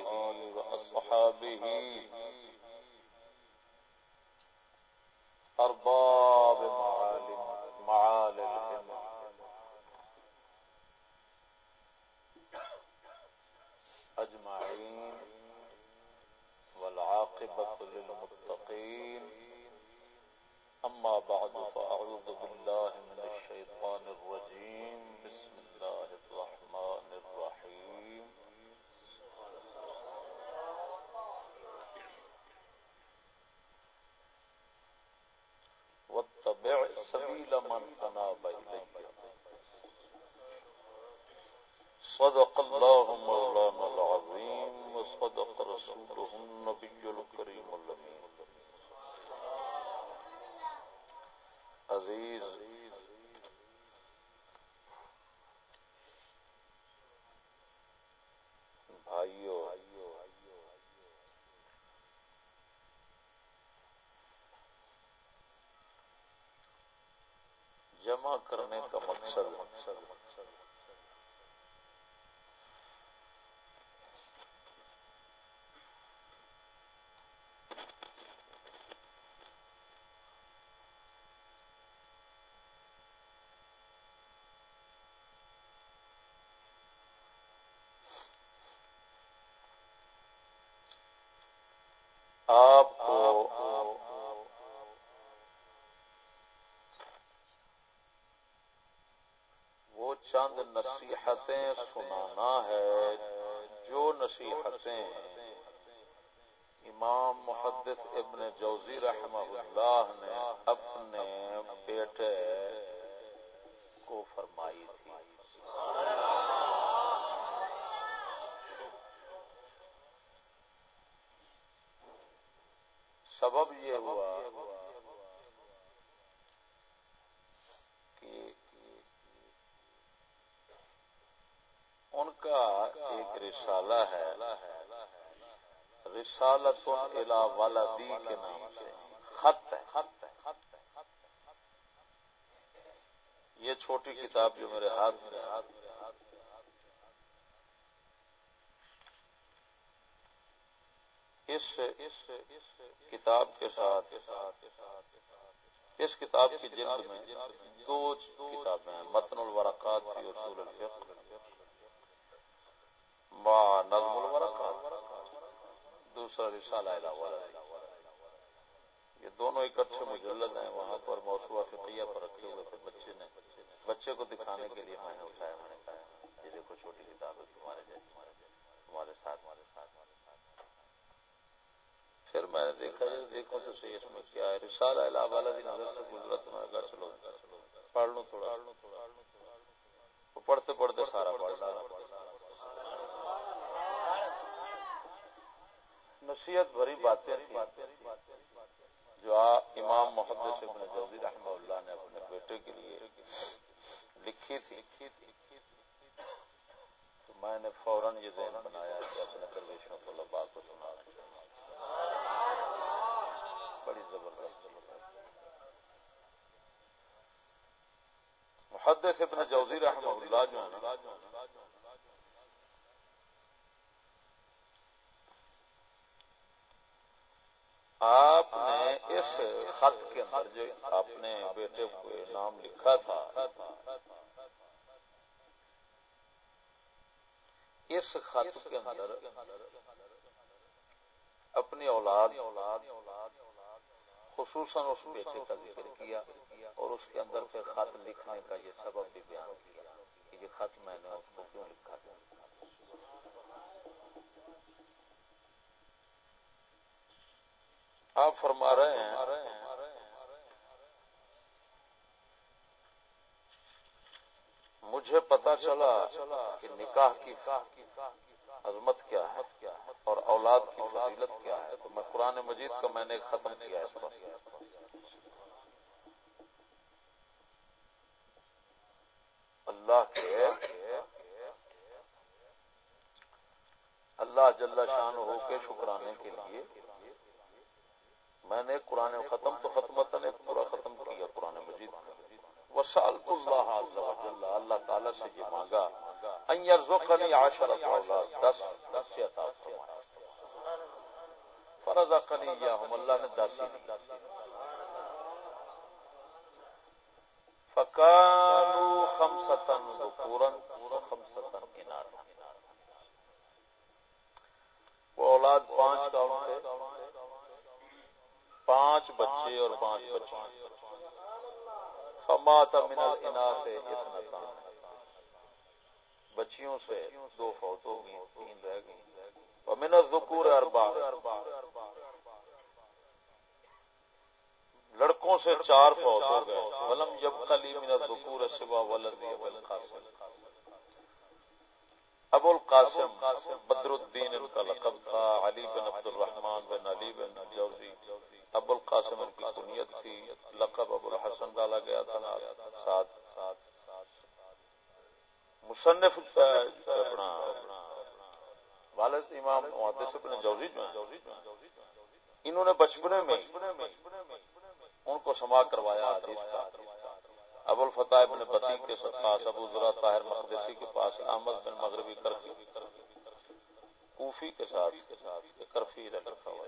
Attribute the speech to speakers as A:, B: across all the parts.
A: آله وأصحابه جمع کرنے کا مقصد آپ کو وہ چند نصیحتیں سنانا ہے، جو نصیحتیں امام محدث ابن جوزی رحمہ اللہ نے اپنے بیٹے کو فرمائی تھی۔ سبب یہ ہوا کہ ان کا ایک رسالہ ہے۔ رسالت والدی کے نام سے۔ خط ہے۔ یہ چھوٹی کتاب جو میرے ہاتھ میں اس کتاب کے ساتھ اس کتاب کی جلد میں دو کتابیں ہیں، متن الورقات فی اصول الفقہ۔ ما نظم الورقات دوسرا رسالہ یہ دونوں اکٹھے مجلد ہیں، وہاں پر موسوعہ فقیہ پر رکھے ہوئے تھے بچے نے۔ بچے کو دکھانے کے لیے میں نے اٹھایا، میں نے کہا، یہ دیکھو چھوٹی کتاب ہے، تمہارے تمہارے ساتھ۔ ہمارے ساتھ پھر میں نے دیکھا، یہ دیکھو تو صحیح، اس میں کیا ہے۔ رسالہ الہ والا دی نظر سے گزرا تو میں نے کہا، چلو، پڑھ لوں تھوڑا۔ پڑھتے پڑھتے سارا پڑھ ڈالا نصیحت بھری باتیں جو امام محمد ابن جوزی رحمہ اللہ نے اپنے بیٹے کے لیے لکھی تھی۔ تو میں نے فوراً یہ ذہن بنایا کہ اپنے درویشوں کو لبا کو سنا بڑی زبردست۔ محدث ابن جوزی رحمہ اللہ جو آپ نے اس خط کے اندر جو اپنے بیٹے کو نام لکھا تھا، اس خط کے اندر اپنی اولاد اولاد، خصوصاً اس بیٹے کا ذکر کیا اور اس کے اندر پھر خط لکھنے کا یہ سبب بھی بیان کیا کہ یہ خط میں نے اس کو کیوں لکھا تھا؟ آپ فرما رہے ہیں۔ مجھے پتا چلا کہ نکاح کی عظمت کیا ہے اور اولاد کی فضیلت کیا ہے۔ تو میں قرآن مجید کا میں نے ختم کیا اس پر۔ اللہ کے اللہ جل شان ہو کے شکرانے کے لیے میں نے قرآن ختم تو ختمت نے پورا ختم کیا قرآن مجید وسال اللہ اللہ تعالی سے یہ مانگا دس دس سے عطا فرمائے فرض اقلی یا ہم اللہ نے داسی فکانو خمسطن ذکورن خمسطن انار وہ اولاد پانچ کا ان کے پانچ بچے اور پانچ بچے فمات من بچیوں سے دو فوت ہو گئی تین رہ گئی ومن الذکور اربع۔ لڑکوں سے چار فوت ہو گئے۔ ولم یبقى لي من الذکور سوا ولد ابو القاسم۔ ابو القاسم بدر الدین ان کا لقب تھا علی بن عبد الرحمن بن علی بن جوزی۔ ابو القاسم ان کی کنیت تھی، لقب ابو الحسن ڈالا گیا تھا ساتھ مصنف اپنا والد امام محدث ابن جوزی انہوں نے بچپنے میں ان کو سما کروایا حدیث کا۔ ابو الفتح ابن بطی کے پاس ابو ذرا طاہر مقدسی کے پاس، احمد بن مغربی کرفی کوفی کے ساتھ کرفی رکھا ہوا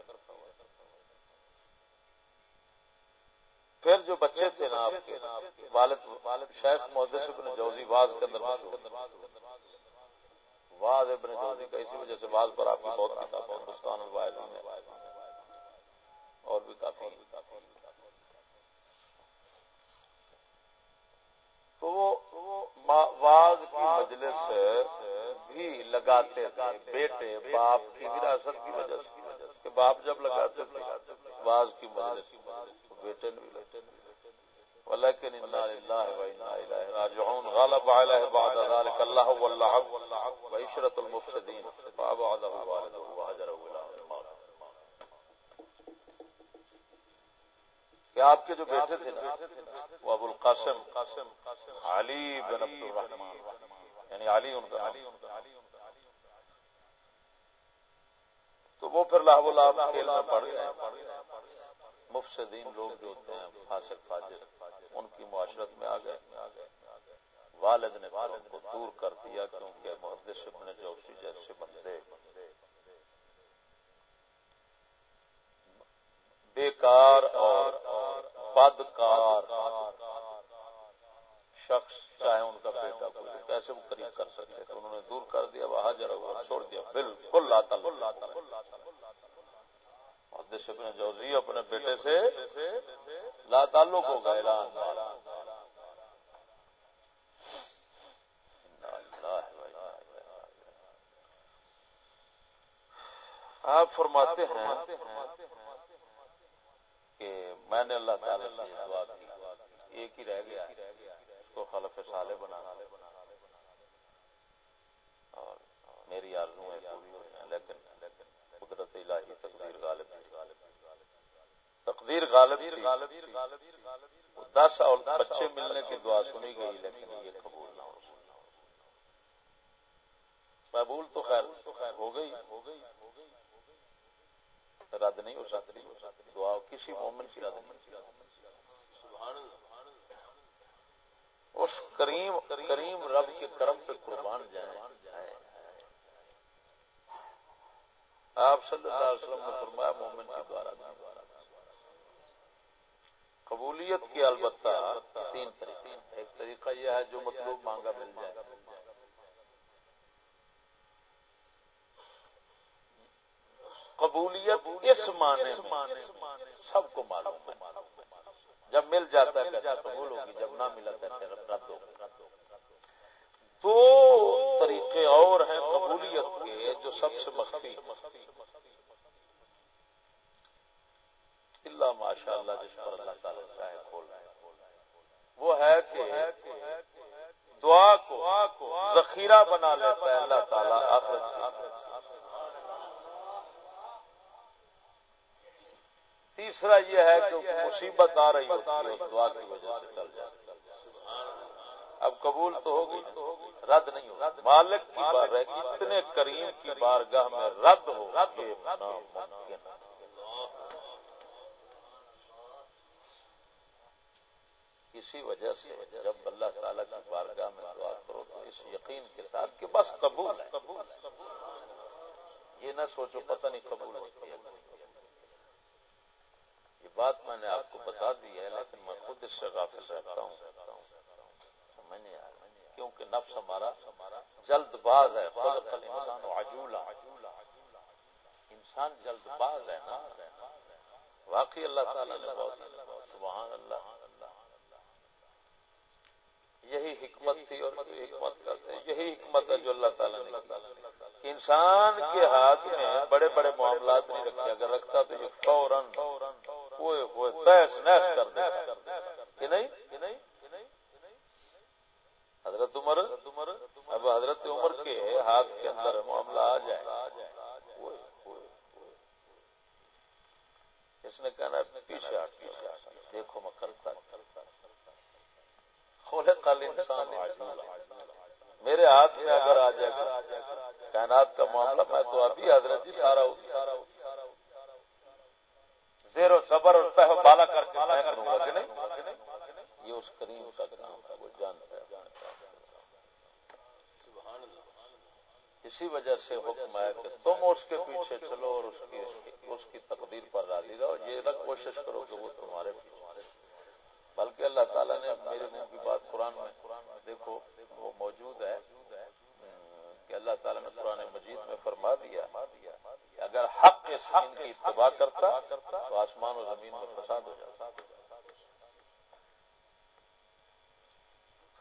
A: پھر جو بچے تھے نا آپ کے، والد، شیخ محدث ابن جوزی، واز کے اندر واز ابن جوزی کا اسی وجہ سے واز پر آپ کی بہت کتاب ہندوستان میں اور بھی کافی تو وہ واز کی مجلس بھی لگاتے تھے۔ بیٹے، باپ کی وراثت کی وجہ سے۔ باپ جب لگاتے تھے واز کی مجلس بیٹے نے بھی ولكن انا لله وانا اليه راجعون. غلب عليه بعد ذلك الله والله وعشرة المفسدين فابعده والده وهجره الى کہ آپ کے جو بیٹے تھے نا، وہ ابو القاسم، علی بن عبد الرحمان یعنی علی ان کا تو وہ پھر لاہو لاب کھیل میں پڑ گئے مفسدین لوگ جو ہوتے ہیں، فاسق، فاجر. ان کی معاشرت میں آ گئے۔ والد نے ان کو دور کر دیا کیونکہ محدث ابن جوسی جیسے بندے۔ بیکار اور بدکار شخص، چاہے ان کا بیٹا کوئی کیسے وہ قریب کر سکتے تھے؟ انہوں نے دور کر دیا وہ حاضر ہوا، چھوڑ دیا۔ بالکل لاتا محدث ابن جوزی اپنے بیٹے سے لا تعلق ہوگا اعلان آپ فرماتے ہیں کہ میں نے اللہ تعالی سے دعا کی۔ ایک ہی رہ گیا۔ تو خلف صالح بنانا اور میری آرزو ہے پوری ہوئی لیکن قدرت الہی تقدیر غالب ہے۔ تقدیر غالب دس اور بچے ملنے کی دعا سنی گئی، لیکن یہ قبول نہ ہو قبول تو خیر ہو گئی۔ رد نہیں ہو سکتی۔ دعا کسی مومن کی رد نہیں۔ اس کریم کریم رب کے کرم پہ قربان جائیں۔ آپ صلی اللہ علیہ وسلم نے فرمایا مومن کی دوارا قبولیت کی البتہ تین طریقے ایک طریقہ یہ ہے جو مطلوب مانگا مل جائے۔ قبولیت اس معنی سب کو معلوم ہے۔ جب مل جاتا ہے قبول ہوگی، جب نہ ملا رد ہوگا۔ دو طریقے اور ہیں قبولیت کے جو سب سے مخفی۔ اللہ ماشاء اللہ جس پر اللہ تعالیٰ چاہے کھول رہے وہ ہے کہ دعا کو ذخیرہ بنا لیتا ہے اللہ تعالیٰ آخرت تیسرا یہ ہے کہ مصیبت آ رہی ہوتی ہے دعا کی وجہ سے چل جاتی اب قبول تو ہوگی رد نہیں ہوگا مالک کی بار ہے، اتنے کریم کی بارگاہ میں رد ہو کسی وجہ سے جب اللہ تعالیٰ کی بارگاہ میں دعا کرو تو اس یقین کے ساتھ کہ بس قبول ہے۔ یہ نہ سوچو پتہ نہیں قبول ہوتی ہے۔ یہ بات میں نے آپ کو بتا دی ہے، لیکن میں خود اس سے غافل رہتا ہوں۔ سمجھ نہیں آ کیونکہ نفس ہمارا جلد باز ہے، خلق الانسان عجولا۔ انسان جلد باز ہے نا۔ واقعی اللہ تعالیٰ نے بہت سبحان اللہ یہی حکمت تھی اور حکمت کرتے ہیں، یہی حکمت ہے جو اللہ تعالیٰ نے انسان کے ہاتھ میں بڑے بڑے معاملات نہیں رکھے، اگر رکھتا تو یہ فوراً کر دے۔ کہ نہیں؟ حضرت عمر؟ اب حضرت عمر کے ہاتھ کے اندر معاملہ آ جائے۔ اس نے کہنا پیچھے دیکھو میں کرتا میرے ہاتھ میں اگر آ جائے گا، کائنات کا معاملہ، میں تو ابھی حضرت جی سارا زیر و صبر اور بالا کر کے کروں گا کہ نہیں؟ یہ اس کریم کا کام ہے، وہ جانتا ہے۔ اسی وجہ سے حکم ہے کہ تم اس کے پیچھے چلو اور اس کی اس کی تقدیر پر راضی رہو۔ یہ نہ کوشش کرو کہ وہ تمہارے پیچھے بلکہ اللہ تعالیٰ نے میرے منہ کی بات قرآن میں دیکھو، وہ موجود ہے، کہ اللہ تعالیٰ نے قرآن مجید میں فرما دیا اگر حق اس حق کی اتباع کرتا تو آسمان و زمین میں فساد ہو جاتا۔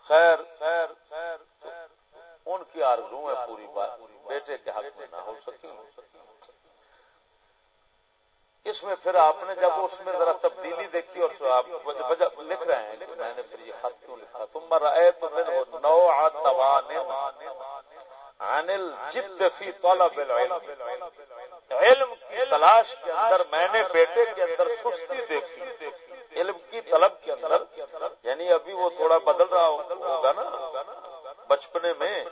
A: خیر خیر خیر ان کی آرزو ہے پوری بات، بیٹے کے حق میں نہ ہو سکی اس میں پھر آپ نے جب اس میں ذرا تبدیلی دیکھی اور آپ لکھ رہے ہیں کہ میں نے پھر یہ خط کیوں لکھا؟ تم رہے تو نو انل فی طلب العلم. علم کی تلاش کے اندر میں نے بیٹے کے اندر سستی دیکھی. علم کی طلب کے اندر یعنی ابھی وہ تھوڑا بدل رہا ہوگا نا، بچپنے میں،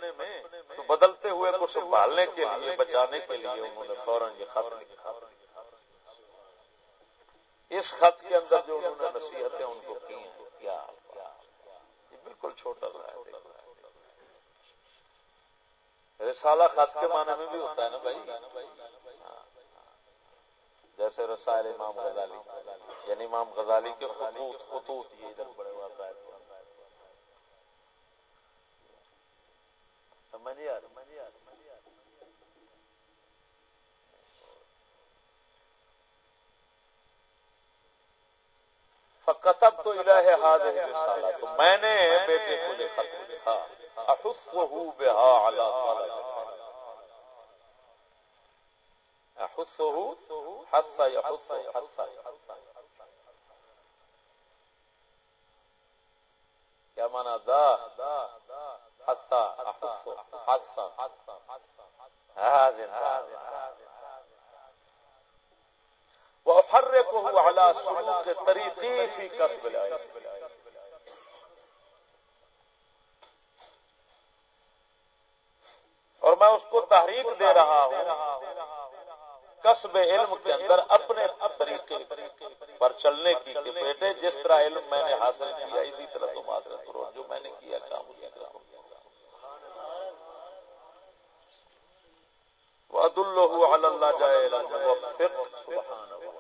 A: تو بدلتے ہوئے کو سنبھالنے کے لیے، بچانے کے لیے انہوں نے فوراً یہ خط لکھا۔ اس خط کے اندر جو انہوں نے نصیحتیں ان کو کی ہیں، کیا یہ بالکل چھوٹا رہا ہے رسالہ خط کے معنی میں بھی ہوتا ہے نا بھائی؟ ہاں۔ جیسے رسائل امام غزالی یعنی امام غزالی کے خطوط خطوط یہ ادھر بڑے واقع سمجھ نہیں فکتب تو الہ حاضر رسالہ تو میں نے بیٹے کو لکھا لکھا أحثه بها على طلب أحثه حتى يحث حتى کیا مانا دا؟ حتى أحث حتى. هذا وأحركه على سلوك طريقي في كسب العلم اور میں اس کو تحریک دے رہا ہوں کسب علم کے اندر اپنے طریقے پر چلنے کی کہ بیٹے، جس طرح علم میں نے حاصل کیا، اسی طرح تم حاصل کرو، جو میں نے کیا، کام کیا کرو۔ وعد اللہ علی اللہ جائے سبحان اللہ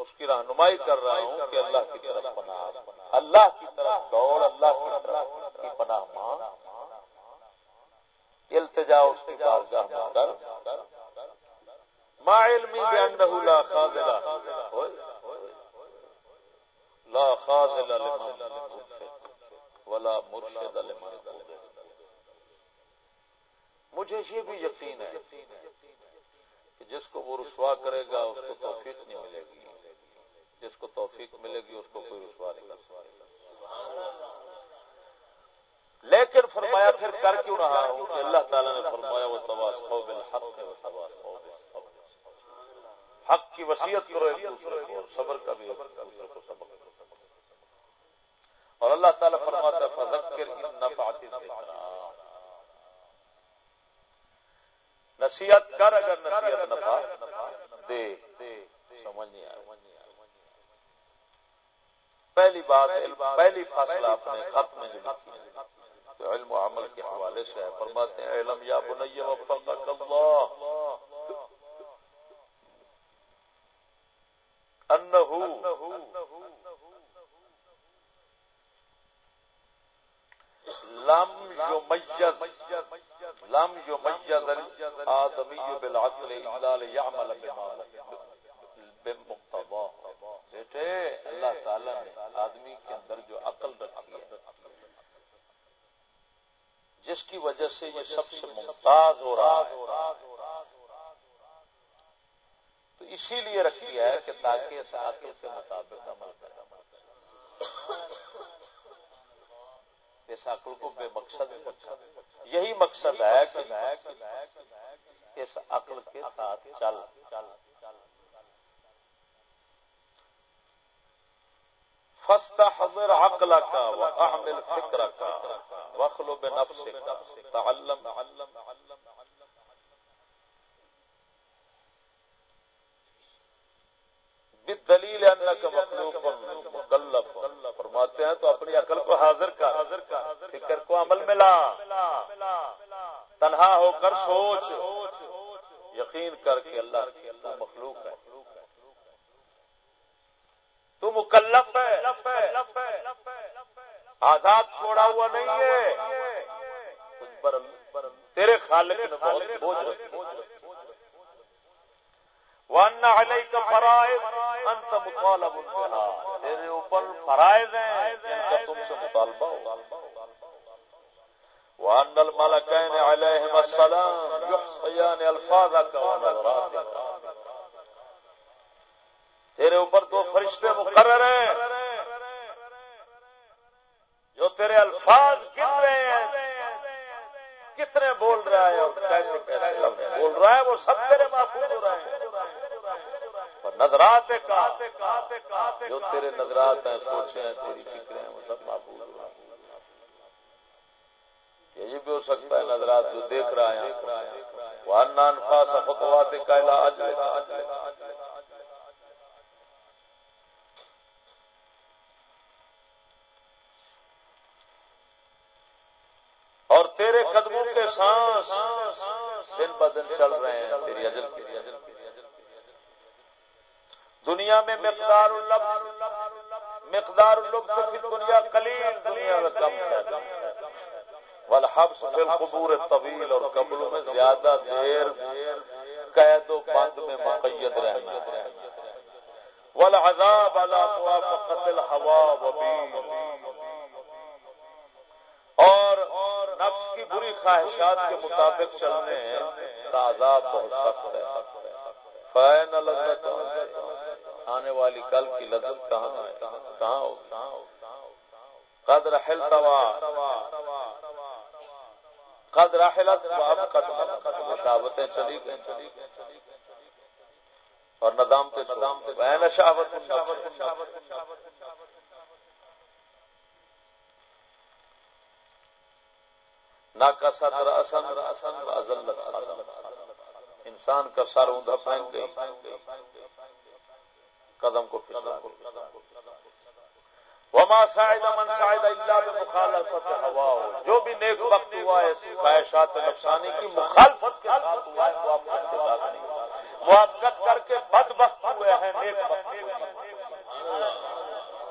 A: اس کی رہنمائی کر رہا ہوں کہ اللہ کی طرف پناہ، اللہ کی طرف دوڑ، اللہ کی طرف کی پناہ ماں التجا اس کی بارگاہ میں کر۔ ما علمی بانه لا خاذل لا خاذل لمن ولا مرشد لمن مجھے یہ بھی یقین ہے کہ جس کو وہ رسوا کرے گا، اس کو توفیق نہیں ملے گی۔ جس کو توفیق ملے گی اس کو کوئی رسوا نہیں کر لیکن فرمایا پھر کر کیوں رہا ہوں کہ اللہ تعالیٰ نے فرمایا، وہ تباس ہو بالحق ہے، وہ تباس حق کی وصیت کرو ایک دوسرے کو صبر کا بھی دوسرے کو سبق۔ اور اللہ تعالیٰ فرماتا ہے فذکر ان نفعت نصیحت کر اگر نصیحت نفع دے، سمجھ نہیں آیا۔ پہلی بات پہلی فاصلہ اپنے خط میں جو تو علم و عمل کے حوالے سے فرماتے ہیں، علم یا بنی وفقک اللہ۔ لم يميز لم يميز الآدمي بالعقل إلا ليعمل بمقتضاه بیٹے اللہ تعالی نے آدمی کے اندر جو عقل رکھی ہے، جس کی وجہ سے یہ سب سے ممتاز ہو رہا ہے۔ تو اسی لیے رکھی ہے کہ تاکہ اس عقل کے مطابق عمل کرے۔ اس عقل کو بے مقصد یہی مقصد ہے کہ اس عقل کے ساتھ چل۔ فستا حضر عقل کا وحمل فکر کا وخلو بے نفس کا تعلم دلیل مخلوق مکلف. فرماتے ہیں تو اپنی عقل کو حاضر کر. فکر کو عمل میں لا تنہا ہو کر سوچ. یقین کر کے اللہ اللہ مخلوق ہے. تو مکلف ہے۔ آزاد چھوڑا ہوا نہیں ہے۔ تیرے خالق نے بہت بوجھ وان علیک فرائض انت مطالب تیرے اوپر فرائض ہیں جن کا تم سے مطالبہ ہو۔ وان الملکین علیہم السلام یحصیان الفاظک ونظراتک تیرے اوپر دو فرشتے مقرر ہیں۔ جو تیرے الفاظ گن رہے ہیں۔ کتنے بول رہا ہے اور کیسے کیسے بول رہا ہے، وہ سب تیرے محفوظ ہو رہے ہیں۔ نظرات جو تیرے نظرات ہیں، سوچے ہیں، تیری فکریں ہیں، وہ سب محفوظ یہ بھی ہو سکتا ہے، نظرات جو دیکھ رہا ہے۔ وہ انفا سفتوات کا علاج اور تیرے قدموں کے سانس دن بدن چل رہے ہیں تیری اجل کی اجل کی دنیا میں مقدار مقدار سے دنیا کلیل دنیا میں کم ہے۔ والحبس فی القبور طویل اور قبروں میں زیادہ دیر قید و بند میں مقید رہنا ہے۔ والعذاب على موافقت الهوا وبین اور نفس کی بری خواہشات کے مطابق چلنے کا عذاب بہت سخت ہے۔ فین لذت آنے والی کل کی لذت کہاں ہے؟ کہاں ہو؟ قدر حل قدر حلت شہابتیں چلی گئی اور ندامتے ندامتے بین شہابت نہ کا سر اصن اصن انسان کا سر اوندا پھینک گئی قدم کو وما سائد من سائد الا بمخالفت ہوا جو بھی نیک وقت ہوا ہے، خواہشات نفسانی کی مخالفت کے ساتھ ہوا ہے، وہ موافقت کے ساتھ نہیں موافقت کر کے بد وقت ہوئے ہیں، نیک وقت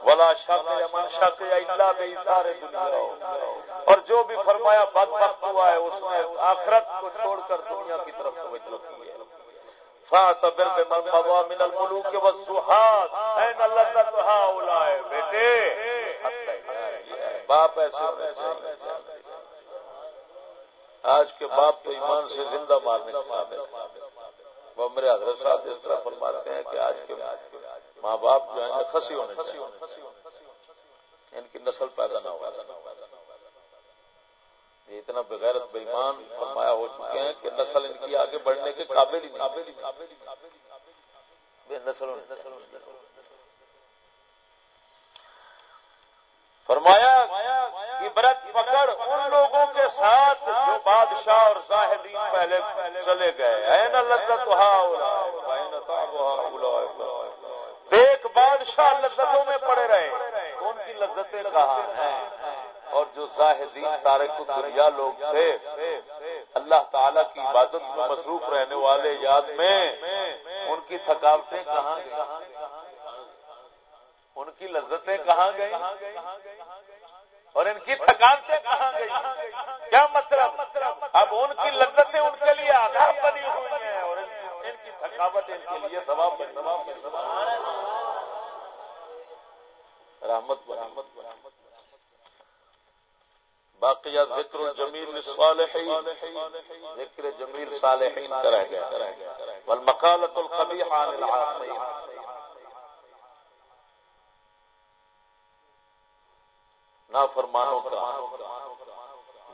A: ولا شک من شک الا بإثار دنیا اور جو بھی فرمایا بد وقت ہوا ہے، اس نے آخرت کو چھوڑ کر دنیا کی طرف توجہ کی۔ ہے بمن مضى من الملوك والسحات اين لذت هؤلاء بیٹے. باپ ایسے ہونے چاہیے آج کے باپ تو ایمان سے زندہ مارنے کے قابل وہ میرے حضرت صاحب اس طرح فرماتے ہیں کہ آج کے ماں باپ جو ہیں، خسی ہونے چاہیے۔ ان کی نسل پیدا نہ ہوا یہ اتنا بغیرت بےمان فرمایا ہو چکے ہیں کہ نسل ان کی آگے بڑھنے کے قابل ہی نسل فرمایا عبرت پکڑ ان لوگوں کے ساتھ جو بادشاہ اور زاہدین پہلے چلے گئے۔ نہ لذت دیکھ بادشاہ لذتوں میں پڑے رہے۔ ان کی لذتیں کہاں ہیں؟ اور جو زاہدین تارک دنیا لوگ تھے، اللہ تعالی کی عبادت میں مصروف رہنے والے یاد میں، ان کی تھکاوٹیں کہاں ان کی لذتیں کہاں گئی اور ان کی تھکانتیں کہاں گئی کیا مطلب؟ اب ان کی لذتیں ان کے لیے آدھار بنی ہوئی ہیں اور ان کی تھکاوٹ ان کے لیے ثواب رحمت رحمت باقیات ذکر جمیل صالحین ذکر جمیل صالحین کرا گیا۔ والمقالت القبیح عن العاصین نافرمانوں کا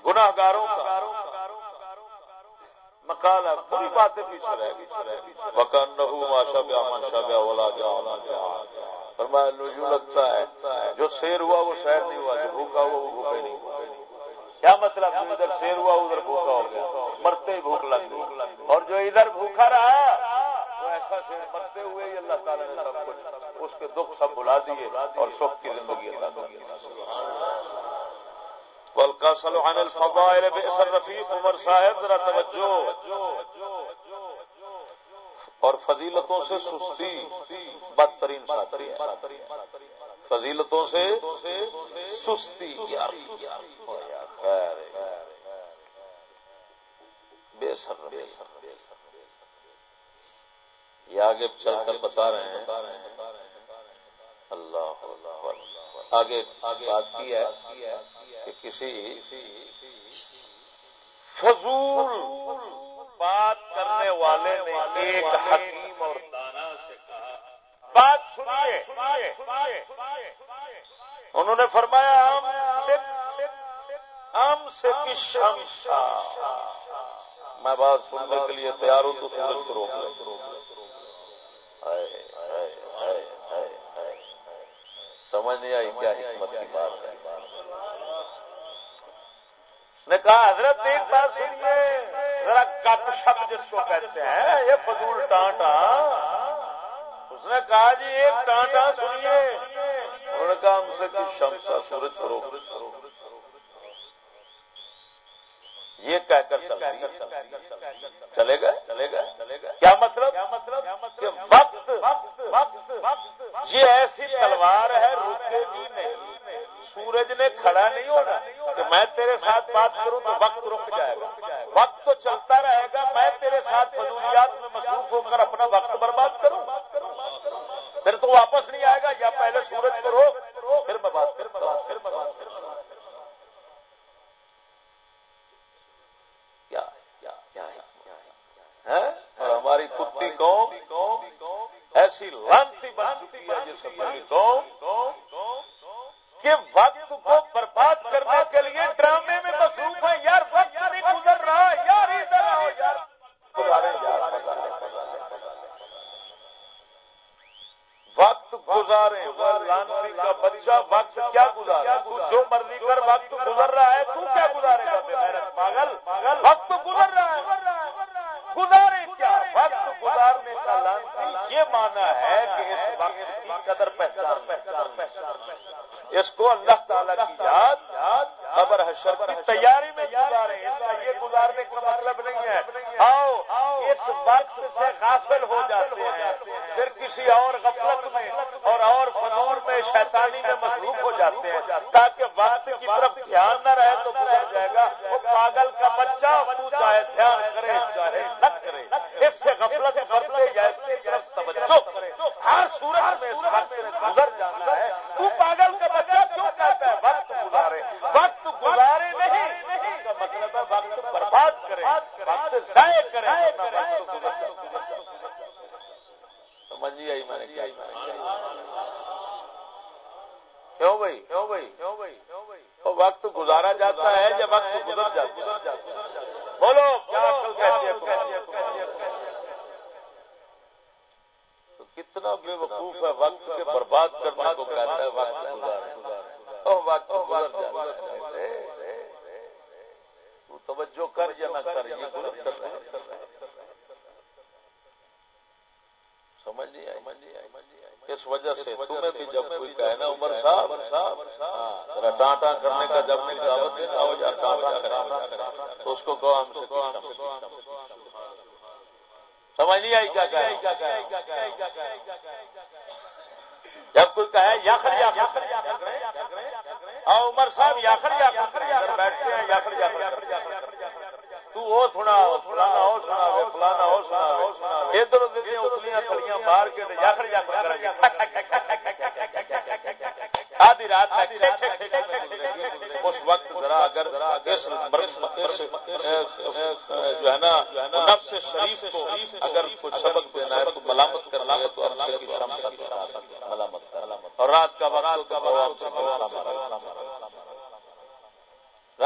A: گناہ گاروں کا۔ مکالا بری باتیں پیچھے رہ گئی۔ وکان نہ ماشا بیا منشا بیا اولا گیا فرمایا یوں لگتا ہے۔ جو شیر ہوا وہ شہر نہیں ہوا، جو بھوکا ہوا وہ بھوکے نہیں ہوا۔ کیا مطلب؟ جو ادھر شیر ہوا، ادھر بھوکا ہو گیا۔ مرتے ہی بھوک لگ گئی۔ اور جو ادھر بھوکا رہا، وہ ایسا شیر مرتے ہوئے ہی اللہ تعالیٰ نے سب کچھ اس کے دکھ سب بلا دیے اور سکھ کی زندگی اللہ والقاسل عن الفضائل، بئس الرفیق، عمر صاحب، ذرا توجہ۔ اور فضیلتوں سے سستی، بدترین ساتری فضیلتوں سے سستی بے سر بے سر بے سر یہ آگے چل کر بتا رہے ہیں۔ اللہ آگے بات کی ہے کہ کسی فضول بات کرنے والے نے ایک حکیم اور بات سنیے۔ انہوں نے فرمایا ہم سے میں بات سننے کے لیے تیار ہوں تو سورج کو روک سمجھ نہیں آئی کیا حکمت کی بات ہے۔ نے کہا، حضرت ایک بات سنیے۔ ذرا گپ شپ جس کو کہتے ہیں، یہ فضول ٹانٹا نے کہا جی ایک ٹانٹا سنیے۔ انہوں نے کہا ہم سے کچھ شمسا سورج کرو۔ یہ کہہ کر چلے گئے چلے گئے؟ چلے گئے کیا مطلب؟ کیا مطلب کہ وقت، یہ ایسی تلوار ہے، رکے گی نہیں۔ سورج نے کھڑا نہیں ہونا کہ میں تیرے ساتھ بات کروں تو وقت رک جائے گا۔ وقت تو چلتا رہے گا، میں تیرے ساتھ فضولیات میں مصروف ہو کر اپنا وقت برباد کروں۔ پھر تو واپس نہیں آئے گا، یا پہلے سورج کرو پھر میں بات کر پھر میں بات کر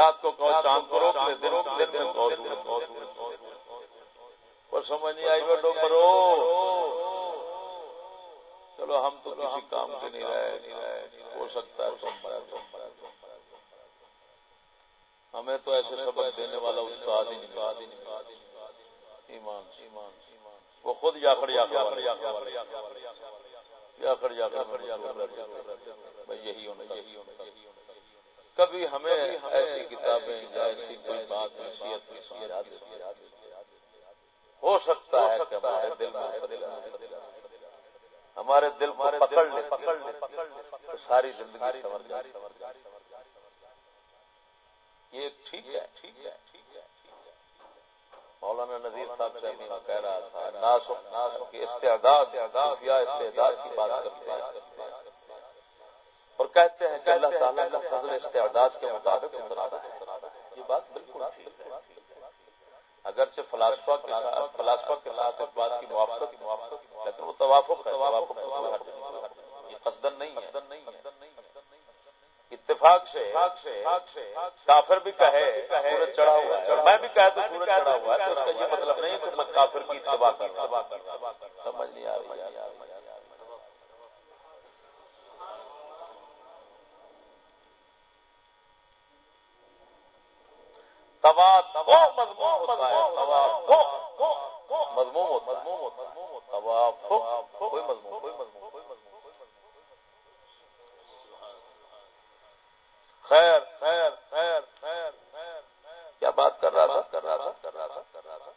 A: رات کو کہو چاند کو روک لے دن دن میں اور سمجھ نہیں آئی بیٹھو کرو چلو ہم تو کسی کام سے نہیں رہے۔ ہو سکتا ہے ہمیں تو ایسے سبق دینے والا استاد ہی نہیں ایمان ایمان وہ خود یا کھڑ یا کھڑ یا کھڑ یا کھڑ یا کھڑ یہی ہونا یہی ہونا کبھی ہمیں ایسی کتابیں یا ایسی کوئی بات نصیحت کی ہو سکتا ہے کہ ہمارے دل میں ہمارے دل کو پکڑ لے۔ پکڑ لے۔ پکڑ لے۔ ساری زندگی جائے یہ ٹھیک ہے۔ ٹھیک ہے۔ ٹھیک ہے۔ مولانا نذیر صاحب سے کہہ رہا تھا ناس ناس کے استعداد یا استعداد کی بات کرتے ہیں۔ اور کہتے ہیں کہ اللہ تعالیٰ کا فضل استعداد کے مطابق یہ بات بالکل ٹھیک ہے۔ اگرچہ فلاسفہ کے ساتھ فلاسفہ کے ساتھ اس بات کی موافقت موافقت لیکن وہ توافق ہے توافق یہ قصدن نہیں ہے۔ اتفاق سے کافر بھی کہے سورج چڑھا ہوا ہے۔ میں بھی کہہ تو سورج چڑھا ہوا ہے تو اس کا یہ مطلب نہیں کہ میں کافر کی اتباع کر رہا سمجھ نہیں آ رہی۔ مضمون ہوتا ہے کوئی کوئی مضمون خیر خیر خیر خیر خیر کیا بات کر رہا تھا کر رہا تھا کر رہا تھا کر رہا تھا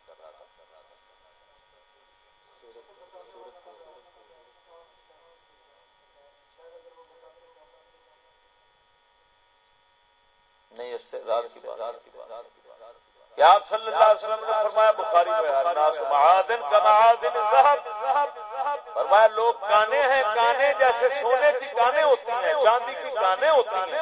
A: نہیں استعداد کی بات آپ صلی اللہ علیہ وسلم نے فرمایا، بخاری میں معادن کا معادن فرمایا، لوگ کانے ہیں، کانے جیسے سونے کی کانے ہوتی ہیں، چاندی کی کانے ہوتی ہیں۔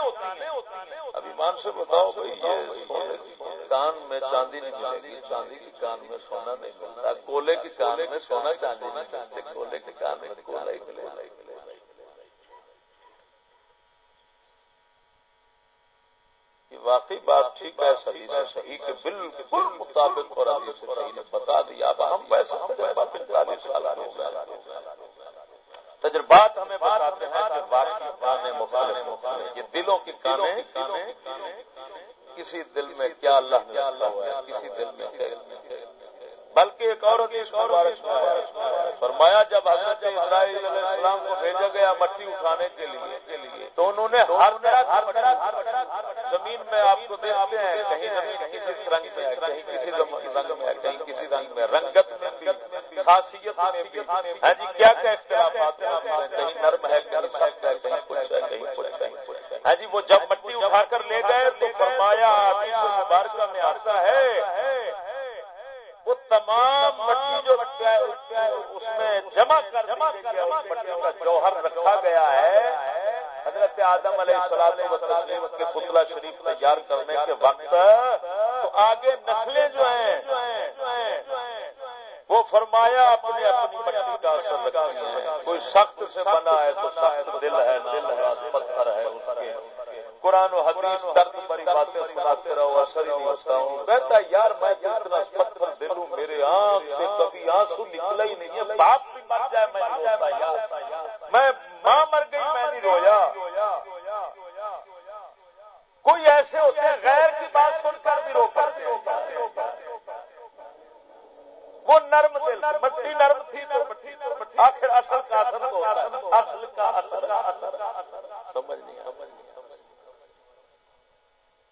A: اب ایمان سے بتاؤ بھائی، یہ کان میں چاندی نہیں ملے گی۔ چاندی کی کان میں سونا نہیں ملتا کولے کی کان میں سونا چاندی نہیں چاہتے کولے کی کان میں کولا ہی ملے واقعی بات ٹھیک ہے، صحیح سے صحیح کے بالکل مطابق اور ابھی صحیح نے بتا دیا۔ اب ہم پیسے پینتالیس سال ہو تجربات ہمیں بتاتے ہیں کہ باقی کانے مخالف مخالف یہ دلوں کی کانے کسی دل میں کیا اللہ کیا اللہ ہوا ہے، کسی دل میں بلکہ ایک اور حدیث مبارک میں فرمایا، جب حضرت اسرائیل علیہ السلام کو بھیجا گیا مٹی اٹھانے کے لیے، تو انہوں نے ہر طرح زمین میں آپ کو دیکھتے ہیں، کہیں زمین کسی رنگ میں ہے، کہیں کسی رنگ میں ہے، کہیں کسی رنگ میں رنگت میں خاصیت میں بھی۔ ہاں جی کیا کیا اختلافات ہیں؟ کہیں نرم ہے، کہیں سخت ہے، کہیں کچھ ہے، کہیں کچھ ہے۔ ہاں جی وہ جب مٹی اٹھا کر لے گئے تو فرمایا مبارکہ میں آتا ہے وہ تمام مٹی جو اس میں جمع کر جمع مٹی کا جوہر رکھا گیا ہے۔ حضرت آدم علیہ السلام و تسلیم کے پتلا شریف تیار کرنے کے وقت، تو آگے نسلیں جو ہیں، وہ فرمایا اپنے اپنی مٹی کا اثر رکھتی ہیں۔ کوئی سخت سے بنا ہے تو سخت دل ہے دل ہے پتھر ہے اس کے۔ قرآن و حدیث درد بری باتیں سناتے رہو، اثر ہی نہیں ہوتا۔ ہوں کہتا یار، میں اتنا پتھر دے لوں، میرے آنکھ سے کبھی آنسو نکلا ہی نہیں۔ ہے باپ بھی مر جائے، میں روتا یار میں ماں مر گئی، میں نہیں رویا۔ کوئی ایسے ہوتے ہیں، غیر کی بات سن کر بھی رو کر وہ نرم دل، مٹی نرم تھی تو آخر اصل کا اثر اصل کا اثر۔ سمجھ نہیں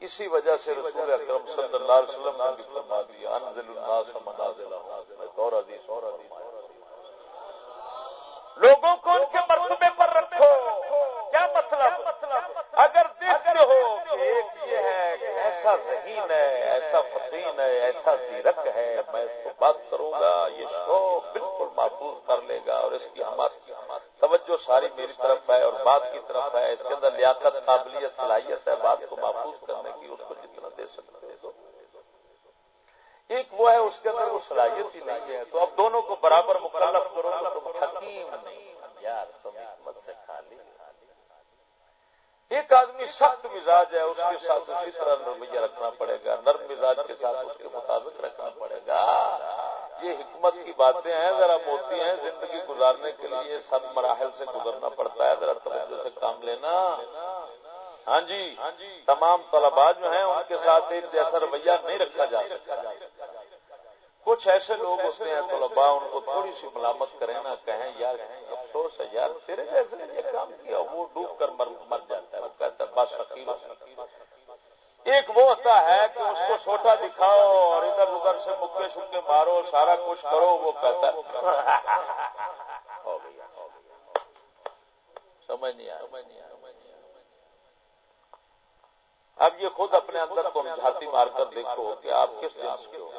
A: اسی وجہ سے رسول اکرم صلی اللہ علیہ وسلم نے بھی فرما دیا، انزل الناس منازلہ دور عزیز اور عزیز لوگوں کو ان کے مرتبے پر رکھو۔ کیا مطلب؟ اگر دیکھتے ہو ایک یہ ہے کہ ایسا ذہین ہے، ایسا فقین ہے، ایسا زیرک ہے، میں اس کو بات کروں گا، یہ شو بالکل محفوظ کر لے گا اور اس کی ہماری توجہ ساری میری طرف ہے اور بات کی طرف ہے۔ اس کے اندر لیاقت، قابلیت، صلاحیت ہے، بات کو محفوظ کرنے کی، اس کو جتنا دے سکتے دو ایک وہ ہے، اس کے اندر وہ صلاحیت ہی نہیں ہے۔ تو اب دونوں کو برابر مکلف کرو تو تم حکیم نہیں یار، تم حکمت سے کھا لی ایک آدمی سخت مزاج ہے، اس کے ساتھ اسی طرح رویہ رکھنا پڑے گا، نرم مزاج کے ساتھ اس کے مطابق رکھنا پڑے گا۔ یہ حکمت کی باتیں ہیں، ذرا موتی ہیں، زندگی گزارنے کے لیے سب مراحل سے گزرنا پڑتا ہے، ذرا توجہ سے کام لینا۔ ہاں جی تمام طلبا جو ہیں، ان کے ساتھ ایک جیسا رویہ نہیں رکھا جا سکتا۔ کچھ ایسے لوگ ہوتے ہیں طلبا ان کو تھوڑی سی ملامت کریں نا کہیں، یار افسوس ہے یار، تیرے جیسے یہ کام کیا، وہ ڈوب کر مر جاتا ہے، وہ کہتا ہے، بس شکیل ایک وہ ہوتا ہے کہ اس کو چھوٹا دکھاؤ اور ادھر ادھر سے مکے شکے مارو، سارا کچھ کرو، وہ کہتا ہے۔ ہو گیا۔ سمجھ نہیں آیا سمجھ نہیں آیا اب یہ خود اپنے اندر تم جھاتی مار کر دیکھو کہ آپ کس جنس کے ہو۔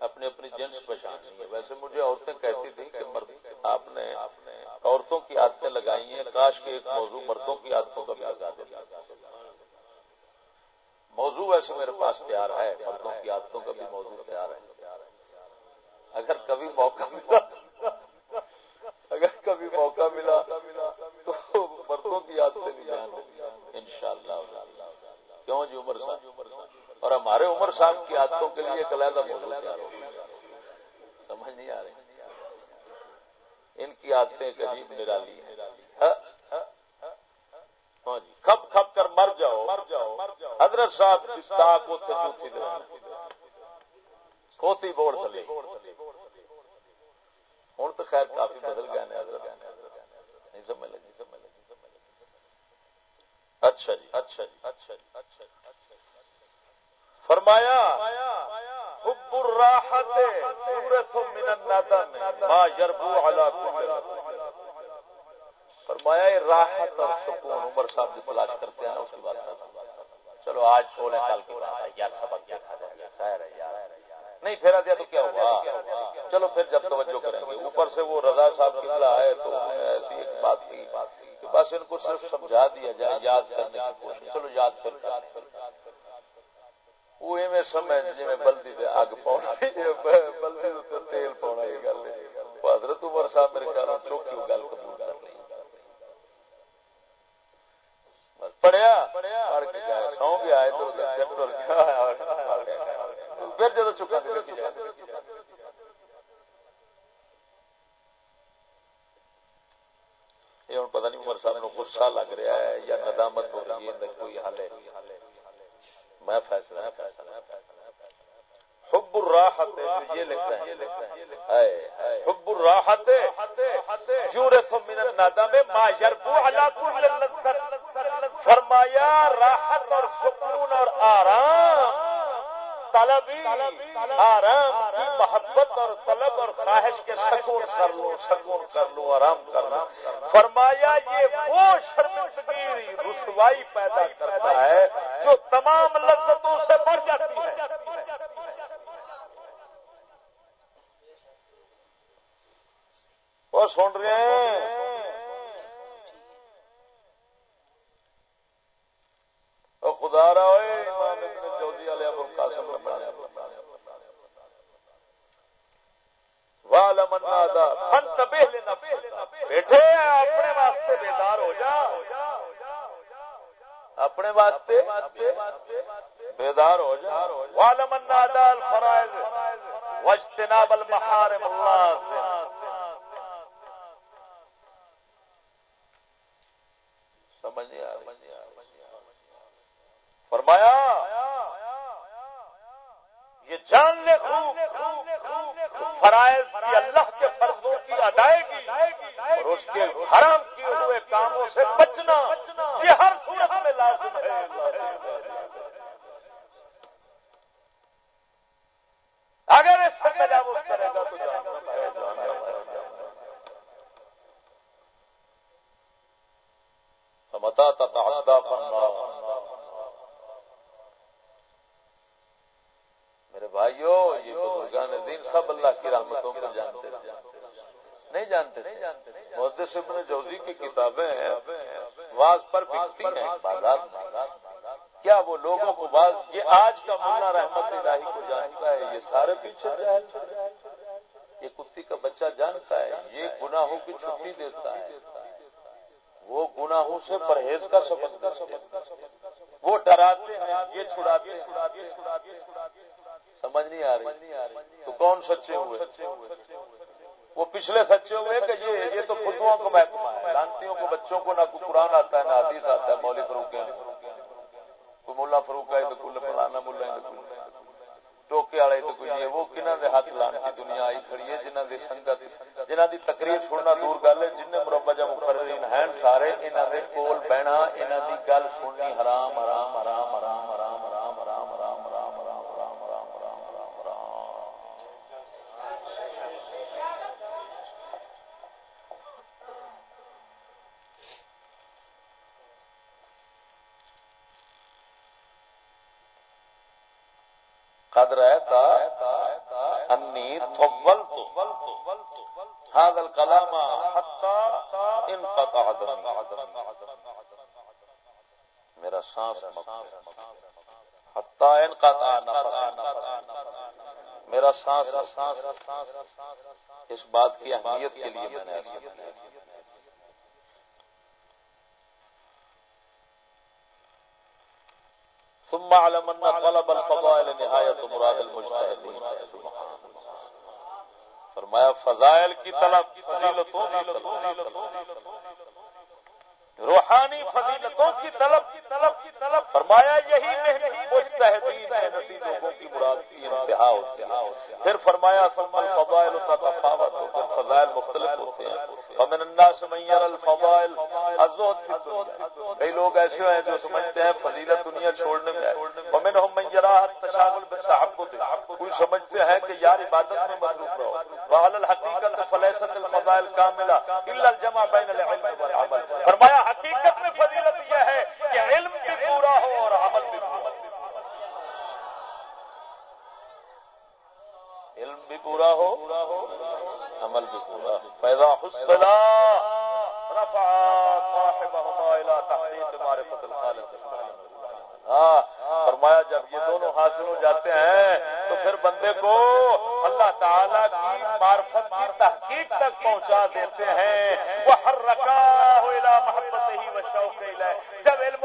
A: اپنی اپنی جنس پہچانی ہے۔ ویسے مجھے عورتیں کہتی تھیں کہ مرد آپ نے عورتوں کی عادتیں لگائی ہیں۔ کاش کے ایک موضوع مردوں کی عادتوں کا بھی لگا دے موضوع ویسے میرے پاس پیار ہے، مردوں کی عادتوں کا بھی موضوع تیار ہے۔ اگر کبھی موقع ملا، اگر کبھی موقع ملا تو مردوں کی عادتیں بھی ان شاء اللہ کیوں جی عمر صاحب؟ اور ہمارے عمر صاحب کی عادتوں کے لیے ایک علیحدہ موضوع تیار ہو سمجھ نہیں آ رہی؟ ان کی عادتیں ایک عجیب نرالی ہیں۔ ہاں؟ ہاں جی۔ کھپ کھپ کر مر جاؤ۔ مر جاؤ حضرت صاحب کھوتی بوڑ چلے ہوں تو خیر کافی بدل گئے حضرت نہیں سمجھ لگی۔ اچھا جی۔ اچھا جی اچھا جی اچھا فرمایا حب الراحت من الندم، ما يربو على كل فرمایا یہ راحت اور سکون، عمر صاحب جو تلاش کرتے ہیں اس کی بات چلو، آج سولہ سال کی بات ہے، یار سبق کیا کھا جائے گا نہیں، پھیرا دیا تو کیا ہوا چلو، پھر جب توجہ کریں گے۔ اوپر سے وہ رضا صاحب کی آئے تو ایسی ایک بات کی کہ بس ان کو صرف سمجھا دیا جائے، یاد کرنے کی کوشش۔ چلو، یاد کر وہ میں سمجھ جی بلدی دے آگ پاؤنا بلدی تیل پاؤنا یہ گل حضرت عمر صاحب میرے خیال گل قبول کر رہی پڑھیا پڑھ کے سو تو پھر جب چکا یہ ہوں پتہ نہیں عمر صاحب غصہ لگ رہا ہے یا ندامت ہو رہی ہے کوئی حل ہے میں فیصلہ حب الراحت یہ لکھتا ہے حب الراحت یورث من الندم ما یربو علی کل فرمایا راحت اور سکون اور آرام۔ طلبی آرام کی محبت اور طلب اور خواہش کے سکون کر لو سکون کر لو آرام کر لو فرمایا، یہ وہ شرمندگی، رسوائی پیدا کرتا ہے جو تمام لذتوں سے بڑھ جاتی ہے۔ وہ سن رہے ہیں خدا رہا ہوئے بیٹھے اپنے واسطے بیدار ہو جا اپنے واسطے بیدار ہو جا۔ والمن فرائض واجتناب المحارم اللہ سے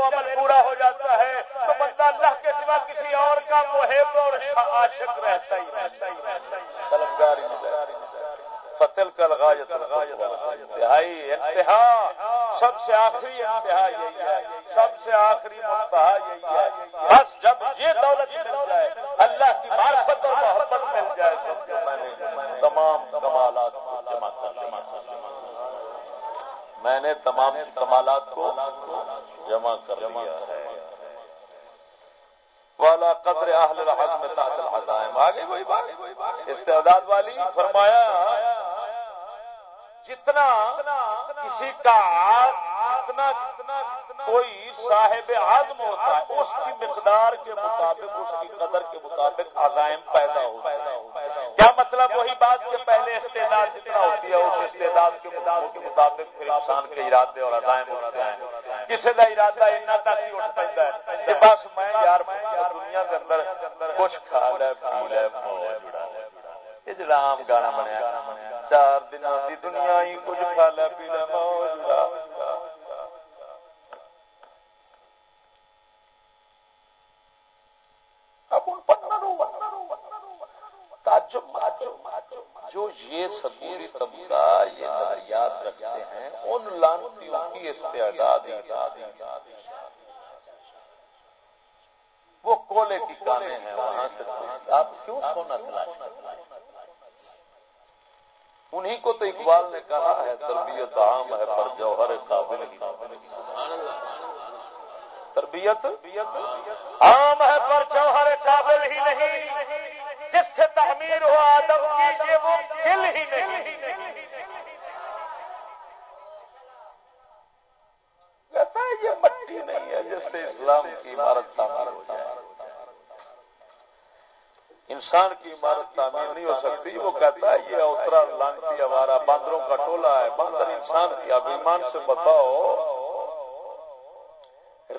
A: عمل پورا ہو جاتا ہے، تو بندہ اللہ کے سوا کسی اور کا محب اور عاشق رہتا ہی فتل کا لغایت انتہائی انتہا، سب سے آخری انتہا یہی ہے۔ سب سے آخری منتہا یہی ہے۔ بس جب یہ دولت مل جائے، اللہ کی معرفت اور محبت مل جائے، تو میں نے تمام کمالات میں نے تمام کمالات کو جمع کر جمع والا قدر اہل الحق میں تحت الحزائم۔ آگے کوئی بات؟ استعداد والی، فرمایا، جتنا کسی کا اتنا کوئی صاحب عزم ہوتا ہے، اس کی مقدار کے مطابق، اس کی قدر کے مطابق عزائم پیدا ہو کیا مطلب وہی بات کہ پہلے استعداد جتنا ہوتی ہے، اس استعداد کے مطابق کے مطابق پھر انسان کے ارادے اور عزائم ہوتے ہیں؟ کسی کا ارادہ اینا تک ہی اٹھ پہ بس میں یار میں دنیا کے اندر کچھ کھا لے، پی لے یہ گانا بنیا۔ چار دنوں کی دنیا ہی کچھ کھا لے، پی لے، موج کیوں سونا تلاش انہی کو تو اقبال نے کہا ہے، تربیت عام ہے پر جوہر قابل تربیت عام ہے پر جوہر قابل ہی نہیں۔ جس سے تعمیر ہو آدم کی وہ دل ہی نہیں۔ کہتا ہے، یہ مٹی نہیں ہے جس سے اسلام کی عمارت تعمیر انسان کی عمارت تعمیر نہیں ہو سکتی، وہ کہتا ہے یہ اترا لانتی ہمارا باندروں کا ٹولہ ہے۔ باندر انسان کی اب ایمان سے بتاؤ،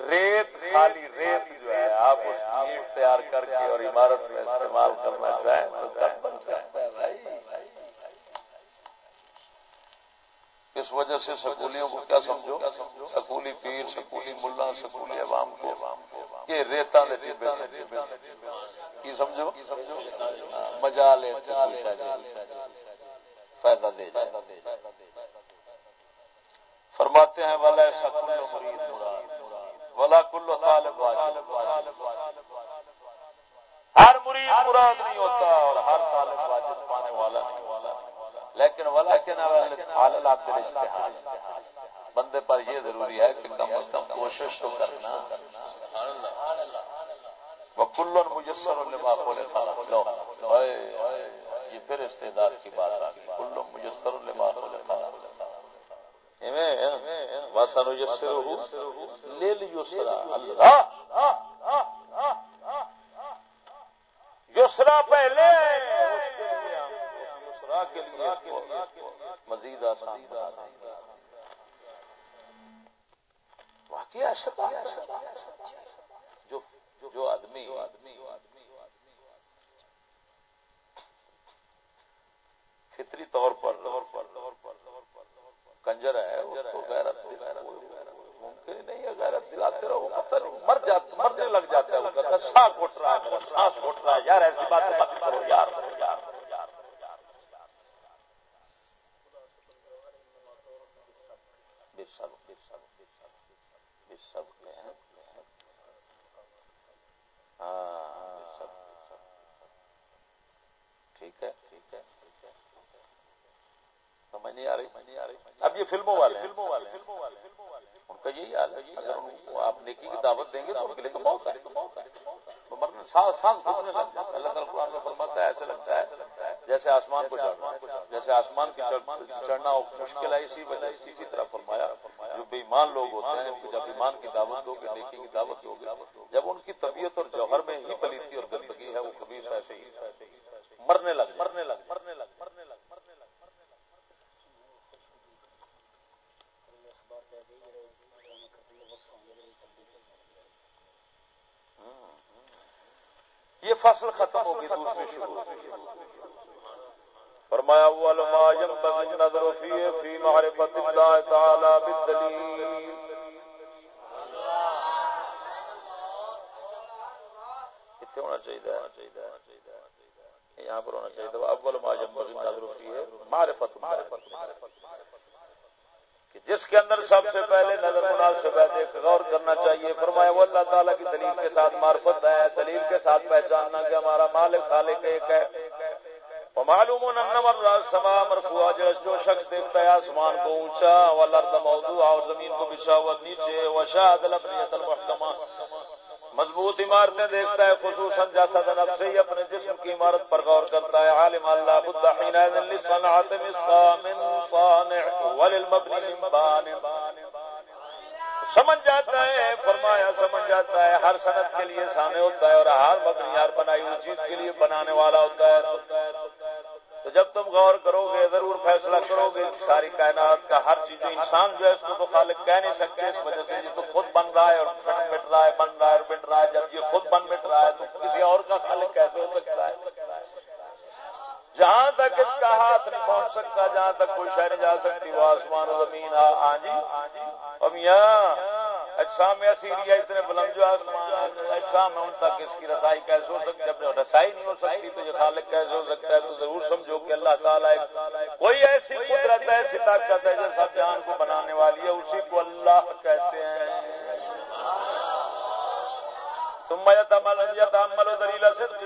A: ریت خالی ریت جو ہے، آپ اس کی تیار کر کے اور عمارت میں استعمال کرنا چاہیں تو کب بن سکتا ہے بھائی؟ اس وجہ سے سکولیوں کو کیا سمجھو؟ سکولی پیر، سکولی ملا، سکولی عوام کو، یہ ریتا دے ٹبے کی سمجھو؟ مزہ لے جی فائدہ دے فرماتے ہیں والا سکول مرید ولا کلو طالب ہر مرید مراد نہیں ہوتا اور ہر طالب واجب پانے والا نہیں والا لیکن ولا کے بندے پر یہ ضروری ہے کہ کم از کم کوشش تو کرنا۔ وہ کلن مجسر لو۔ یہ پھر استعداد کی بات آ گئی۔ کلن مجسر لما خلق۔ واسن لے یسرا پہلے۔ یسرا کے لیے مزید آسان واقعی جو آدمی فطری طور پر کنجر ہے غیرت ممکن نہیں ہے، غیرت دلاتے رہو مر جاتا، مرنے لگ جاتا ہے سانس گھٹ رہا ہے سانس گھٹ رہا ہے۔ یار، ایسی بات مت کرو، یار ٹھیک ہے ٹھیک ہے سمجھ نہیں آ رہی اب یہ فلموں والے فلموں والے ان کا یہی حال ہے اگر ان کو آپ نیکی کی دعوت دیں گے تو ان کے لیے تو بہت ہے اللہ تعالیٰ قرآن میں فرماتا ہے ایسے لگتا ہے جیسے آسمان کو چڑھنا جیسے آسمان کی چڑھنا مشکل ہے اسی وجہ سے اسی طرح فرمایا جو بے ایمان لوگ ہوتے ہیں جب ایمان کی دعوت دو گے نیکی کی دعوت دو گے جب ان کی طبیعت اور جوہر میں ہی پلیتی اور گندگی ہے وہ کبھی ایسے ہی مرنے لگ مرنے لگ مرنے لگ مرنے لگ یہ فصل ختم ہوگی دوسری شروع فرمایا ما ينبغي النظر فيه في معرفة الله تعالى بالدليل کتنے ہونا چاہیے یہاں پر ہونا چاہیے اول ما ينبغي النظر فيه معرفة معرفة کہ جس کے اندر سب سے پہلے نظر مناسب ہے دیکھ غور کرنا چاہیے فرمایا وہ اللہ تعالیٰ کی دلیل کے ساتھ معرفت ہے دلیل کے ساتھ پہچاننا کہ ہمارا مالک خالق ایک ہے معلوم سما مرفوع جو شخص دیکھتا ہے آسمان کو اونچا والارض موضوع اور زمین کو بچھا ہوا نیچے وشاہد الابنیت المحکمہ۔ مضبوط عمارتیں دیکھتا ہے، خصوصاً جیسا دنب سے ہی اپنے جسم کی عمارت پر غور کرتا ہے۔ عالم اللہ بدین سمجھ جاتا ہے، فرمایا سمجھ جاتا ہے، ہر صنعت کے لیے سامنے ہوتا ہے اور ہر مبنی یار بنائی ہوئی چیز کے لیے بنانے والا ہوتا ہے۔ جب تم غور کرو گے ضرور فیصلہ کرو گے ساری کائنات کا ہر چیز انسان جو ہے اس کو تو خالق کہہ نہیں سکتے، اس وجہ سے یہ تو خود بن رہا ہے اور مٹ رہا ہے، بن رہا ہے اور مٹ رہا ہے، جب یہ خود بن مٹ رہا ہے تو کسی اور کا خالق کیسے ہو سکتا ہے؟ جہاں تک اس کا ہاتھ نہیں پہنچ سکتا، جہاں تک کوئی شہر نہیں جا سکتی، وہ آسمان و زمین ہاں جی اب یہاں اجسام اثیریہ اتنے بلند جو آسمان، اجسام ان تک اس کی رسائی کیسے ہو سکتی جب رسائی نہیں ہو سکتی تو یہ خالق کیسے ہو سکتا ہے۔ تو ضرور سمجھو کہ اللہ تعالیٰ کوئی ایسی قدرت ہے ایسی طاقت ہے جو سب جہان کو بنانے والی ہے۔ اسی کو اللہ کہتے ہیں۔ ثم يتمل يتامل دليل صدق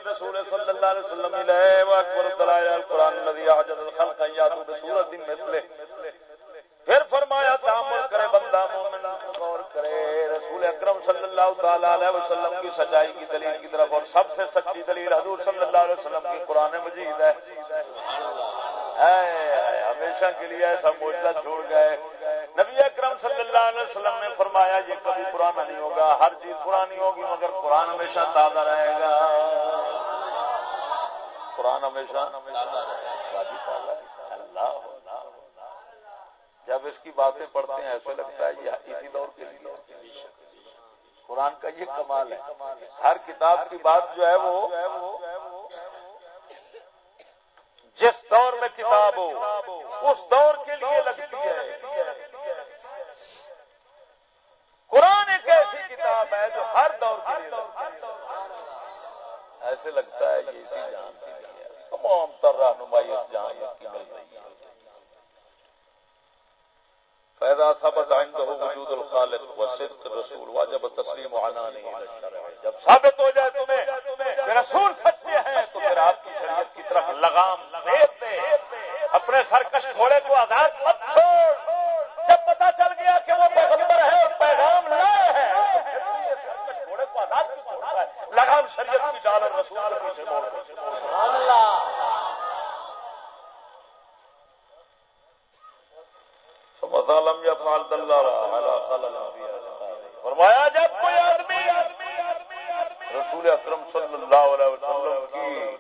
A: صلى الله عليه وسلم اليه واكبر دلائل القران الذي اعجز الخلق ياتوا بسوره مثله۔ پھر فرمایا تعامل کرے رسول اکرم صلی اللہ تعالی علیہ وسلم کی سچائی کی دلیل کی طرف اور سب سے سچی دلیل حضور صلی اللہ علیہ وسلم کی قرآن مجید ہے۔ ہمیشہ کے لیے ایسا موجودہ چھوڑ گئے۔ نبی اکرم صلی اللہ علیہ وسلم نے فرمایا، یہ کبھی پرانا نہیں ہوگا، ہر چیز پرانی ہوگی، مگر قرآن ہمیشہ تازہ رہے گا۔ قرآن ہمیشہ اللہ جب اس کی باتیں پڑھتے ہیں ایسا لگتا ہے یہ اسی دور کے لیے۔ قرآن کا یہ کمال ہے۔ ہر کتاب کی بات جو ہے وہ جس دور میں کتاب ہو، اس دور کے لیے لگتی ہے۔ قرآن ایک ایسی کتاب ہے جو ہر دور کے لیے ایسے لگتا ہے یہ اسی جان تمام تر رہنمائی جہاں کی مل رہی ہے۔ فیضا ثبت عنده وجود الخالق وصدق الرسول واجب تسلیم عنانی جب ثابت ہو جائے تمہیں کہ رسول سچے ہیں تو پھر آپ کی شریعت کی طرف لگام بھیج دے۔ اپنے سرکش گھوڑے کو آزاد مت چھوڑ۔ جب پتا چل گیا کہ وہ پیغمبر ہے اور پیغام لائے ہے گھوڑے کو آزاد کیوں چھوڑتا ہے؟ لگام شریعت کی ڈال اور رسول کے پیچھے موڑ اللہ مظالم یا فال فرمایا، جب کوئی آدمی رسول اکرم صلی اللہ علیہ وسلم کی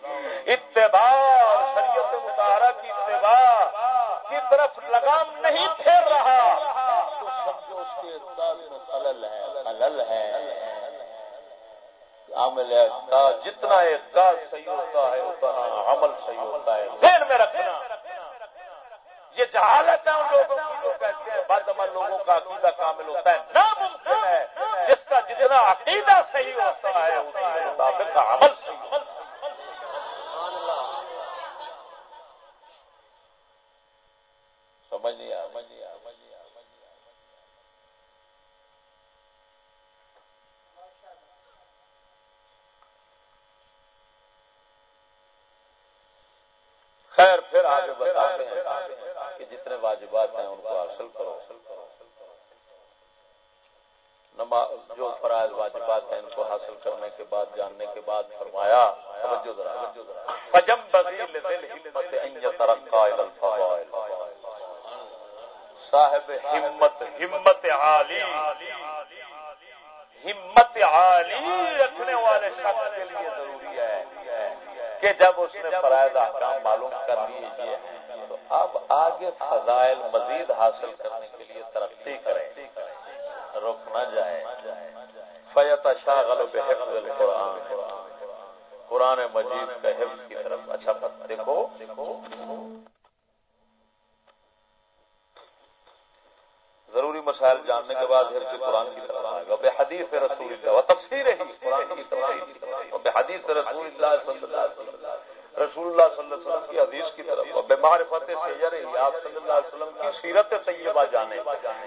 A: اتباع، شریعت مطالعہ کی اتباع کی طرف لگام نہیں پھیر رہا، تو سمجھو اس کے اعتقاد میں خلل ہے خلل ہے۔ عمل اعتقاد، جتنا اعتقاد صحیح ہوتا ہے، اتنا عمل صحیح ہوتا ہے۔ ذہن میں رکھنا۔ یہ جہالت ہے ان لوگوں کی جو کہتے ہیں بد عمل لوگوں کا عقیدہ کامل ہوتا ہے۔ ناممکن ہے۔ جس کا جتنا عقیدہ صحیح ہوتا ہے اس کے مطابق عمل صحیح سمجھ نہیں آ خیر پھر آگے بتاتے ہیں کہ جتنے واجبات ہیں ان کو حاصل کرو جو فرائض واجبات ہیں ان کو حاصل کرنے کے بعد جاننے کے بعد فرمایا صاحب ہمت ہمت عالی ہمت عالی رکھنے والے شخص کے لیے ضروری ہے کہ جب اس فرائض احکام معلوم کر لیے تو اب آگے فضائل مزید حاصل کرنے کے لیے ترقی کرے رک نہ جائے فیت شاغل بحفظ القرآن۔ قرآن مجید کا حفظ کی طرف۔ اچھا دیکھو۔ ضروری مسائل جاننے کے بعد حفظ قرآن کی طرف آئے گا۔ بے حدیث رسول اللہ تفصیل ہے۔ قرآن کی طرف بے حدیث رسول اللہ صلی اللہ علیہ وسلم رسول اللہ صلی اللہ علیہ وسلم کی حدیث کی طرف۔ بیمار فتح سیجر ہی آپ صلی اللہ علیہ وسلم کی سیرت طیبہ جانے۔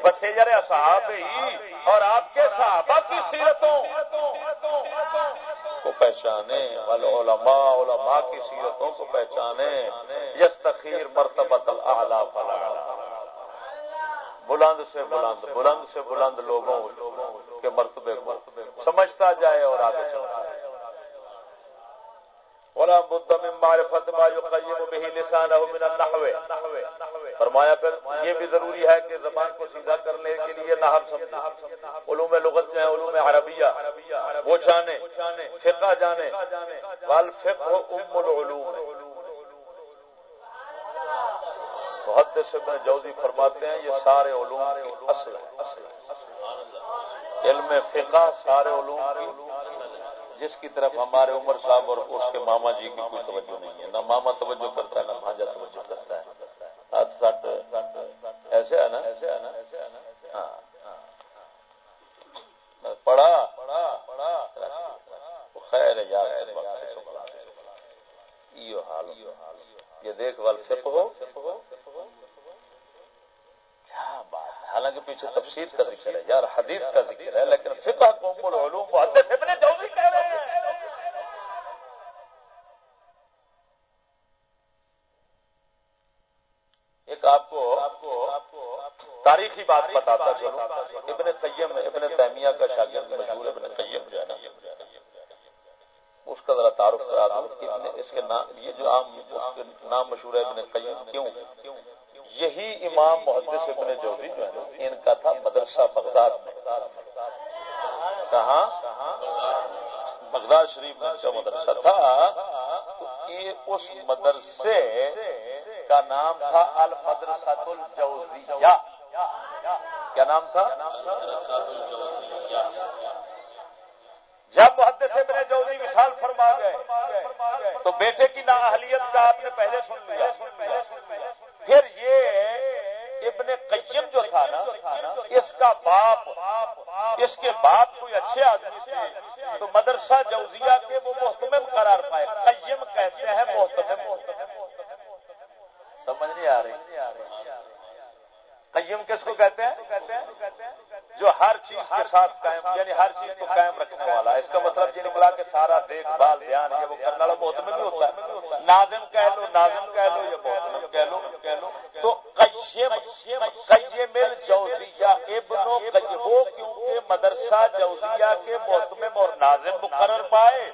A: بس سیجر اصحاب ہی اور آپ کے صحابہ کی سیرتوں۔ کو پہچانے علماء علماء کی سیرتوں کو پہچانے۔ یس تخیر مرتبت الاعلی فلا بلند سے بلند بلند سے بلند لوگوں کے مرتبے کو۔ سمجھتا جائے اور آگے چلتا۔ ولا بد من معرفت ما يقيم به لسانه من النحو. فرمایا پھر، یہ بھی ضروری ہے کہ زبان کو سیدھا کرنے کے لیے نحو سمجھے۔ علوم لغت جو ہے علوم عربیہ، وہ جانے، فقہ جانے۔ والفقہ ام العلوم محدث ابن جوزی فرماتے ہیں، یہ سارے علوم کی اصل ہے۔ علم فقہ، سارے علوم کی جس کی طرف ہمارے عمر صاحب اور اس کے ماما جی کی کوئی توجہ نہیں ہے، نہ ماما توجہ کرتا ہے، نہ بھانجا توجہ کرتا ہے۔ ایسے ہے نا ایسے ہے نا؟ ہاں۔ پڑھا۔ پڑھا پڑھا خیر ہے۔ یار یہ دیکھ بھال فک ہو۔ حالانکہ پیچھے تفسیر کا ذکر ہے یار حدیث کا ذکر ہے، لیکن فقہ کو العلوم محدث ابن جوزی کہہ رہے ہیں۔ ایک آپ کو تاریخی بات بتاتا چلو ابن قیم، ابن تیمیہ کا شاگرد مشہور ابن قیم جانا اس کا ذرا تعارف کرا دوں۔ اس کے نام، یہ جو عام نام مشہور ہے ابن تھا المدرسۃ الجوزیہ۔ کیا نام تھا؟ جب محدث ابن جوزی وشال فرما گئے، تو بیٹے کی نااہلیت کا آپ نے پہلے سن لیا۔ مدرسہ جوزیہ کے محکمے اور ناظم مقرر پائے۔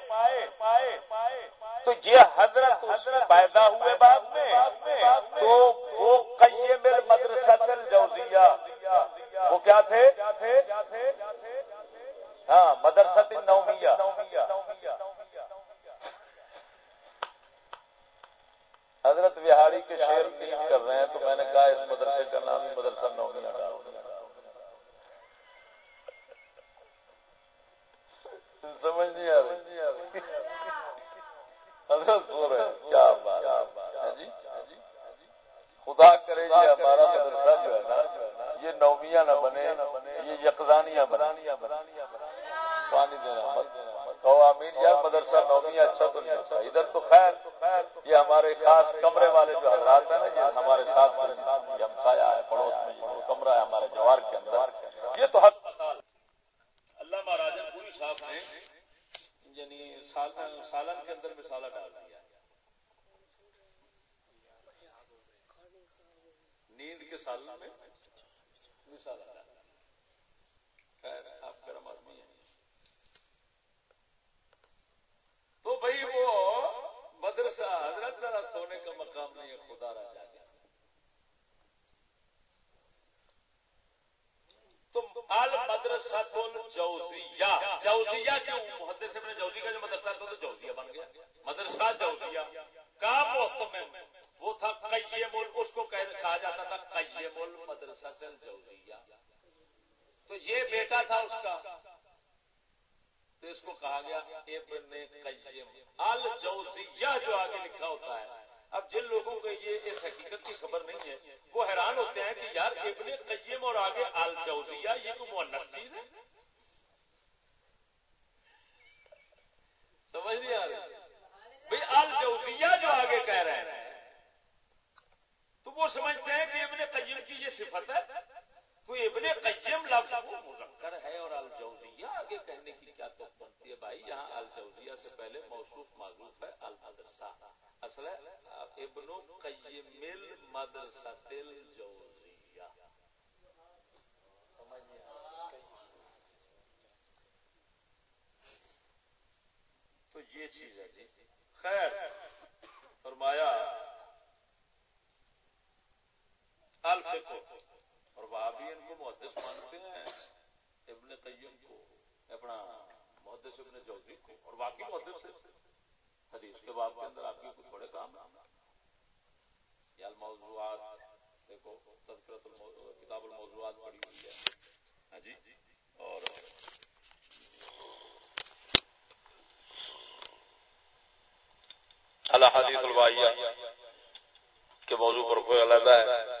A: کے موضوع پر کوئی علیحدہ ہے۔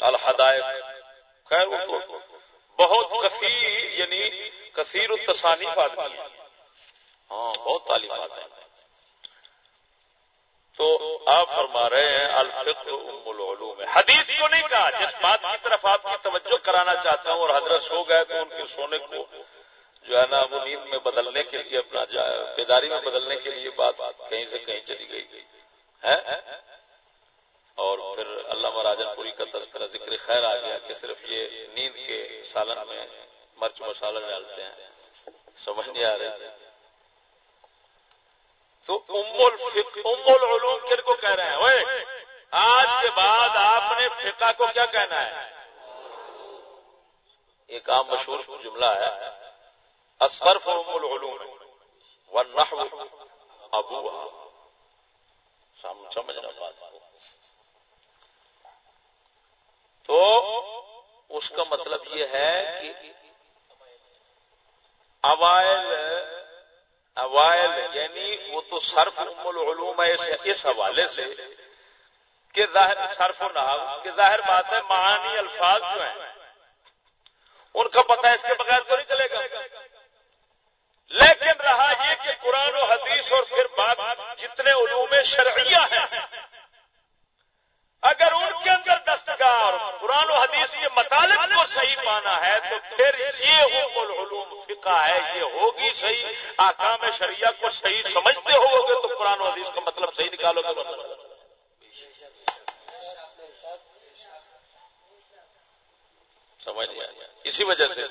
A: الحدائق خیر، وہ تو بہت کثیر یعنی کثیر التسانی آدمی ہے ہاں بہت تعلیمات ہیں۔ تو آپ فرما رہے ہیں الفق ام العلوم۔ حدیث کو نہیں کہا، جس بات کی طرف آپ کی توجہ کرانا چاہتا ہوں اور حضرت سو گئے تو ان کے سونے کو جو ہے نا، وہ نیند میں بدلنے کے لیے اپنا بیداری میں بدلنے کے لیے بات کہیں سے کہیں چلی گئی۔ اور پھر اللہ مہاراجن پوری کا تذکرہ ذکر خیر آ گیا کہ صرف یہ نیند کے سالن میں مرچ مسالہ ڈالتے ہیں۔ سمجھ نہیں آ رہے تو ام ام العلوم کن کو کہہ رہے ہیں؟ آج کے بعد آپ نے فقہ کو کیا کہنا ہے؟ ایک عام مشہور جملہ ہے اصرف ام العلوم والنحو ابوها سمجھنا بات تو اس کا مطلب یہ ہے کہ اوائل اوائل یعنی وہ تو صرف ام العلوم ہے اس حوالے سے کہ ظاہر صرف و نحو، کہ ظاہر بات ہے معانی الفاظ جو ہیں، ان کا پتہ اس کے بغیر تو نہیں چلے گا۔ لیکن رہا یہ کہ قرآن و حدیث اور پھر بات جتنے علوم شرعیہ ہیں۔ اگر ان کے اندر دستگاہ اور قرآن و حدیث کے مطالب کو صحیح پانا ہے، تو پھر یہ العلوم فقہ ہے، یہ ہوگی صحیح۔ آکام شریعہ کو صحیح سمجھتے ہو گے تو قرآن و حدیث کا مطلب صحیح نکالو گے۔ مطلب سمجھ نہیں اسی وجہ سے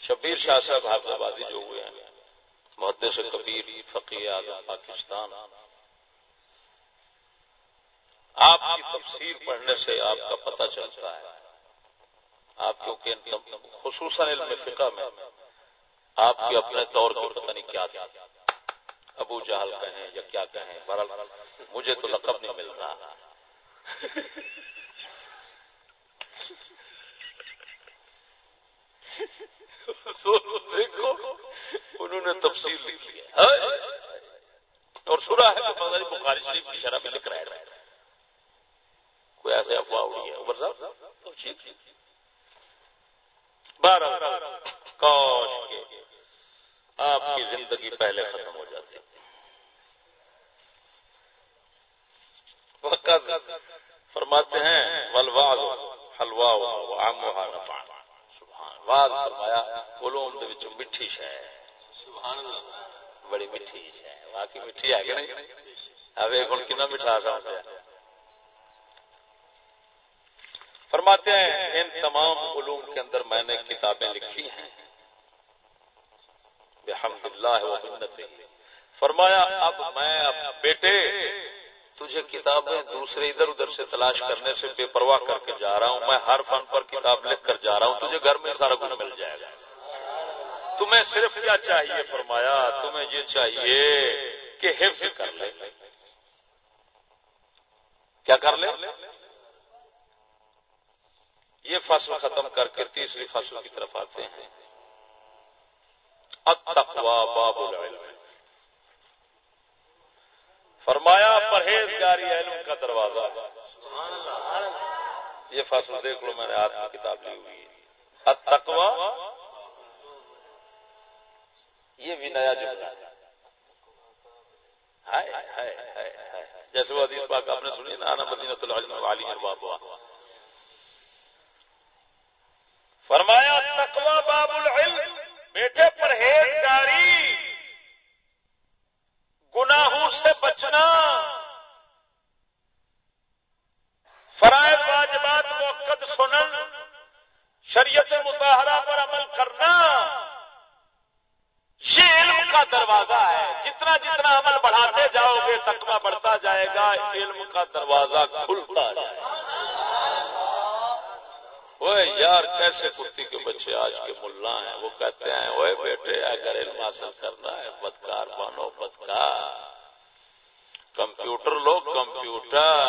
A: شبیر شاہ صاحب حافظ آبادی جو ہوئے ہیں محدث کبیر فقی اعظم پاکستان۔ آپ کی تفسیر پڑھنے سے آپ کا پتہ چلتا ہے۔ آپ کیونکہ خصوصاً علم فقہ میں، آپ کے اپنے طور کی پتہ نہیں کیا تھا۔ ابو جہل کہیں یا کیا کہیں برحال مجھے تو لقب نہیں مل رہا۔ دیکھو، انہوں نے تفصیل لکھی ہے۔ اور سنا ہے کہ بخاری شریف کی شرح میں لکھ رہے ہیں کوئی ایسے افواہ ہوئی ہے؟ عمر صاحب بارہ کاش کے آپ کی زندگی پہلے ختم ہو جاتی۔ وقت فرماتے ہیں ولواد حلوا آم واض فرمایا علوم دے وچوں مٹھی شے سبحان اللہ۔ بڑی مٹھی شے واقعی مٹھی ہے کہ نہیں؟ اوے ہن کنا مٹھا سا فرماتے ہیں ان تمام علوم کے اندر میں نے کتابیں لکھی ہیں۔ بحمد اللہ و فرمایا اب میں بیٹے تجھے کتابیں دوسرے ادھر ادھر سے تلاش کرنے سے بے پرواہ کر کے جا رہا ہوں، میں ہر فن پر کتاب لکھ کر جا رہا ہوں، تجھے گھر میں سارا کچھ مل جائے گا۔ تمہیں صرف کیا چاہیے؟ فرمایا، تمہیں یہ چاہیے کہ حفظ کر لے۔ کیا کر لے؟ یہ فصل ختم کر کے تیسری فصل کی طرف آتے ہیں۔ التقوى باب العلم۔ فرمایا پرہیزگاری علم کا دروازہ یہ فصل دیکھ لو، میں نے ہاتھ میں کتاب لی ہوئی ہے۔ تکوا یہ بھی نیا جملہ جیسے وہ حدیث پاک آپ نے سنی نا آنا مدینہ العلم علی ارباب فرمایا تقوا باب العلم۔ بیٹے، پرہیزگاری۔ گناہوں سے بچنا۔ فرائض واجبات موقع سنن، شریعت مظاہرہ پر عمل کرنا۔ یہ علم کا دروازہ ہے۔ جتنا جتنا عمل بڑھاتے جاؤ گے، تقوی بڑھتا جائے گا۔ علم کا دروازہ کھلتا جائے گا۔ وہ یار کیسے کتی کے بچے آج کے ملا ہیں؟ وہ کہتے ہیں وہ بیٹے، اگر علم حاصل کرنا ہے، بدکار بنو بدکار۔ کمپیوٹر لو، کمپیوٹر۔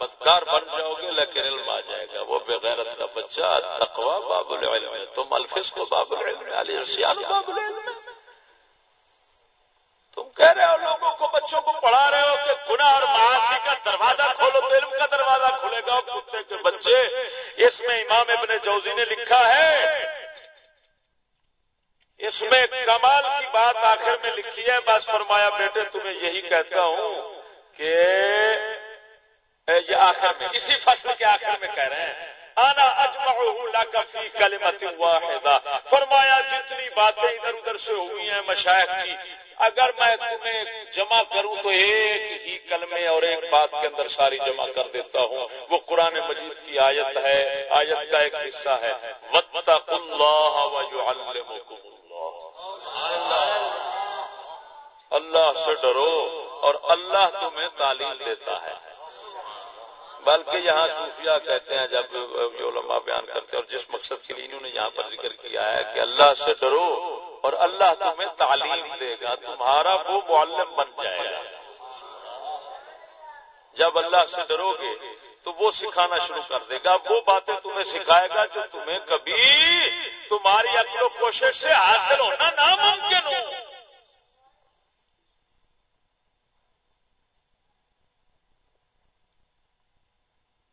A: بدکار بن جاؤ گے، لیکن علم آ جائے گا۔ وہ بغیرت کا بچہ تقوا باب العلم ہے۔ تم الفظ کو باب العلم، علی باب العلم تم کہہ رہے ہو لوگوں کو بچوں کو پڑھا رہے ہو کہ گناہ اور معاشی کا دروازہ کھولو تو علم کا دروازہ کھلے گا کتے کے بچے۔ اس میں امام ابن جوزی نے لکھا ہے۔ اس میں کمال کی بات آخر میں لکھی ہے۔ بس فرمایا، بیٹے، تمہیں یہی کہتا ہوں کہ یہ آخر میں، اسی فصل کے آخر میں کہہ رہے ہیں۔ آنا اجمع فی کلمت واحدہ۔ فرمایا، جتنی باتیں ادھر ادھر سے ہوئی ہیں مشائق کی اگر میں تمہیں جمع کروں تو ایک ہی کلمے اور ایک بات کے اندر ساری جمع کر دیتا ہوں۔ وہ قرآن مجید کی آیت ہے۔ آیت کا ایک حصہ ہے۔ اللہ سے ڈرو اور اللہ تمہیں تعلیم دیتا ہے۔ بلکہ یہاں صوفیہ کہتے ہیں جب علماء بیان کرتے ہیں اور جس مقصد کے لیے انہوں نے یہاں پر ذکر کیا ہے کہ اللہ سے ڈرو اور اللہ تمہیں تعلیم دے گا، تمہارا وہ معلم بن جائے گا۔ جب اللہ سے ڈرو گے تو وہ سکھانا شروع کر دے گا، وہ باتیں تمہیں سکھائے گا جو تمہیں کبھی تمہاری عقل و کوشش سے حاصل ہونا ناممکن ہو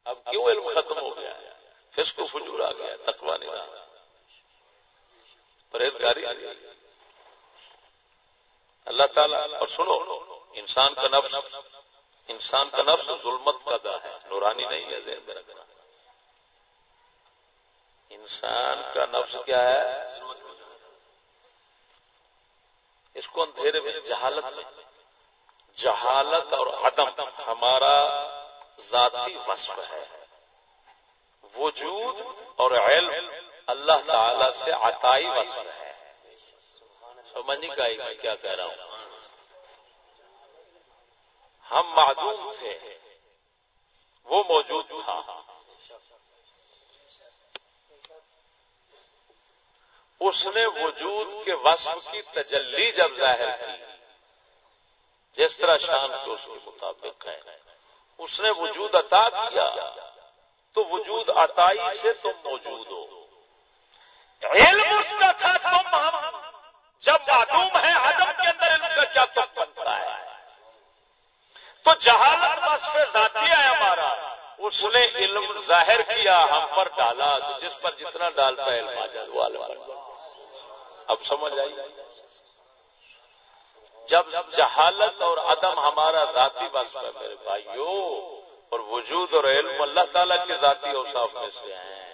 A: اب کیوں علم ختم ہو گیا؟ فس کو فجور آ گیا؟ تکوا نہیں رہا۔ پرہیزگاری۔ اللہ تعالیٰ، اور سنو، انسان کا نفس، انسان کا نفس ظلمت کا دا ہے، نورانی نہیں ہے ذہن میں رکھنا۔ انسان کا نفس کیا ہے؟ اس کو اندھیرے میں جہالت میں۔ جہالت اور عدم، ہمارا ذاتی وصف ہے۔ وجود اور علم اللہ تعالی سے عطائی وصف ہے۔ سمجھ نہیں کا میں کیا کہہ رہا ہوں؟ ہم معدوم تھے۔ وہ موجود تھا۔ اس نے وجود کے وصف کی تجلی جب ظاہر کی، جس طرح شان کو اس کے مطابق ہے۔ اس نے وجود عطا کیا، تو وجود عطائی سے تم موجود ہو۔ علم اس کا تھا تم ہم۔ جب معلوم ہے عدم کے اندر علم کا کیا تم بنتا ہے۔ تو جہالت وصف ذاتی ہے ہمارا۔ اس نے علم ظاہر کیا، ہم پر ڈالا، تو جس پر جتنا ڈالتا ہے علم آ جائے۔ وہ اب سمجھ آئیے جب جہالت اور عدم ہمارا ذاتی وصف ہے میرے بھائیوں اور وجود اور علم اللہ تعالیٰ کے ذاتی اوصاف میں سے ہیں،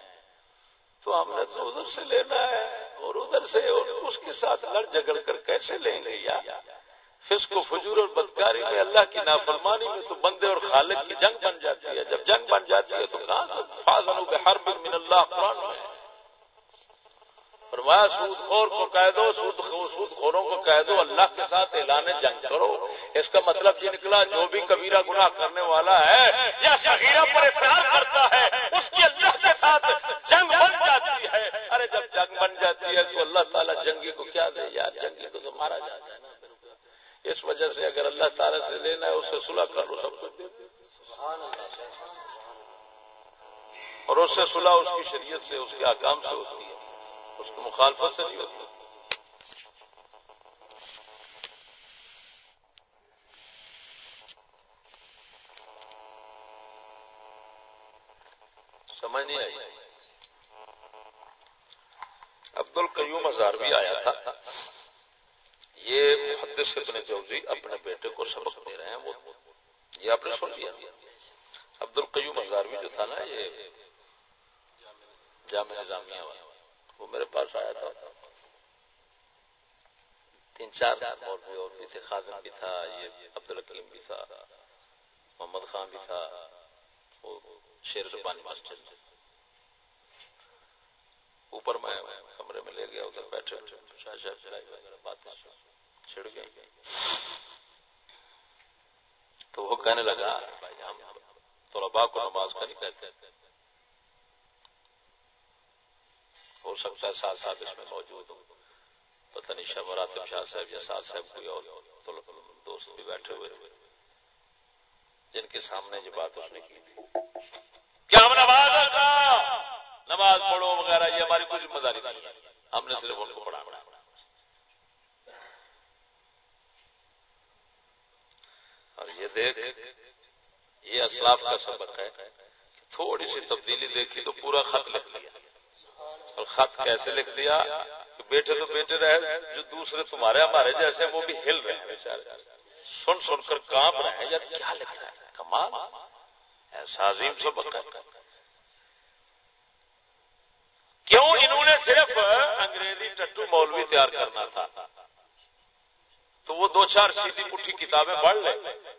A: تو ہم نے تو ادھر سے لینا ہے اور ادھر سے اس کے ساتھ لڑ جگڑ کر کیسے لیں گے یا؟ فسق و فجور اور بدکاری میں اللہ کی نافرمانی میں تو بندے اور خالق کی جنگ بن جاتی ہے، جب جنگ بن جاتی ہے تو کہاں سے فاضل ہر من اللہ قرآن میں؟ فرمایا سود خور کو کہہ دو، سود سود خوروں کو کہہ دو، اللہ کے ساتھ اعلان جنگ کرو۔ اس کا مطلب یہ نکلا، جو بھی کبیرہ گناہ کرنے والا ہے یا شہیرہ پر اختیار کرتا ہے، اس کی اللہ کے ساتھ جنگ بن جاتی ہے۔ ارے جب جنگ بن جاتی ہے تو اللہ تعالیٰ جنگی کو کیا دے؟ یار جنگی کو تو مارا جاتا ہے نا اس وجہ سے اگر اللہ تعالیٰ سے لینا ہے اس سے صلح کر لو، سب کچھ اور اس سے صلح اس کی شریعت سے، اس کے آکام سے ہوتی ہے۔ اس کو مخالفت سے نہیں ہوتی۔ سمجھ نہیں آئی۔ عبد القیوم ہزار بھی آیا تھا۔ یہ محدث ابن جوزی اپنے بیٹے کو سبق دے رہے ہیں۔ وہ یہ آپ نے سن لیا۔ عبد القیوم ہزار بھی جو تھا نا، یہ جامع نظامیہ والا۔ وہ میرے پاس آیا تھا۔ تین چار اور بھی اور بھی تھے خاصم بھی تھا، یہ عبد الکیم بھی تھا، محمد خان بھی تھا، وہ شیر ربانی مسجد اوپر میں کمرے میں لے گیا، ادھر بیٹھے، شاہ شاہ چلائی وغیرہ باتیں چھڑ گئی تو وہ کہنے لگا، ہم طلباء کو نماز کا نہیں کہتے۔ ہو سکتا ہے ساتھ ساتھ اس میں موجود ہو پتہ نہیں شاہ مراتب شاہ صاحب یا ساتھ صاحب کوئی اور دوست بھی بیٹھے ہوئے جن کے سامنے یہ بات اس نے کی تھی۔ کیا ہم نماز نماز پڑھو وغیرہ، یہ ہماری کوئی ذمہ داری نہیں ہے۔ ہم نے صرف ان کو پڑھا۔ پڑھا اور یہ دیکھ، یہ اسلاف کا سبق ہے تھوڑی سی تبدیلی دیکھی تو پورا خط لکھ لیا۔ اور خط کیسے لکھ دیا کہ بیٹے تو بیٹے رہے، جو دوسرے تمہارے ہمارے جیسے وہ بھی ہل رہے ہیں بیچارے۔ سن سن کر کانپ رہے ہیں یار کیا لکھ رہا ہے کمال۔ ایسا عظیم سبق ہے۔ کیوں انہوں نے صرف انگریزی ٹٹو مولوی تیار کرنا تھا؟ تو وہ دو چار سیدھی پٹھی کتابیں پڑھ لے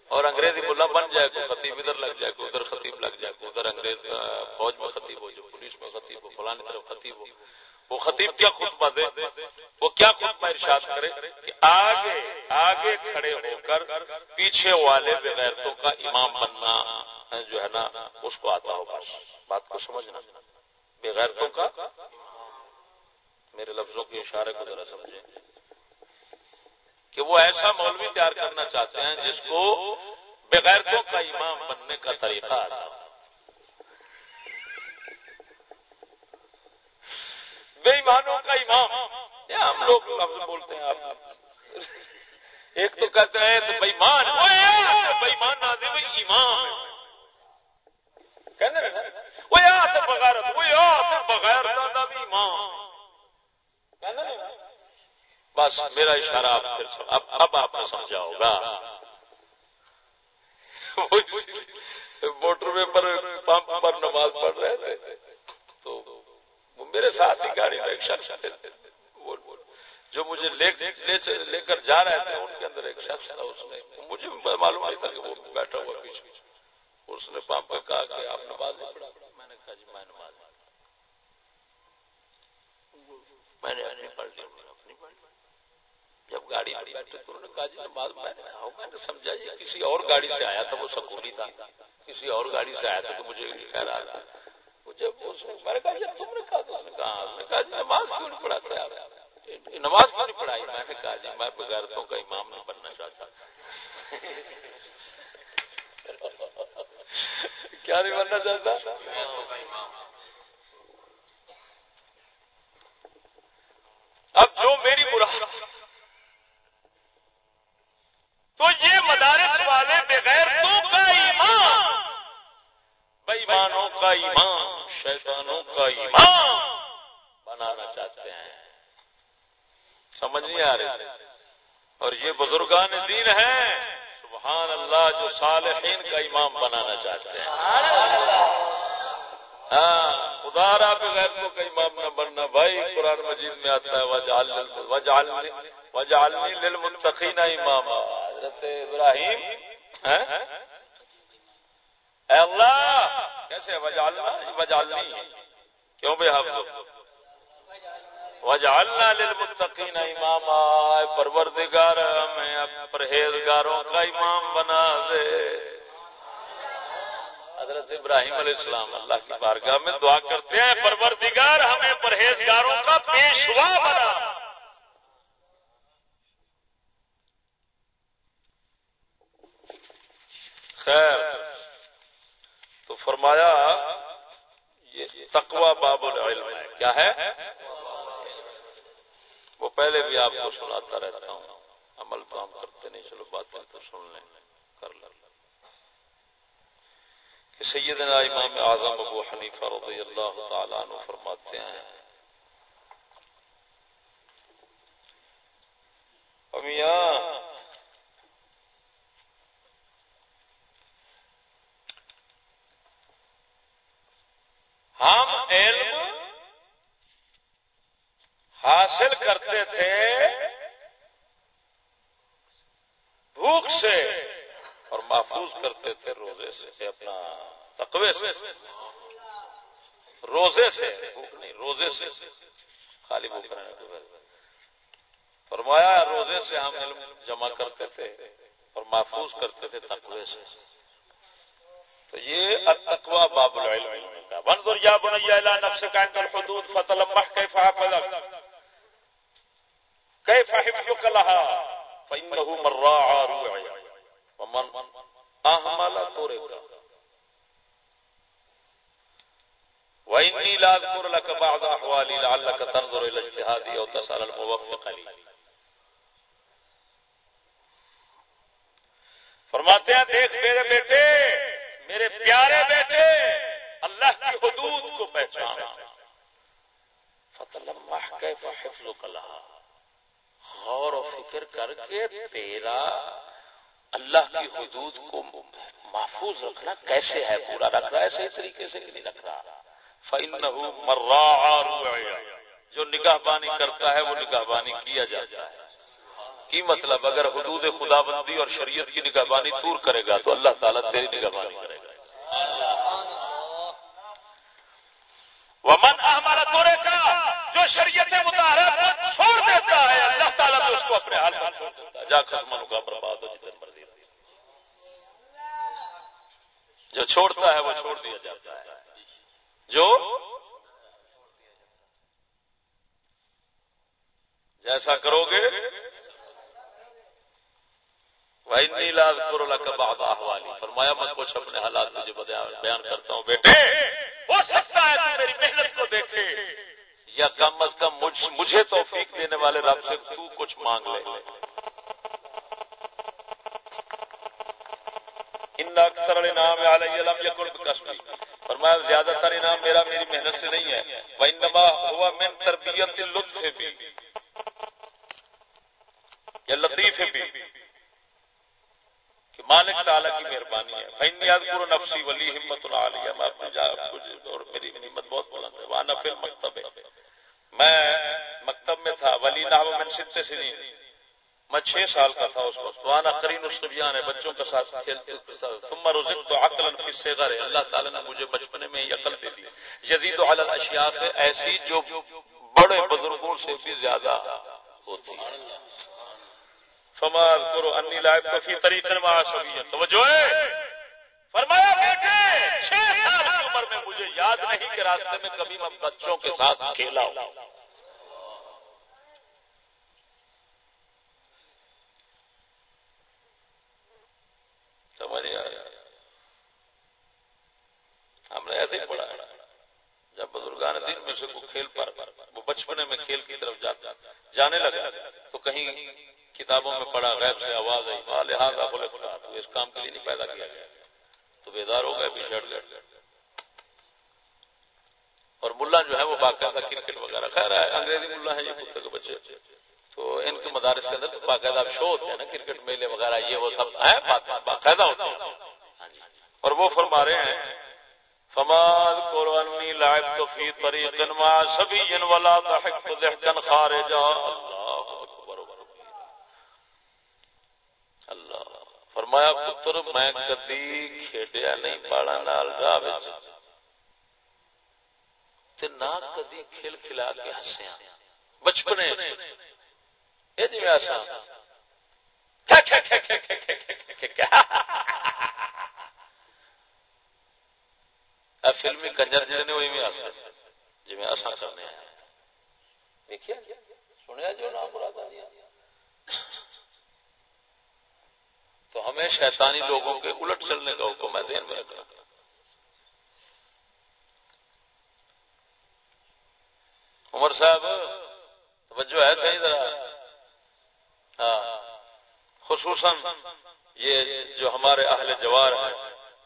A: اور انگریزی ملا بن جائے کوئی خطیب، ادھر لگ جائے کوئی، ادھر خطیب لگ جائے کوئی، ادھر انگریز فوج میں خطیب ہو، جو پولیس میں خطیب ہو فلانی طرف خطیب ہو۔ وہ خطیب کیا خطبہ دے؟ وہ کیا خطبہ ارشاد کرے؟ کہ آگے آگے کھڑے ہو کر پیچھے والے بغیرتوں کا امام بننا جو ہے نا، اس کو آتا ہوگا بات کو سمجھنا۔ بغیرتوں کا؟ میرے لفظوں کے اشارے کو ذرا سمجھیں۔ کہ وہ ایسا مولوی تیار کرنا چاہتے ہیں جس کو بغیرتوں کا امام بننے کا طریقہ آتا بے ایمانوں کا امام۔ ہم لوگ لفظ بولتے ہیں آپ۔ ایک تو کہتے ہیں تو بےمان بےمان نہ دے بھائی ایمان وہ بغیر وہ بغیر بھی ایمان بس میرا اشارہ آپ اب آپ نے سمجھا ہوگا۔ موٹر وے پر پمپ پر نماز پڑھ رہے تھے۔ تو وہ میرے ساتھ ہی گاڑی میں ایک شخص جو مجھے لے کر جا رہے تھے، ان کے اندر ایک شخص تھا۔ اس نے مجھے معلوم نہیں تھا کہ وہ بیٹھا ہوا پیچھے اس نے پمپ پہ کہا کہ آپ نماز نہیں پڑھا۔ میں نے کہا جی میں نماز میں نے پڑھ لی جب گاڑی آڑی بیٹھے تو انہوں نے کہا جی نماز میں نے میں نے سمجھا جی کسی اور گاڑی سے آیا تھا، وہ سکولی تھا۔ کسی اور گاڑی سے آیا تھا تو مجھے کہہ رہا تھا جب اس نے، میں نے کہا جب تم نے کہا تو نے کہا نے کہا جی نماز کیوں نہیں پڑھاتے آپ نماز کیوں نہیں پڑھائی؟ میں نے کہا جی میں بغیرتوں کا امام نہیں بننا چاہتا۔ کیا نہیں بننا چاہتا؟ اب جو میری برا تو یہ مدارس والے بغیر تو کا ایمان بےمانوں کا ایمان، شیطانوں کا ایمان بنانا چاہتے ہیں۔ سمجھ نہیں آ رہے اور یہ بزرگان دین ہیں، سبحان اللہ، جو صالحین کا امام بنانا چاہتے ہیں۔ ہاں خدارا بغیر تو کا امام نہ بننا۔ بھائی، قرآن مجید میں آتا ہے وجالنی للمتقین امام حضرت ابراہیم اے اللہ، کیسے وجالنا وجالنی کیوں بے حافظ وجالنا للمتقین امام پروردگار، ہمیں پرہیزگاروں کا امام بنا دے۔ حضرت ابراہیم علیہ السلام، اللہ کی بارگاہ میں دعا کرتے ہیں، پروردگار، ہمیں پرہیزگاروں کا پیشوا بنا۔ خیر۔ تو فرمایا، یہ تقوا باب العلم ہے۔ کیا ہے؟ وہ پہلے بھی آپ کو سناتا رہتا ہوں۔ عمل تو ہم کرتے نہیں، چلو باتیں تو سن لیں، کر لیں۔ کہ سیدنا امام اعظم ابو حنیفہ رضی اللہ تعالیٰ عنہ فرماتے ہیں، امیاں ہم علم حاصل کرتے تھے بھوک سے اور محفوظ کرتے تھے روزے سے اپنا تقوی سے۔ روزے سے، بھوک نہیں، روزے سے۔ خالی بھوک فرمایا، روزے سے ہم علم جمع کرتے تھے اور محفوظ کرتے تھے تقوی سے۔ تو یہ التقوى باب العلم کا وانظر یا بنی الى نفسك عند الحدود فتلمح كيف حفظك كيف حفظك لها فانه من راعى روعي ومن اهمل ترك واني لا اذكر لك بعض احوالي لعلك تنظر الى اجتهادي او تسال الموفق لي۔ فرماتے ہیں، دیکھ میرے بیٹے میرے پیارے بیٹے، اللہ کی حدود کو پہچانا۔ فتح حفظ کلا غور و فکر کر کے تیرا اللہ کی حدود کو محفوظ رکھنا کیسے ہے؟ پورا رکھ رہا ہے، صحیح طریقے سے نہیں رکھ رہا؟ مرا جو نگاہ بانی کرتا ہے، وہ نگاہ بانی کیا جاتا ہے۔ کی مطلب اگر حدود خدا بندی اور شریعت کی نگاہ بانی دور کرے گا تو اللہ تعالیٰ تیری نگہبانی کرے گا۔ ومن ہمارا تورے کا جو شریعت چھوڑ دیتا ہے، اللہ تعالیٰ بھی اس کو اپنے حال پر چھوڑ دیتا ہے۔ جا کر منو کا برباد ہو جتنے مرضی جو چھوڑتا ہے، وہ چھوڑ دیا جاتا ہے۔ جو جیسا کرو گے بھائی نیلاد کرولا کا بعد احوالی فرمایا، میں کچھ اپنے حالات مجھے بیان کرتا ہوں، بیٹے۔ ہو سکتا ہے میری محنت کو دیکھے، یا کم از کم مجھے توفیق دینے والے رب سے تو کچھ مانگ لے۔ ان اکثر انعام علیہ لم یکن بکسبی فرمایا، زیادہ تر انعام میرا میری محنت سے نہیں ہے۔ وانما ہوا من تربیت اللطف بھی یا لطیف بھی مالک تعالیٰ کی مہربانی ہے۔ میں فین یذکر نفسی ولی ہمت العالیہ میں اپنے جا اور میری ہمت بہت بلند ہے۔ وانا فی المکتب میں مکتب میں تھا، ولی نحو من ست سنین میں چھ سال کا تھا اس وقت۔ وانا قرین الصبیان ہے بچوں کے ساتھ کھیلتے ثم رزقت عقلا فی الصغر۔ اللہ تعالی نے مجھے بچپنے میں ہی عقل دے دی۔ یزید علی الاشیاء ایسی جو بڑے بزرگوں سے بھی زیادہ ہوتی ہے۔ فما کرو انی لائب تو فی طریقے توجہ ہے؟ فرمایا بیٹے، چھ سال کی عمر میں مجھے یاد نہیں کہ راستے میں کبھی میں بچوں کے ساتھ کھیلا ہوں۔ سمجھ آیا ہم نے ایسے ہی پڑھا جب بزرگان دن میں سے کوئی کھیل پر، وہ بچپنے میں کھیل کی طرف جاتا جانے لگا تو کہیں کتابوں میں پڑھا، غیب سے آواز آئی ہاں، لہٰذا بولے تو اس کام کے لیے نہیں پیدا کیا۔ گیا تو بیدار ہو گئے پیچھے ہٹ گئے۔ اور ملا جو ہے وہ باقاعدہ کرکٹ وغیرہ۔ خیر ہے، انگریزی ملا ہے یہ کتے کے بچے۔ تو ان کے مدارس کے اندر باقاعدہ شو ہوتے ہیں نا، کرکٹ میلے وغیرہ، یہ وہ سب ہے باقاعدہ ہوتے ہیں۔ ہاں جی۔ اور وہ فرما رہے ہیں فماد قرآنی لائب تو فی طریق ما سبی ولا تحق ضحکا خارجا۔ اللہ اللہ فرمایا، پتر، میں کدی کھیڈیا نہیں باڑا نال راہ نہ کدی جی فلمی کنجر جڑے نے جی سنیا جی، جو تو ہمیں شیطانی لوگوں کے الٹ چلنے کا حکم ہے ذہن میں رکھنا عمر صاحب توجہ ہے صحیح ذرا ہاں خصوصاً یہ جو ہمارے اہل جوار ہیں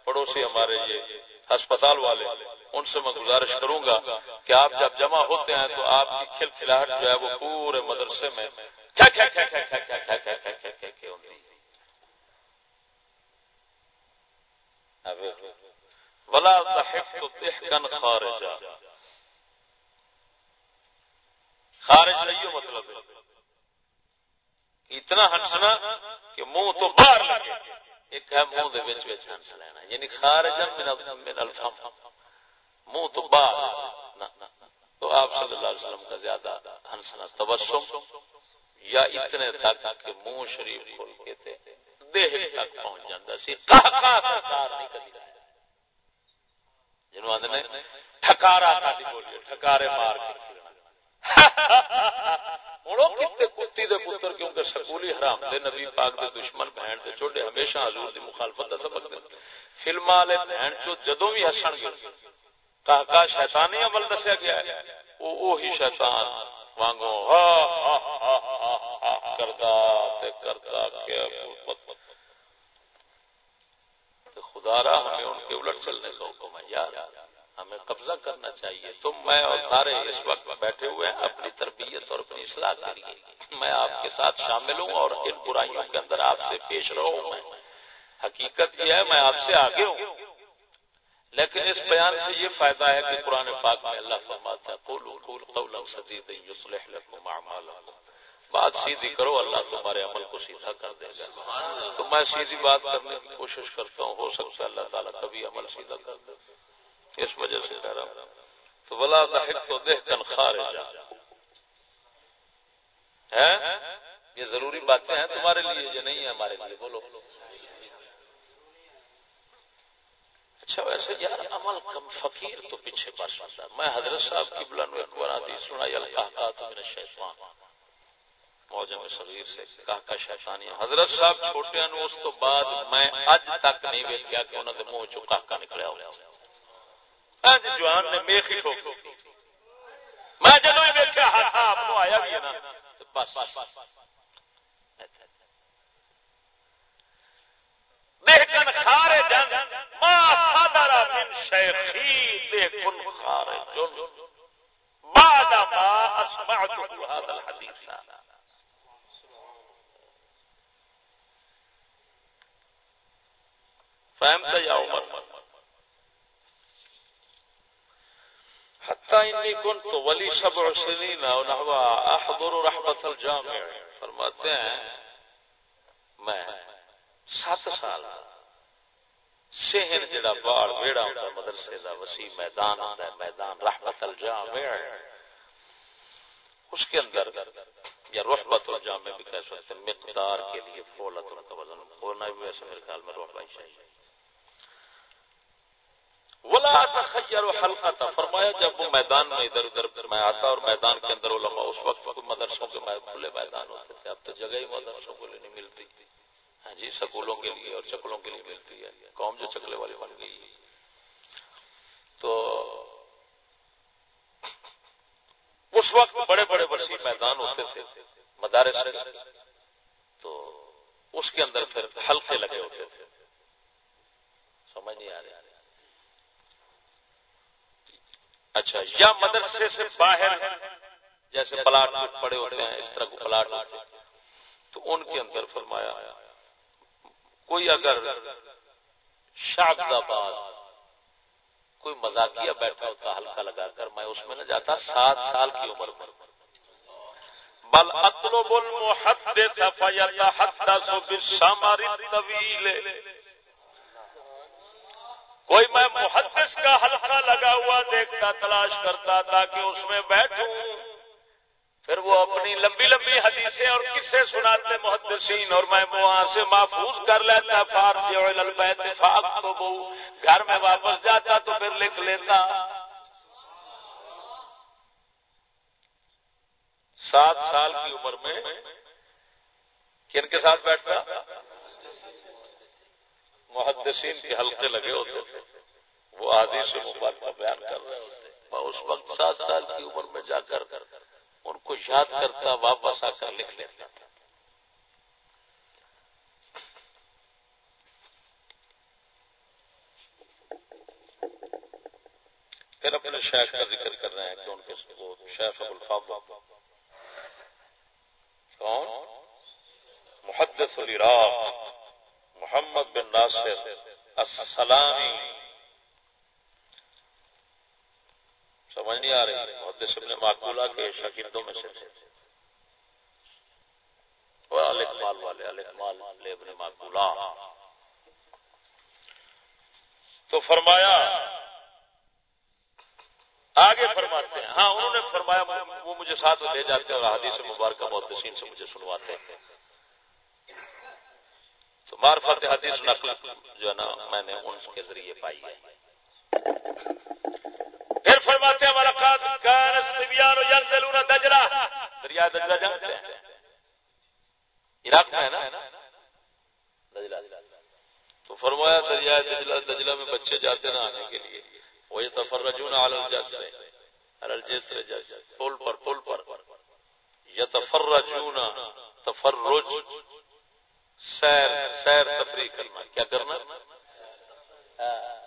A: پڑوسی ہمارے یہ ہسپتال والے ان سے میں گزارش کروں گا کہ آپ جب جمع ہوتے ہیں تو آپ کی کھل کھلاہٹ جو ہے وہ پورے مدرسے میں کیا ہے ولا تحقن خارجا. خارج نہیں مطلب اتنا ہنسنا کہ منہ تو باہر لگے. ایک ہے منہ دے وچ وچ ہنس لینا. یعنی خارج من من الفم. منہ تو باہر تو آپ صلی اللہ علیہ وسلم کا زیادہ ہنسنا تبسم. یا اتنے تک کہ منہ شریف کھول کے تھے تک پہنچ جاتا سی۔ سرکار نہیں کری آدھے ٹھکارا بولیے ٹھکارے مار کتی دے پتر کیونکہ سکولی حرام دے۔ نبی پاک دے دشمن بہن دے چھوٹے ہمیشہ حضور دی مخالفت دا سبق دے۔ فلم والے بہن چو جدوں بھی ہسن گے کا شیطانی عمل دسیا گیا ہے۔ وہ وہی شیطان وانگو ہا ہا ہا ہا کردا تے کردا خدا را ہمیں ان کے الٹ چلنے کا حکم ہے، یار، ہمیں قبضہ کرنا چاہیے۔ تم، میں اور سارے اس وقت بیٹھے ہوئے ہیں اپنی تربیت اور اپنی اصلاح کے لیے۔ میں آپ کے ساتھ شامل ہوں اور ان برائیوں کے اندر آپ سے پیش رہا ہوں میں۔ حقیقت یہ ہے، میں آپ سے آگے ہوں۔ لیکن اس بیان سے یہ فائدہ ہے کہ قرآن پاک میں اللہ فرماتا ہے، قولوا قول قولا سديدا يصلح لكم اعمالكم بات سیدھی کرو، اللہ تمہارے عمل کو سیدھا کر دے گا۔ تو میں سیدھی بات کرنے کی کوشش کرتا ہوں، ہو سکتا ہے اللہ تعالیٰ کبھی عمل سیدھا کر دے۔ اس وجہ سے کہہ رہا ہوں تو بلا دہک تو دیکھ کن ہے یہ ضروری باتیں ہیں تمہارے لیے یہ نہیں ہے ہمارے لیے؟ بولو۔ اچھا ویسے یار، عمل کم فقیر تو پیچھے پڑ سکتا ہے۔ میں حضرت صاحب کی بلند اکبر آدھی سنا یا کہا تو میرا شیطان موجم صغیر سے کہا کا شیطانی حضرت صاحب چھوٹے اس تو بعد میں اج تک نہیں ویکیا کہ انہوں نے منہ چو کہا نکلیا ہوا اج جوان نے میخ ہی ٹھوک۔ میں جدو ہی ہاتھ آپ آیا بھی ہے نا بس۔ دیکھن خارے جن، ما صدر من شیخی دیکھن خارے جن۔ بعد ما هذا الحديث فهمت يا عمر حتى اني كنت ولي سبع سنين ونحو احضر رحمة الجامع. فرماتے ہیں، میں سات سال سہن جڑا باڑ ویڑا ہوتا مدرسے دا وسیع میدان ہوتا ہے، میدان رحمت الجامع اس کے اندر، یا رحمت الجامع بھی کہہ سکتے مقدار کے لیے فولت کا وزن بولنا بھی ویسے میرے خیال میں روح چاہیے ولا تخیر حلقہ فرمایا، جب وہ میدان میں ادھر ادھر میں آتا اور میدان کے اندر علماء، اس وقت مدرسوں کے کھلے میدان ہوتے تھے۔ اب تو جگہ ہی مدرسوں کو نہیں ملتی۔ ہاں جی سکولوں کے لیے اور چکلوں کے لیے ملتی ہے۔ قوم جو چکلے والی بن گئی۔ تو اس وقت بڑے بڑے وسیع میدان ہوتے تھے، مدارس تو اس کے اندر پھر ہلکے لگے ہوتے تھے۔ سمجھ نہیں آ رہا اچھا یا مدرسے سے باہر جیسے پلاٹ پڑے ہوتے ہیں اس طرح کو پلاٹ تو ان کے اندر فرمایا کوئی اگر شاد آباد کوئی مزاقیہ بیٹھا ہوتا ہلکا لگا کر میں اس میں نہ جاتا سات سال کی عمر پر بل اطلب المحدث فیتحدث بالسمر الطویل۔ کوئی میں محدث کا ہلکا لگا ہوا دیکھتا، تلاش کرتا تاکہ اس میں بیٹھوں۔ پھر وہ اپنی لمبی لمبی حدیثیں اور کسے سناتے محدثین اور میں وہاں سے محفوظ کر لیتا فار تو گھر میں واپس جاتا تو پھر لکھ لیتا۔ سات سال کی عمر میں کن کے ساتھ بیٹھتا؟ محدثین کے حلقے لگے ہوتے تھے۔ وہ آدھی سے مبارک بیان کر رہے ہوتے میں اس وقت سات سال کی عمر میں جا کر ان کو یاد کرتا، واپس آ کر لکھ لیتا پھر اپنے شیخ کا ذکر کر رہے ہیں کہ ان کے شیخ ابو الفاظ۔ کون؟ محدث العراق۔ محمد بن ناصر السلامی۔ سمجھ نہیں آ رہی۔ محدث ابن معقولہ کے شکیدوں میں سے تھے۔ اور والے الاکمال والے ابن معقولہ تو فرمایا، آگے فرماتے ہیں۔ ہاں انہوں نے فرمایا، وہ مجھے ساتھ لے جاتے ہیں اور حدیث مبارکہ محدثین سے مجھے سنواتے ہیں۔ تو معرفت حدیث نقل جو ہے نا میں نے ان کے ذریعے پائی ہے۔ پھر فرماتے ہیں ملاقات کان سبیان ینزلون دجلہ دریا دجلہ جانتے ہیں۔ عراق میں ہے نا؟ دجلہ۔ تو فرمایا، دریا دجلہ دجلہ میں بچے جاتے نا آنے کے لیے۔ وہ یہ تفرجون علی الجسر۔ علی الجسر جسر۔ پول پر پول پر۔ یتفرجون تفرج۔ سیر سیر تفریح کرنا کیا کرنا آه.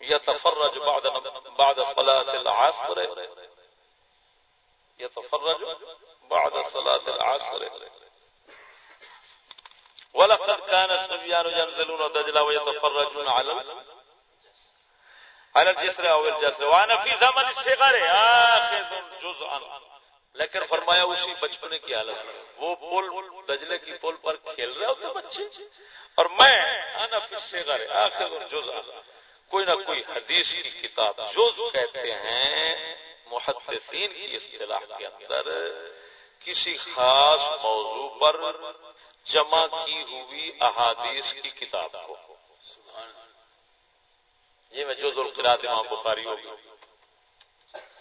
A: يتفرج بعد بعد صلاة العصر. يتفرج بعد صلاة العصر. ولقد كان الصبيان ينزلون دجلة ويتفرجون على الجسر او الجسر وانا في زمن الصغر اخذ جزءا. لیکن فرمایا اسی بچپنے کی حالت میں. وہ پل دجلے کی پل پر کھیل رہے ہوتے بچے. اور میں انا فی الصغر اخذ جزءا. کوئی نہ کوئی حدیث کی کتاب جز کہتے ہیں، محدثین کی اصطلاح کے اندر کسی خاص موضوع پر جمع کی ہوئی احادیث کی کتاب کو. جی میں جو القرات امام بخاری ہوگی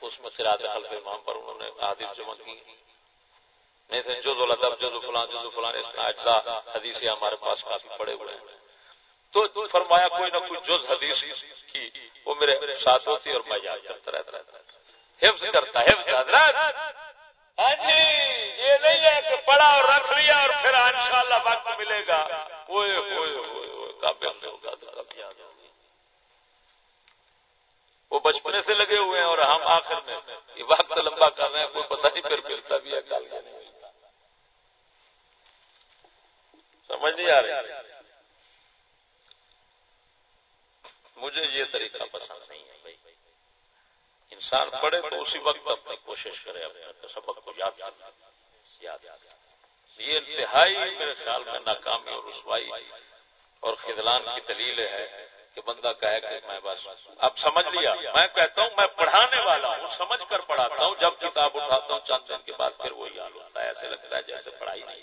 A: اس میں قرات خلف امام پر انہوں نے احادیث جمع کی۔ نہیں تھے جو الادب جو فلان جو فلان، اس میں اجزا حدیثیں ہمارے پاس کافی پڑے ہوئے ہیں۔ تو فرمایا کوئی نہ کوئی جز حدیث کی، وہ میرے ساتھ ہوتی اور میں یاد کرتا رہتا۔ رہتا حفظ کرتا، حفظ حضرت ہاں جی یہ نہیں ہے کہ پڑھا اور رکھ لیا اور پھر ان شاء اللہ وقت ملے گا۔ ہوئے ہوئے ہوئے کب ہوگا تو کب یاد ہوگی وہ بچپنے سے لگے ہوئے ہیں اور ہم آخر میں یہ وقت لمبا کر رہے ہیں، کوئی پتہ نہیں پھر ملتا بھی ہے، کل نہیں ملتا۔ سمجھ نہیں آ رہی؟ مجھے یہ طریقہ پسند نہیں ہے۔ بھائی انسان پڑھے تو اسی وقت اپنی کوشش کرے، اپنے سبق کو یاد یاد یہ انتہائی میرے خیال میں ناکامی اور رسوائی اور خدلان کی دلیل ہے کہ بندہ کہے کہ میں بس اب سمجھ لیا، میں کہتا ہوں، میں پڑھانے والا ہوں، سمجھ کر پڑھاتا ہوں، جب کتاب اٹھاتا ہوں، چند دن کے بعد پھر وہی حال ہوتا ہے، ایسے لگتا ہے جیسے پڑھائی نہیں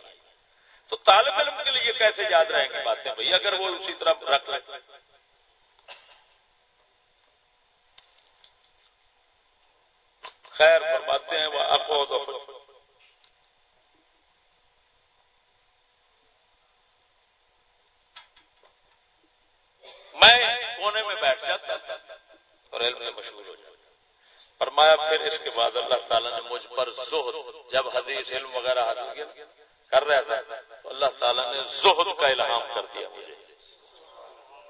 A: تو طالب علم کے لیے کیسے یاد رہیں گی باتیں؟ بھائی اگر وہ اسی طرح رکھ لیں۔ خیر، فرماتے ہیں وہ اقواد میں کونے میں بیٹھ جاتا تھا اور علم میں مشہور ہو جاتا۔ فرمایا، پھر اس کے بعد اللہ تعالیٰ نے مجھ پر زہد، جب حدیث علم وغیرہ حاصل کر رہا تھا، تو اللہ تعالیٰ نے زہد کا الہام کر دیا مجھے۔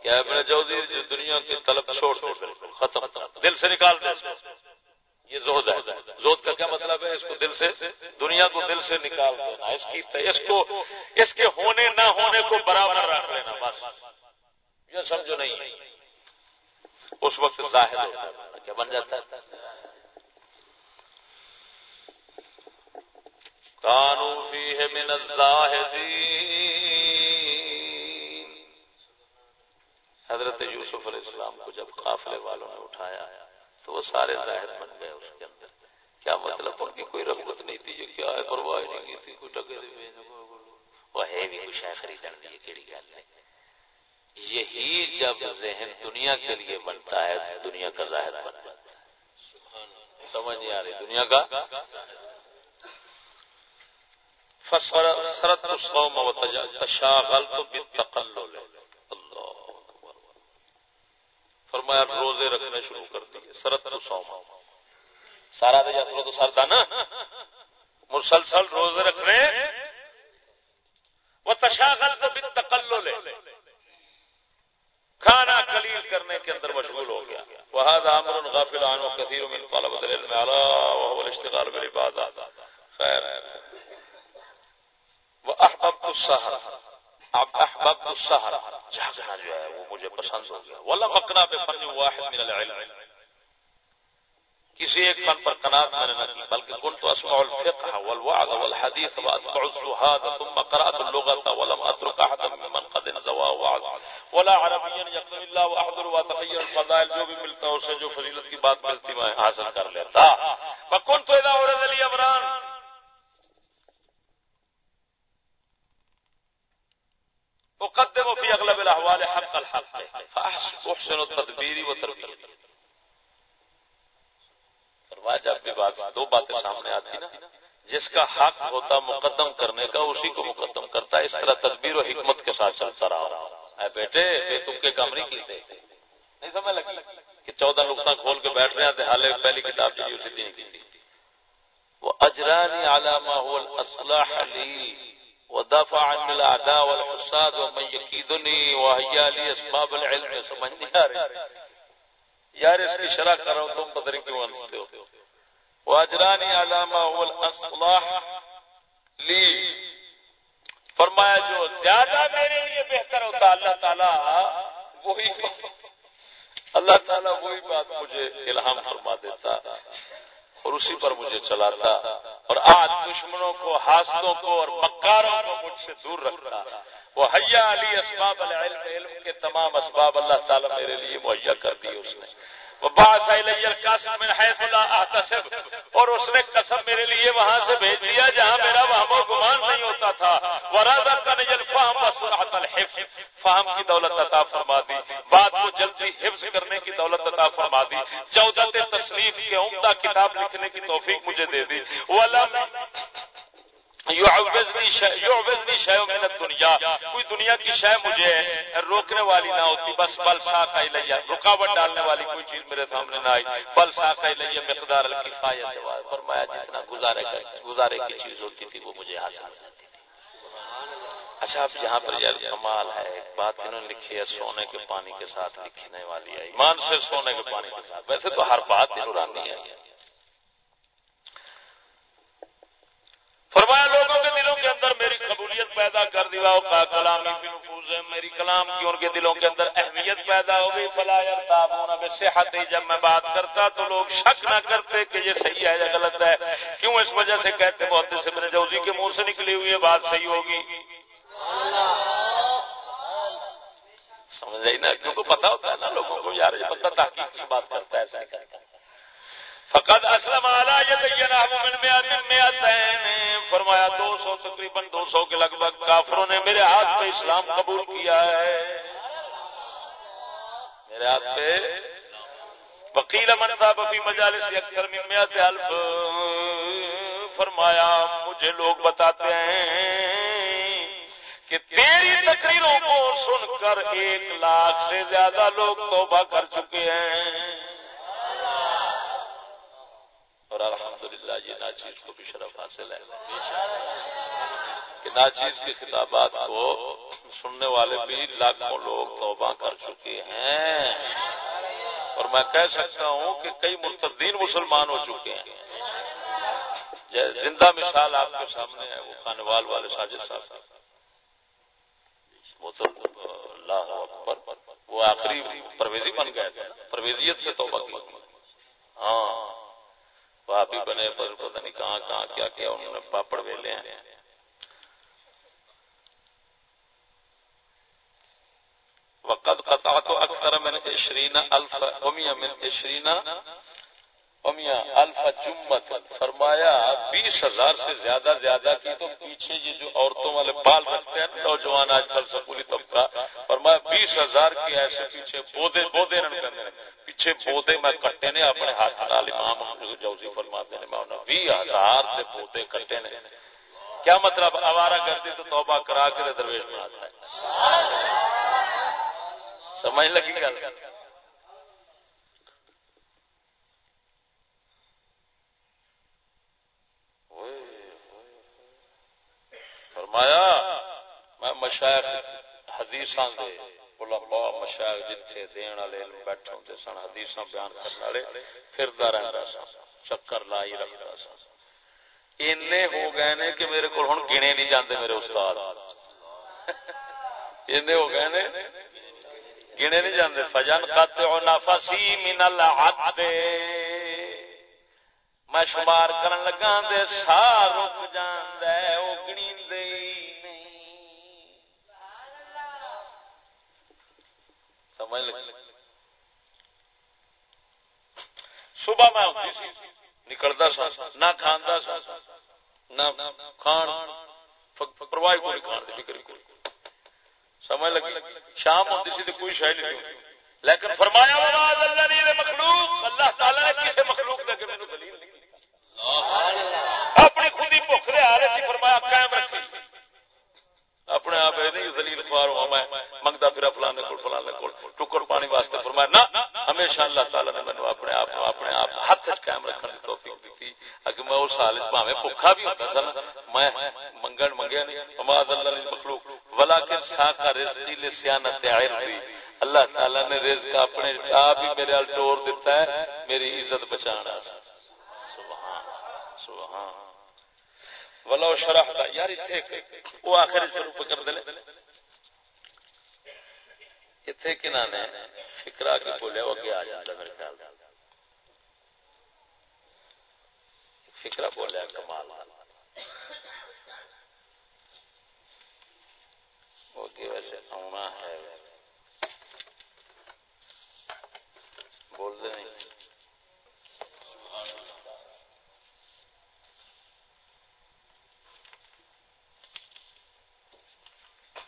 A: کیا ابن جوزی جو دنیا کی طلب چھوڑ دے، بالکل ختم دل سے نکال دے یہ زہد ہے۔ زہد کا کیا مطلب ہے؟ اس کو دل سے، دنیا کو دل سے نکال دینا۔ اس کی اس کو، اس کے ہونے نہ ہونے کو برابر رکھ لینا، بس۔ یہ سمجھو نہیں۔ اس وقت ظاہر کیا بن جاتا ہے؟ کانوفی ہے من حضرت یوسف علیہ السلام کو جب قافلے والوں نے اٹھایا تو وہ سارے ظاہر بن گئے اس کے اندر۔ کیا مطلب ان کی کوئی رغبت نہیں تھی؟ یہ کیا ہے؟ پرواہ نہیں کی تھی؟ کوئی ٹکے وہ ہے بھی کچھ ہے خریدن کیڑی گل نہیں۔ یہی جب ذہن دنیا کے لیے بنتا ہے دنیا کا ظاہر بن جاتا ہے۔ سمجھ نہیں آ رہی دنیا کا؟ فسرت الصوم وتشاغلت بالتقلل۔ فرمایا، روزے رکھنے شروع کر دیے۔ سرت تو سارا دے جسرو تو سر تھا نا؟ مسلسل روزے رکھنے۔ وہ تشاغل تو بھی تقلو لے کھانا کلیل کرنے کے اندر مشغول ہو گیا۔ وہاں امر غافل عنه كثير من طلبه العلم. على وهو الاشتغال بالعبادات۔ واحببت اب احباب السحر جاگنا جو ہے وہ مجھے پسند ہو گیا۔ ولا مکنا بے فن واحد من العلم۔ کسی ایک فن پر قناعت میں نے نہ کی بلکہ كنت اسمع الفقه والوعظ والحديث واتبع الزهاد ثم قرات اللغه ولم اترك احدا ممن قد انزوا وعظ ولا عربيا يقرا الا واحضر واتخير الفضائل، جو بھی ملتا ہے اسے جو فضیلت کی بات ملتی میں حاصل کر لیتا۔ فكنت اذا اورد لي امران۔ اقدم في اغلب الاحوال حق الحق احسن التدبیر و تربیت فرمایا جب بھی بات دو باتیں سامنے آتی نا، جس کا حق ہوتا مقدم کرنے کا، اسی کو مقدم کرتا ہے۔ اس طرح تدبیر و حکمت کے ساتھ چلتا رہا۔ اے بیٹے بے تم کے کام نہیں کیتے۔ نہیں سمجھ لگی کہ چودہ نقطہ کھول کے بیٹھ رہے ہیں حالے پہلی کتاب جو اسی دن کی۔ وہ اجرانی علامہ هو الاصلاح لی ودافع عن الاعداء والحساد ومن يكيدني وهيا لي اسباب العلم۔ سمجھ نہیں آ رہی۔ یار اس کی شرح کر رہا ہوں تم پتہ نہیں کیوں ہنستے ہو۔ واجرانی علامہ لی۔ فرمایا جو زیادہ میرے لیے بہتر ہوتا اللہ تعالیٰ، وہی اللہ تعالیٰ وہی بات مجھے الہام فرما دیتا اور اسی پر مجھے چلاتا اور آج دشمنوں کو حاصلوں کو اور مکاروں کو مجھ سے دور رکھتا۔ وہ حیا علی اسباب العلم، علم کے تمام اسباب اللہ تعالیٰ میرے لیے مہیا کر دی اس نے۔ اور اس نے قسم میرے لیے وہاں سے بھیج دیا جہاں میرا وہاں گمان نہیں ہوتا تھا۔ ورادہ کا نجل فہم فہم کی دولت عطا فرما دی۔ بات کو جلدی حفظ کرنے کی دولت عطا فرما دی۔ چودہ تصنیف کے عمدہ کتاب لکھنے کی توفیق مجھے دے دی۔ وہ دنیا کوئی دنیا کی شے مجھے روکنے والی نہ ہوتی، بس بل سا کا لیا رکاوٹ ڈالنے والی کوئی چیز میرے سامنے نہ آئی. بل سا کا لیا مقدار فرمایا، جتنا گزارے گزارے کی چیز ہوتی تھی، وہ مجھے حاصل ہو جاتی تھی۔ اچھا اب یہاں پر یار، کمال ہے، ایک بات انہوں نے لکھی ہے، سونے کے پانی کے ساتھ لکھنے والی ہے، ایمان سے سونے کے پانی کے ساتھ۔ ویسے تو ہر بات نورانی ہے۔ فرمایا، لوگوں کے دلوں کے اندر میری قبولیت پیدا کر دیا کا کلام میری کلام کی ان کے دلوں کے اندر اہمیت پیدا ہو گئی۔ فلایر تابون اب صحت جب میں بات کرتا تو لوگ شک نہ کرتے کہ یہ صحیح ہے یا غلط ہے۔ کیوں؟ اس وجہ سے کہتے بہت سے میرے جوزی کے منہ سے نکلی ہوئی ہے بات صحیح ہوگی۔ سمجھ نا کیونکہ پتا ہوتا ہے نا، لوگوں کو یار یہ بندہ تحقیق سے بات کرتا ہے، ایسا کرتا۔ ہے فقد اسلم فرمایا دو سو تقریباً دو سو کے لگ بھگ کافروں نے میرے ہاتھ پہ اسلام قبول کیا ہے۔ میرے ہاتھ پہ وکیل امن صاحب ابھی مجالس اکثر میات الف۔ فرمایا، مجھے لوگ بتاتے ہیں کہ تیری تقریروں کو سن کر ایک لاکھ سے زیادہ لوگ توبہ کر چکے ہیں۔ اور الحمدللہ یہ ناچیز کو بھی شرف حاصل ہے۔ کہ ناچیز کی خطابات کو سننے والے بھی لاکھوں لوگ توبہ کر چکے ہیں۔ اور میں کہہ سکتا ہوں کہ کئی مرتدین مسلمان ہو چکے ہیں۔ زندہ مثال آپ کے سامنے ہے، وہ خانوال والے ساجد صاحب۔ وہ تو اللہ اکبر، وہ آخری پرویزی بن گئے تھے، پرویزیت سے توبہ کی۔ ہاں۔ خواب بنے، پر پتہ نہیں کہاں کہاں کیا کیا انہوں نے پاپڑ ویلے ہیں۔ وقد قطعت اکثر من 20 الف امیہ من 20 امیاں، الفا جمت فرمایا، بیس ہزار سے زیادہ زیادہ کی تو پیچھے یہ جو عورتوں والے بال رکھتے ہیں، نوجوان آج کل سکولی طبقہ، فرمایا بیس ہزار کی ایسے پیچھے بودے بودے پیچھے بودے میں کٹے نے، اپنے ہاتھ نال امام جوزی فرماتے ہیں، میں بھی ہزار سے بودے کٹے نے۔ کیا مطلب؟ آوارا کرتے تو توبہ کرا کے درویش میں آتا ہے سمجھ لگی گل؟ فرمایا، میں مشاعر حدیث دے علماء مشاعر جتھے دین والے علم بیٹھے ہوتے سن حدیث بیان کرنے والے پھردا رہتا سا چکر لائی رکھتا سا اینے ہو گئے نے کہ میرے کو ہوں گنے نہیں جاندے میرے استاد۔ اینے ہو گئے نے گنے نہیں جاندے۔ فجن قطع نفسی من العد۔ میں شمار کرن لگا دے سا رک جاندا ہے سمجھ لگ صبح میں ہوتی سی، نکلتا سا، نہ کھانا سا، نہ کھان۔ پرواہ کوئی کھان فکر کوئی۔ سمجھ لگی؟ شام ہوتی سی تو کوئی نہیں لیکن فرمایا اللہ تعالی نے کسی مخلوق دے کے دلیل اپنی خود ہی بھوک دے فرمایا، قائم رکھی۔ اپنے آپ نہیں دلیل خوار ہوا میں۔ منگتا پھر فلانے کو فلانے کو ٹکر پانی واسطے فرمایا، نہ، ہمیشہ اللہ تعالیٰ نے مینو اپنے آپ اپنے آپ ہاتھ قائم رکھنے کی توفیق دی اگر میں اس حال پاوے بھوکھا بھی ہوتا سا میں منگن منگیا نہیں۔ اماد اللہ مخلوق ولا کے سا کا رزقی لے سیانت عرضی اللہ تعالیٰ نے رزق اپنے آپ ہی میرے حال ٹور دیتا ہے، میری عزت بچانا سبحان سبحان۔ ولو شرح دا یار اتنے وہ آخر شروع پہ کر دلے۔ اتنے کنہ نے فکرا کے بولیا وہ اگے آ جاتا میرے خیال فکرا بولیا کمال وہ ویسے آنا ہے۔ بول دے نہیں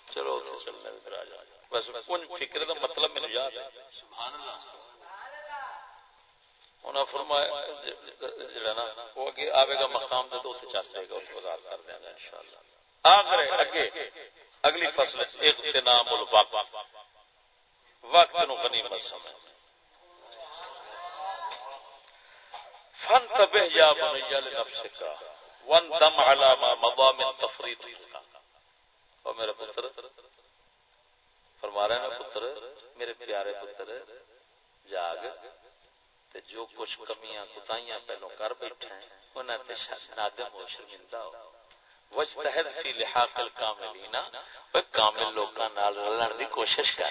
A: چلو چلنے پھر آ جا فکر کا مطلب میرے یاد ہے۔ انہیں فرمایا جڑا نا وہ اگے آئے گا مقام دے تو اتنے چس جائے گا اس کر دیں گا ان شاء اللہ آخر اگے اگلی فصل اغتنام الوقت۔ وقت نو غنیمت سمجھ۔ یا لنفسک وانتم ما مضى من اور میرا پتر فرما رہے ہیں پتر، میرے پیارے پتر، جاگ، تے جو کچھ کمیاں کتائیاں پہلو کر بیٹھے ہیں، انہاں تے نادم و شرمندہ ہو۔ وجتہد فی لحاق الکاملین وہ کامل لوکاں نال رلن دی کوشش کر۔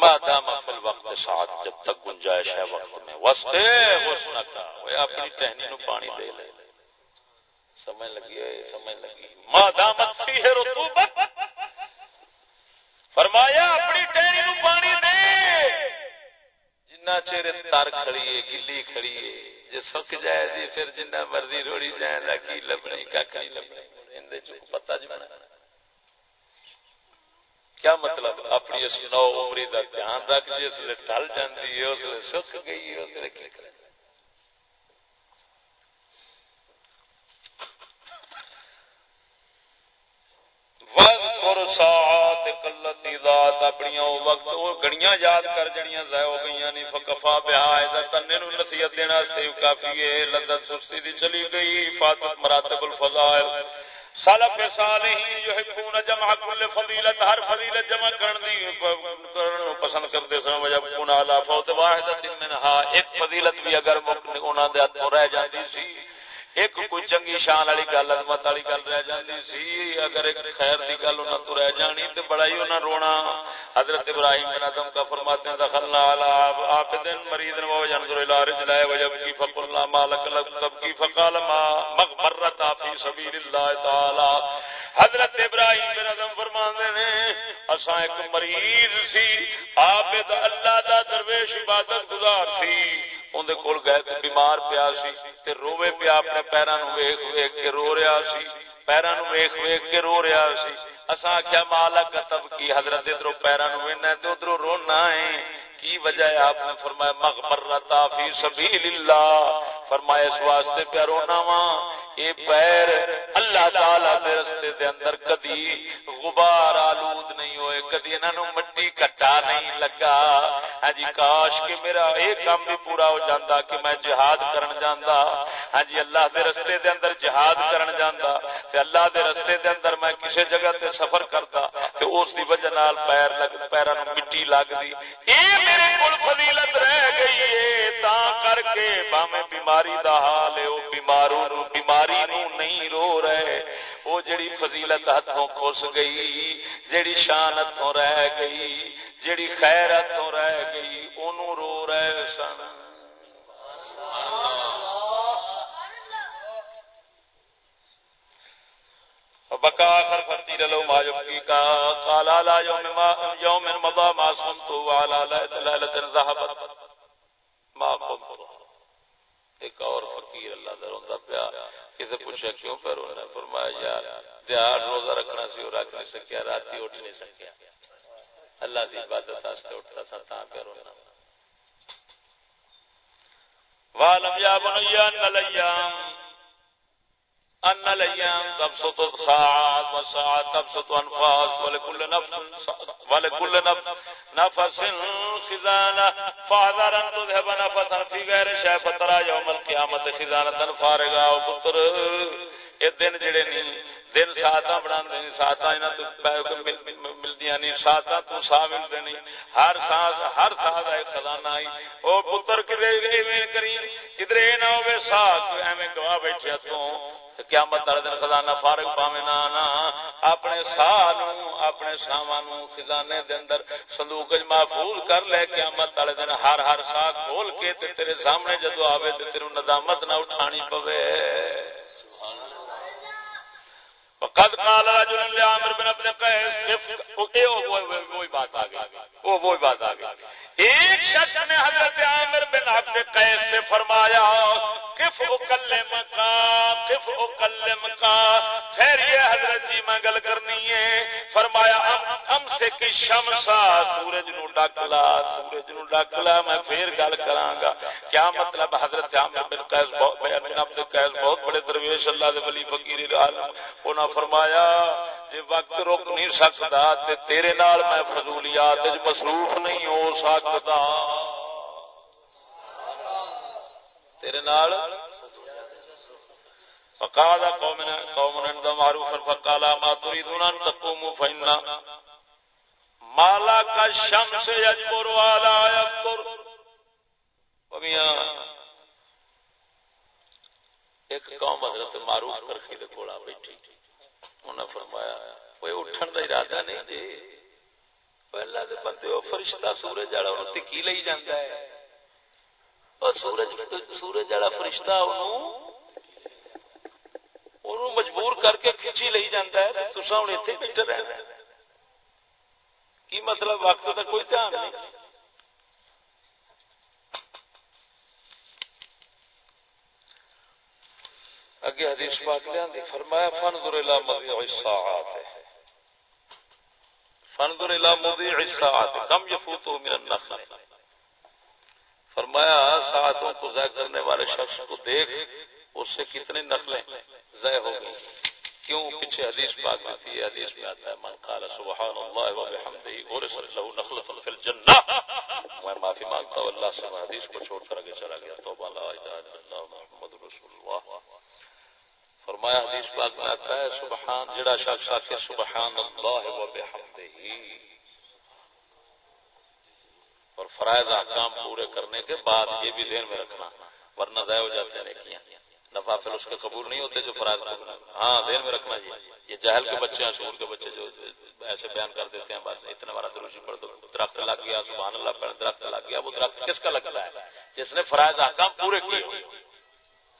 A: ما دام فی الوقت ساعت، جب تک گنجائش ہے وقت میں۔ وستے حسنک وہ اپنی ٹہنی نو پانی دے لے۔ سمجھ لگی ہے سمجھ لگی۔ ما دامت فی رطوبت فرمایا، اپنی ٹہنی نو پانی دے۔ جنہ چہرے تار کھڑی ہے، گلی کھڑی ہے جی سک جائے جی پھر جنہ مرضی روڑی جائے گا کی لبنی کھ نہیں لبنی پتا جی کیا مطلب؟ اپنی اس نو عمری کا دھیان رکھ جی، جس لیے ٹل جاتی ہے، اس لیے سکھ گئی ہے، اس لیے کی کرے۔ ذات اپنی او وقت وہ گڑیاں یاد کر جڑیاں ضائع ہو گئی نہیں فکفا بہا تنے نو نصیحت دینا سیو کافی ہے لذت سستی دی چلی گئی فاطمت مراتب الفضائل۔ سلف صالحین یحبون جمع کل فضیلت، ہر فضیلت جمع کرن دی پسند کرتے سن وجب کن علی فوت واحدۃ منها ایک فضیلت بھی اگر انہاں دے ہتھوں رہ جاندی سی۔ ایک کوئی چنگی شان والی گل، عظمت والی گل رہ جاندی سی۔ اگر ایک خیر دی گل انہاں تو رہ جانی، تے بڑا ہی انہاں رونا۔ حضرت ابراہیم بن ادم کا فرماتے ہیں دخلنا علی عابد مرید و ينظر الى رجلائه ويبكي فقلنا ما لك لك تبكي فقال ما مغبرت فی سبیل اللہ تعالی۔ حضرت ابراہیم بن ادم فرماندے نے اساں ایک مریض سی عابد اللہ دا درویش عبادت گزار سی۔ اندر کول گئے بیمار پیا سی تے روے پیا اپنے پیراں نو ویکھ ویکھ کے رو رہا سی، پیراں نو ویکھ ویکھ کے رو رہا سی۔ اسا کیا مالا تب کی، حضرت ادھر پیراں نو وینا تے ادھر رونا ہے۔ کی وجہ ہے آپ نے فرمایا مغفرت فی سبیل اللہ فرمایا، اس واسطے پیا رونا وا اے پیر، اللہ تعالی دے رستے دے اندر کدی غبار آلود نہیں ہوئے، کدی انہاں نو مٹی کٹا نہیں لگا۔ ہاں جی کاش کہ میرا اے کام بھی پورا ہو جاندا کہ میں جہاد کرن جاندا۔ ہاں جی اللہ دے رستے دے اندر جہاد کرن جاندا۔ تے اللہ دے رستے دے اندر میں کسے جگہ تے سفر کردا۔ تے اس دی وجہ نال پیر لگ پیراں نو مٹی لگدی۔ اے میرے کو فضیلت رہ گئی ہے، تا کر کے باویں بیماری دا حال ہے، او بیماروں نو بیماری نو نہیں رو رہے۔ وہ جڑی فضیلت ہاتھوں کھس گئی، جڑی شان ہاتھوں رہ گئی، جڑی خیر ہاتھوں رہ گئی، اونوں رو رہے سن۔ بکا آخر فرتی رلو ما یبکی کا قالا لا یوم ما یوم مضا ما سنتو وعلا لیلت ذهبت. ما قمت. ایک اور فقیر اللہ دا روندا پیا. کسے پوچھا کیوں پہ رونا فرمایا، یار، دیہات روزہ رکھنا سی اور رکھ نہیں سکیا راتی اٹھ نہیں سکیا. اللہ دی عبادت واسطے اٹھتا سا تا پہ رونا وعلم یا بنی ان الیام ان الايام تبسط الساعات والساعات تبسط انفاس ولكل نفس ولكل نفس نفس خزانه فاذر ان تذهب نفسا في غير شيء فترى يوم القيامه خزانه فارغه او پتر اے دن جڑے نہیں دن سات بنا سات ملدی نہیں سات تو سا ملتے نہیں ہر سات ہر سات ایک خزانہ آئی وہ پتر کدھر کری کدھر یہ نہ ہوئے سات ایویں گواہ بیٹھے تو قیامت والے دن خزانہ فارغ پاوے نہ آنا اپنے ساہ اپنے ساواں خزانے دے اندر صندوق محفوظ کر لے قیامت والے دن ہر ہر ساہ کھول کے تے تیرے سامنے جدو آوے تے تیرے ندامت نہ اٹھانی پوے قد قال رجل لعامر بن ابن قیس وہی بات آ گئی۔ وہ وہی بات آ گئی۔ ایک شخص نے حضرت عامر بن ابن قیس سے فرمایا، کف اکلم کا، کف اکلم کا۔ پھر یہ حضرت جی میں گل کرنی ہے۔ فرمایا ام سے کی شمسا سورج نو ڈکلا سورج نو ڈکلا میں پھر گل کراں گا۔ کیا مطلب حضرت عامر بن قیس بہت بن ابن قیس بہت بڑے درویش، اللہ دے ولی فقیر العالم۔ انہاں فرمایا جی وقت رک نہیں سکتا تے تیرے نال میں فضولیات مصروف نہیں ہو سکتا۔ تیرے نال؟ فقال قوم قوم عند معروف فقال ما تريدون ان تقوموا فإن مالا کا شمس یجبر والا یبر ومیاں ایک قوم حضرت معروف کرخی دے کولا بیٹھی۔ انہیں فرمایا کوئی اٹھن کا ارادہ نہیں جی پہلا تو بندے وہ فرشتہ سورج والا انہوں تکی لئی جانا ہے؟ اور سورج سورج والا فرشتہ انہوں مجبور کر کے کھچی لئی جانا ہے تو ہوں اتنے بیٹھے رہنا کی مطلب وقت کا کوئی دھیان نہیں۔ اگے حدیث پاک لیا فرمایا فنظر الى مضيع الساعات۔ فنظر الى مضيع الساعات۔ کم يفوته من النخل؟ فرمایا، ساعتوں کو ضائع کرنے والے شخص کو دیکھ، اس سے کتنی نخلیں ضائع ہو گئی کیوں؟ پیچھے حدیث پاک میں تھی حدیث میں آتا ہے، من قال سبحان اللہ و بحمدہ ورث له نخلة في الجنہ. میں معافی مانگتا ہوں، اللہ سے حدیث کو چھوڑ کر آگے چلا گیا۔ توبہ، لا الہ الا اللہ، محمد رسول اللہ۔ فرمایا حدیث پاک میں آتا ہے، سبحان جڑا شخص آ کے سبحان اللہ و بحمدہ۔ اور فرائض احکام پورے کرنے کے بعد یہ بھی ذہن میں رکھنا، ورنہ ضائع ہو جاتے ہیں نیکیاں۔ نفافل اس کے قبول نہیں ہوتے جو فرائض ہاں ذہن میں رکھنا جی یہ جہل کے بچے ہیں شور کے بچے جو ایسے بیان کر دیتے ہیں، بس اتنا بڑا دروشی پڑھ دو، درخت لگ گیا، سبحان اللہ پر درخت لگ گیا، وہ درخت کس کا لگتا ہے؟ جس نے فرائض احکام پورے کیے۔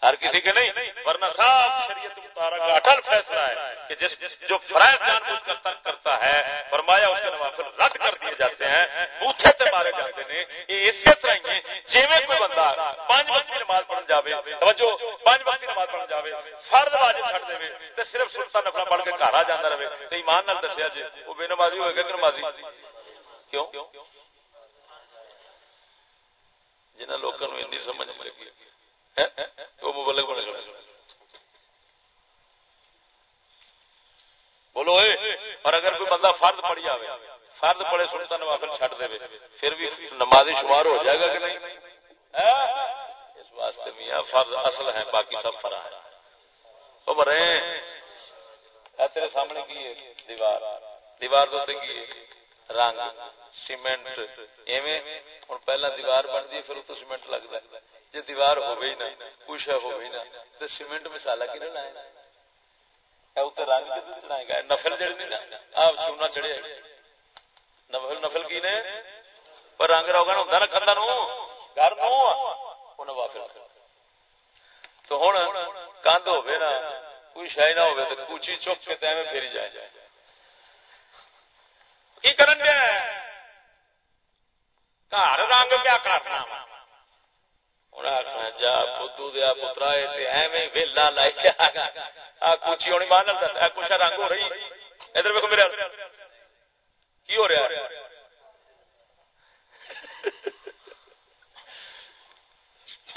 A: ہر کسی کے نہیں، ورنہ صاحب شریعت مطالعہ کا اٹل فیصلہ ہے کہ جس جو فرائض جان بوجھ کر ترک کرتا ہے، فرمایا اس کے نوافل رد کر دیے جاتے ہیں، بوتھے سے مارے جاتے ہیں، یہ اسی طرح ہی ہے جی کوئی بندہ پانچ وقت کی نماز پڑھن جاوے، توجہ، پانچ وقت کی نماز پڑھن جاوے، فرد واجب چھڑ دے، تے صرف سلطان نفلا پڑھ کے گھر آ جاندا رہے، تے ایمان نال دسیا جی وہ بے نمازی ہوئے گا کہ نمازی؟ کیوں؟ جنہاں لوکاں نو اتنی سمجھ لگی۔ وہ مبلک بنے گا۔ بولو اے، اور اگر کوئی بندہ فرد پڑ جائے فرد پڑے سنتا نوافل چھٹ دے پھر بھی نمازی شمار ہو جائے گا کہ نہیں؟ ہاں؟ اس واسطے میاں فرد اصل ہے باقی سب فرا ہے تو مرے تیرے سامنے کی ہے؟ دیوار۔ دیوار تو کی ہے، رنگ، سیمنٹ، ایویں۔ ہوں پہلا دیوار بنتی جی، ہے پھر اتو سیمنٹ لگتا ہے جی دیوار ہو گئی نا، کچھ ہو گئی نا تو سیمنٹ مسالا کی لائے؟ رنگ چڑھائے گا نفل جڑی نا آپ چڑھے۔ نفل نفل کی نے پر رنگ روگن ہوتا نا کھانا نو تو ہوں کند ہو نا، کوئی نہ ہو تو کوچی چک کے پھیری جائے جائے۔ کی کرن گیا گھر رنگ کیا کرنا جا دیا پترا ایویں ویلا کچھ ہونی مان کچھ رنگ ہو رہی ادھر میرے کی ہو رہا ہے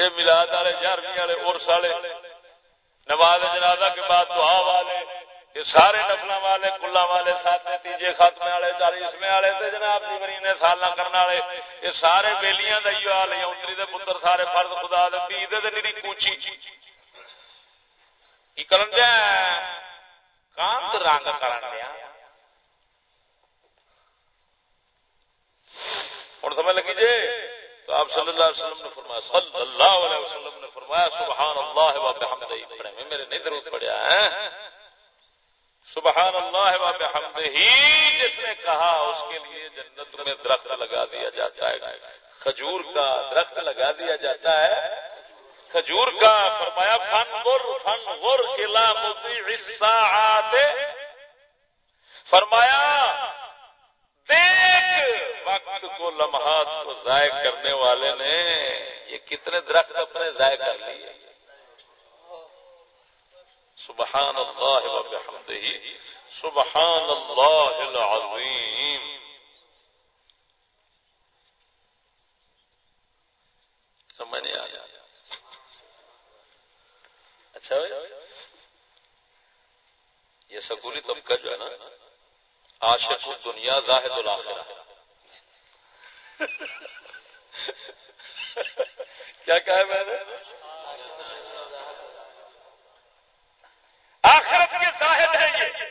A: ملاد والے یارویں والے ارس والے نواز جنازہ کے بعد دعا والے یہ سارے نفل والے کلا والے سات تیجے خاتمے والے چالیسویں والے جناب جی مری نے سالہ کرنے والے، یہ سارے بےلیاں کا ہی حال ہے اتری دے پتر سارے فرد خدا دے دے نیری کوچی۔ کی کرن دیا کانت رنگ کرن دیا۔ ہوں سمجھ لگی جی؟ تو آپ صلی اللہ علیہ وسلم نے فرمایا، صلی اللہ علیہ وسلم نے فرمایا، سبحان اللہ و بحمدہ پڑھے میں میرے نہیں درود پڑھیا ہے سبحان اللہ و بحمدہ ہی جس نے کہا، اس کے لیے جنت میں درخت لگا دیا جاتا ہے۔ کھجور کا درخت لگا دیا جاتا ہے۔ کھجور کا، فرمایا فن غر فن غر مطیع فرمایا، دیکھ، وقت کو، لمحات کو ضائع کرنے والے نے یہ کتنے درخت اپنے ضائع کر لیے۔ سبحان اللہ و بحمدہ سبحان اللہ العظیم. سمجھ نہیں آیا اچھا یہ سکولی طبقہ جو ہے نا، عاشق دنیا زاہد الاخرہ. کیا کہا ہے میں نے؟ آخرت کے زاہد ہیں یہ۔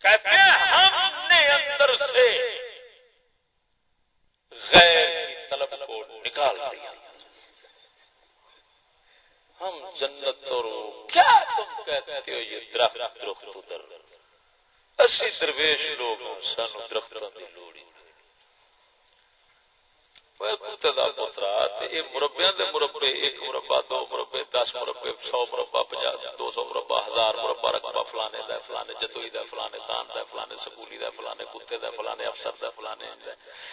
A: کہتے ہیں ہم نے اندر سے غیر کی طلب کو نکال دیا۔ ہم جنت اور کیا تم کہتے ہو یہ درخت درخت ادھر؟ اسی درویش لوگ سانو درختوں کی لوڑی۔ لوڑ مربیا مربے ایک مربع دو مربے دس مربے سو مربع دو سو مربع ہزار مربع رقبہ فلانے دا فلانے جتوئی دا فلانے خان دا فلانے سکولی دا فلانے کتے دا فلانے افسر دا فلانے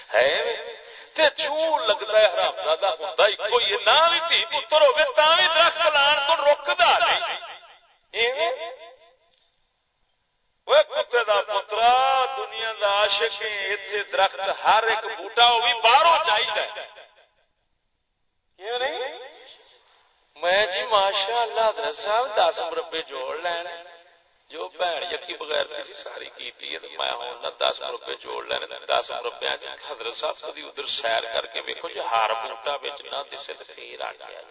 A: ہے چون لگتا ہے حرام دادا ہوتا کوئی نہ بھی تھی پتر ہوگی تا بھی درخت روکتا نہیں کتے دا پترا دنیا دا عاشق اتنے درخت ہر ایک بوٹا وہ بھی باہروں چاہیے کیوں نہیں میں جی ماشاء اللہ حضرت صاحب دس مربے جوڑ لین جو بھن یقی بغیر کسی ساری کی میں ہوں دس مربے جوڑ لین دس مربے حضرت صاحب کدی ادھر سیر کر کے ویکو جی ہر بوٹا بچ نہ دسے تو پھر آ گیا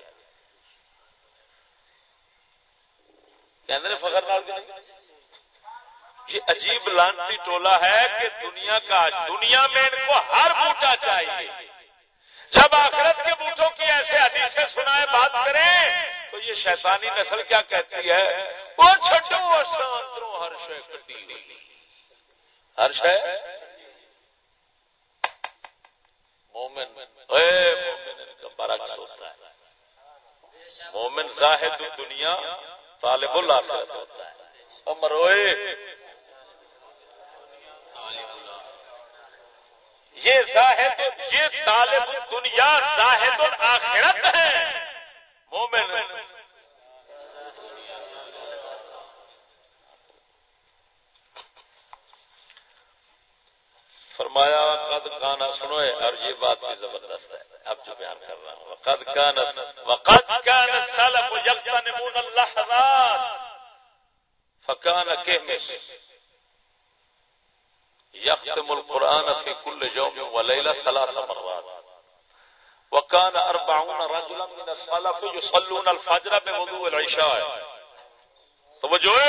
A: کہ فخر نال یہ عجیب لانتی ٹولا ہے کہ دنیا کا دنیا میں ان کو ہر بوٹا چاہیے۔ جب آخرت کے بوٹوں کی ایسے حدیثیں سنائے بات کریں، تو یہ شیطانی نسل کیا کہتی ہے؟ وہ چھٹو اندروں ہر شے کٹی ہر شے؟ مومن۔ اے مومن کا برعکس ہوتا ہے۔ مومن زاہد دنیا طالب اللہ ہوتا ہے۔ مروئے یہ زاہد یہ طالب دنیا زاہد الآخرت ہے۔ مومن فرمایا، قد کانا سنو اور یہ بات بھی زبردست ہے۔ اب جو بیان کر رہا ہوں۔ قد کانا وقد کان السلف یقتنمون اللحظات۔ فکان کہمس۔ يختم القرآن في كل يوم وليلة ثلاث مرات. وكان أربعون رجلا من السلف يصلون الفجر بوضوء العشاء. توجہ!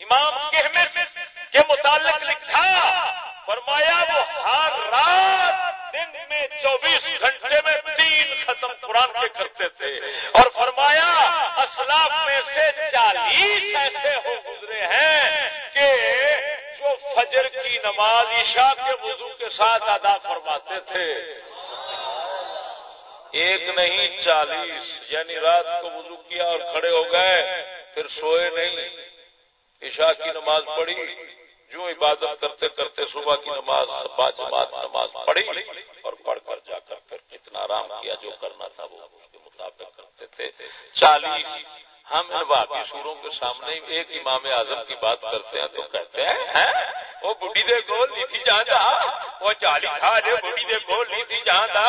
A: امام کہمس کے متعلق لکھا، فرمایا وہ ہر رات دن میں چوبیس گھنٹے میں تین ختم قرآن کے کرتے تھے۔ اور فرمایا، اسلاف میں سے چالیس ایسے ہو گزرے ہیں کہ فجر کی نماز عشاء کے وضو کے ساتھ ادا فرماتے تھے۔ ایک نہیں، چالیس یعنی رات کو وضو کیا اور کھڑے ہو گئے، پھر سوئے نہیں۔ عشاء کی نماز پڑھی، جو عبادت کرتے کرتے صبح کی نماز جماعت نماز پڑھی اور پڑھ کر جا کر پھر اتنا آرام کیا جو کرنا تھا وہ اس کے مطابق کرتے تھے۔ چالیس ہم ان باقی سوروں کے سامنے ایک امام اعظم کی بات کرتے ہیں، تو کہتے ہیں وہ بڑھی دے گول نہیں تھی جانا وہ چالی کھا دے بڑھی دے گول نہیں تھی جانا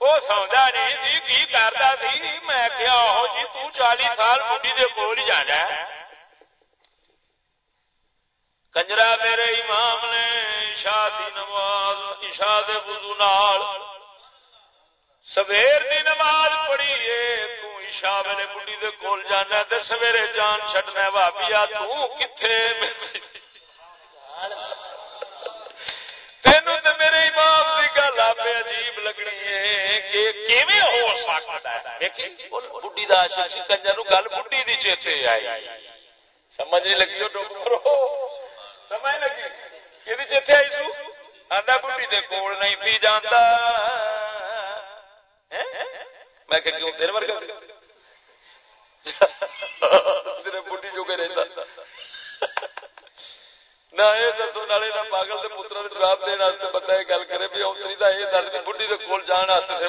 A: وہ سودا نہیں تھی، کی کرتا تھی میں کیا ہو جی تو چالی سال بڑھی دے کول ہی جانا کنجرا میرے امام نے عشاء دی نماز، عشاء دے وضو نال سویر دی نماز پڑھی ہے تشا ویلے بڑھی دے کول جانا تے سویرے جان چڈنا بابیا تے تینوں تے میرے امام کی گل آپ عجیب لگنی ہے کہ کیویں ہو سکتا ہے؟ بڈھی دا عاشق کنجر نو گل بڈھی دی چیتے آئی۔ سمجھ نہیں لگی ہو ڈاکٹر؟ سمجھ لگی؟ کہ چیتے آئی سو آدھا بڈھی دے کول نہیں، پی جانتا میں کہ کیوں؟ تیرے ورگا تیرے بڈھی جو کہ رہتا نہ یہ دسو نالے نہ پاگل جواب بندہ یہ گل کرے بھی دا یہ بڈھی کول جان واسطے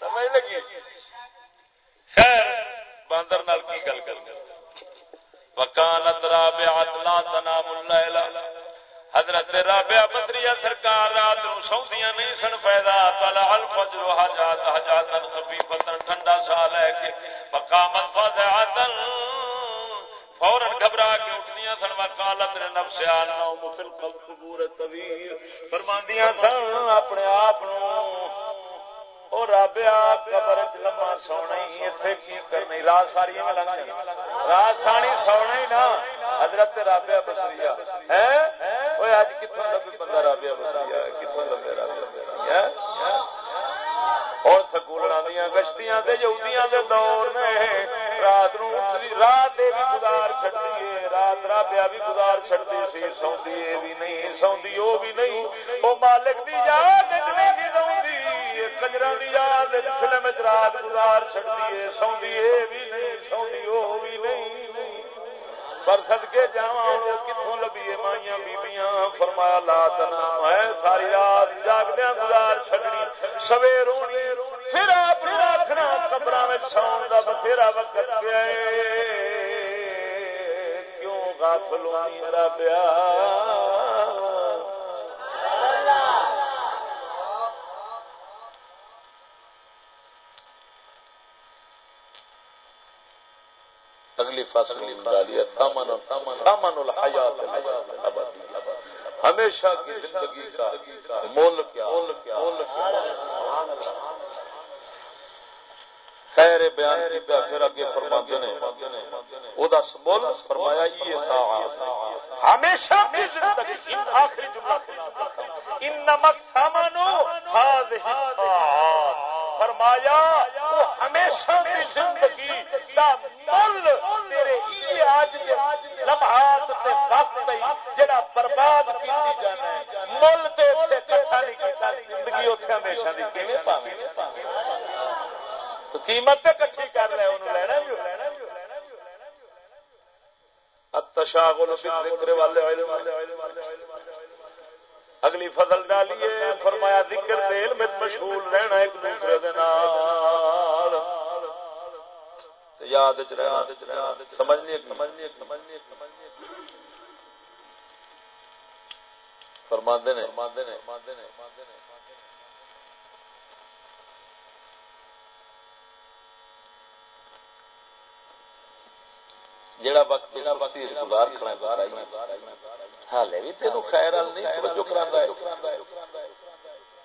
A: سمجھ لگی؟ خیر، باندر نال کی گل کر وکانت رابعات لا تنام الليل حضرت رابعہ بدریہ سرکار رات نو سوندیاں نہیں سن پیدا طلع الفجر حجات حجات خفیفتا ٹھنڈا سا لے کے مقامت فضعتا فورن گھبرا کے اٹھنیا سن وکالت نے نفس آنا مفل قبور طویل۔ فرماندیاں سن اپنے آپ اور رابیا قبر چ لما سونا ہی اتنے کی کرنی رات ساری میں لگ رات سانی سونا ہی نا۔ حضرت رابیا بسری ہے اج کتوں لبے بندہ رابیا بسری کتوں لبے رابیا اور دیا گشتیاں یہودیاں دے دور نے رات نو رات بھی گزار چڑتی ہے رات رابیا بھی گزار چڑتی سی سوندی بھی نہیں سوندی بھی نہیں مالک دی یاد نہیں سوندی دی یاد فلم رات گزار چڑتی سوندی بھی نہیں سوندی وہ بھی نہیں پر سدکے جا کتوں لبیے؟ مائیاں، بیبیاں، فرمایا، لا تنا ہے ساری رات جاگدیا گزار چڑنی سویر ہونی پھر آپ آخنا قبر ساؤن کا بتھیرا وقت پیا کیوں غافل ہونی میرا پیار اگلی فصل ہمیشہ کی زندگی کا مول کیا؟ خیر بیان کیا پھر اگے فرماتے نے۔ او دا سمول فرمایا یہ سا ہمیشہ کی زندگی آخری جملہ انما الثمن هذه الساعات۔ فرمایا، وہ ہمیشہ کی زندگی دا مل تیرے یہ آج دے لمحات تے وقت جڑا برباد کیتی جانا ہے. مل تے تے کٹھا نہیں کیتا، زندگی اوتھے ہمیشہ دی کیویں پاویں؟ قیمت تے کٹھی کر رہے انہوں لینا بھی لینا بھی اگلی فضل ڈالیے، فرمایا ذکر دل میں مشغول رہنا ایک دوسرے یاد سمجھنی سمجھنی سمجھنی فرماندے نے فرماندے نے فرماندے نے جڑا نے جڑا وقت گزار کھڑا حالے بھی تینوں خیر ال نہیں توجہ کراندا ہے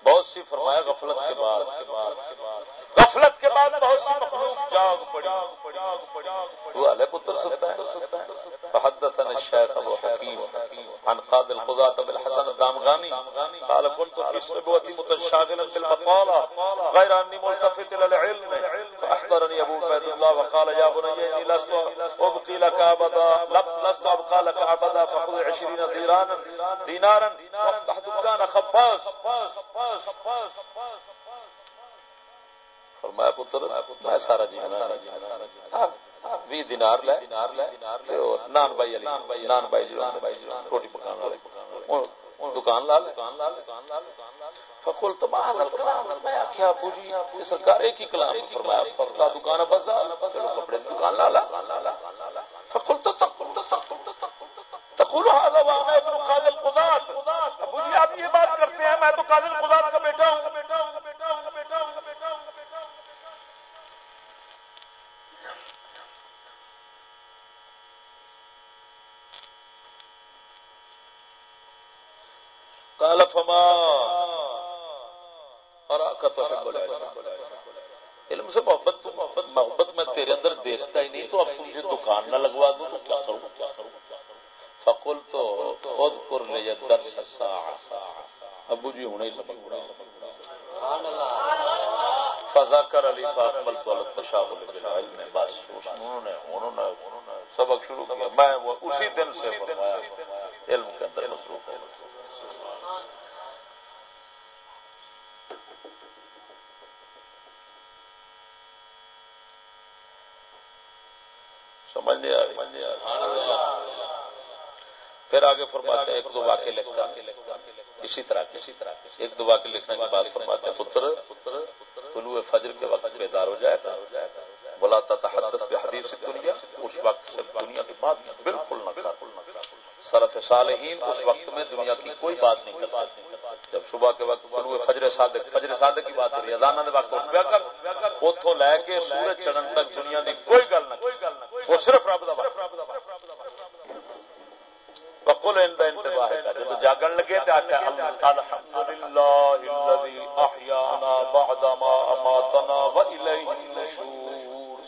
A: بہت سی فرمایا غفلت کے بعد غفلت کے بعد بہت سی مخلوق جاگ پڑی۔ وہ حالے پتر سکتا ہے فحدثنا الشيخ ابو حكيم عن قاد القضاة بالحسن الدامغاني قال كنت في صبوتي متشاغلا بالمقالة، غير اني ملتفت الى العلم فاحضرني ابو عبيد الله وقال، يا بني اني لست ابقي لك ابدا لست ابقى لك ابدا فخذ عشرين ديرانا، دينارا، وافتح دكان خباز. فرمایا پتر، میں سارا جینا بھی ہاں، دینار لے۔ نان بھائی نان بھائی جی روٹی پکان والے۔ دکان لال دکان لال دکان لال دکان لال میں آخیا ابو جی سرکار ایک ہی کلام فرمایا پکا دکان بازار، چلو کپڑے دکان لالا فکل تو تقول هذا وانا ابن قاضي القضاة۔ ابو جی آپ یہ بات کرتے ہیں، میں تو قاضی القضاة کا بیٹا ہوں بیٹا ہوں بیٹا ہوں بیٹا ہوں بیٹا ہوں قال فما اور علم سے محبت تو محبت محبت میں تیرے اندر دیکھتا ہی نہیں، تو اب تجھے دکان نہ لگوا دوں، تو کیا کروں؟ کیا کروں فقل تو خود کر لے درس ابو جی ہونے سبق فضا کر علی فاقبل تو التشاغل بالعلم بس انہوں نے انہوں نے سبق شروع کیا۔ میں اسی دن سے فرمایا، علم کے اندر مصروف ہے سمجھ نہیں آ رہی پھر آگے فرماتے ہیں، ایک دو واقع لکھتا اسی طرح اسی طرح ایک دو واقع لکھنے کے بعد فرماتے ہیں، پتر، طلوع فجر کے وقت بیدار ہو جائے گا۔ بولا تحدث بحدیث دنیا اس وقت سے دنیا کی بات بالکل نہ صرف صالحین اس وقت میں دنیا کی کوئی بات نہیں کرتا جب صبح کے وقت طلوع فجر صادق فجر صادق کی بات ہو رہی ہے ازانہ کے وقت اٹھ کر۔ اتوں لے کے سورج چڑھن تک دنیا کی کوئی گل نہ وہ صرف رب بکل انتباہ جب جاگن لگے تو آخیا احیانا بعد ما اماتنا النشور۔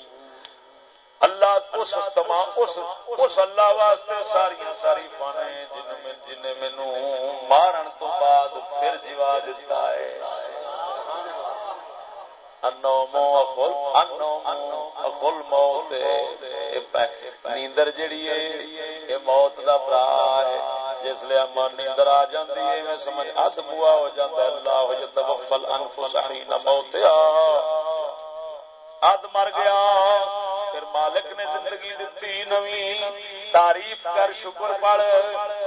A: اللہ اس تمام، اس اس اللہ واسطے ساری ساری پانے جن میں، جن مینوں مارن تو بعد پھر جیوا دیتا ہے۔ نیندر جیڑی ہے، یہ موت دا برا ہے۔ جس لیے اما نیندر آ جاندی ہے میں سمجھ اد بوا ہو جاتا ہے۔ اللہ یتوفل انفس حین موتیا اد مر گیا۔ پھر مالک نے زندگی دیتی نوی۔ تعریف کر، شکر پڑ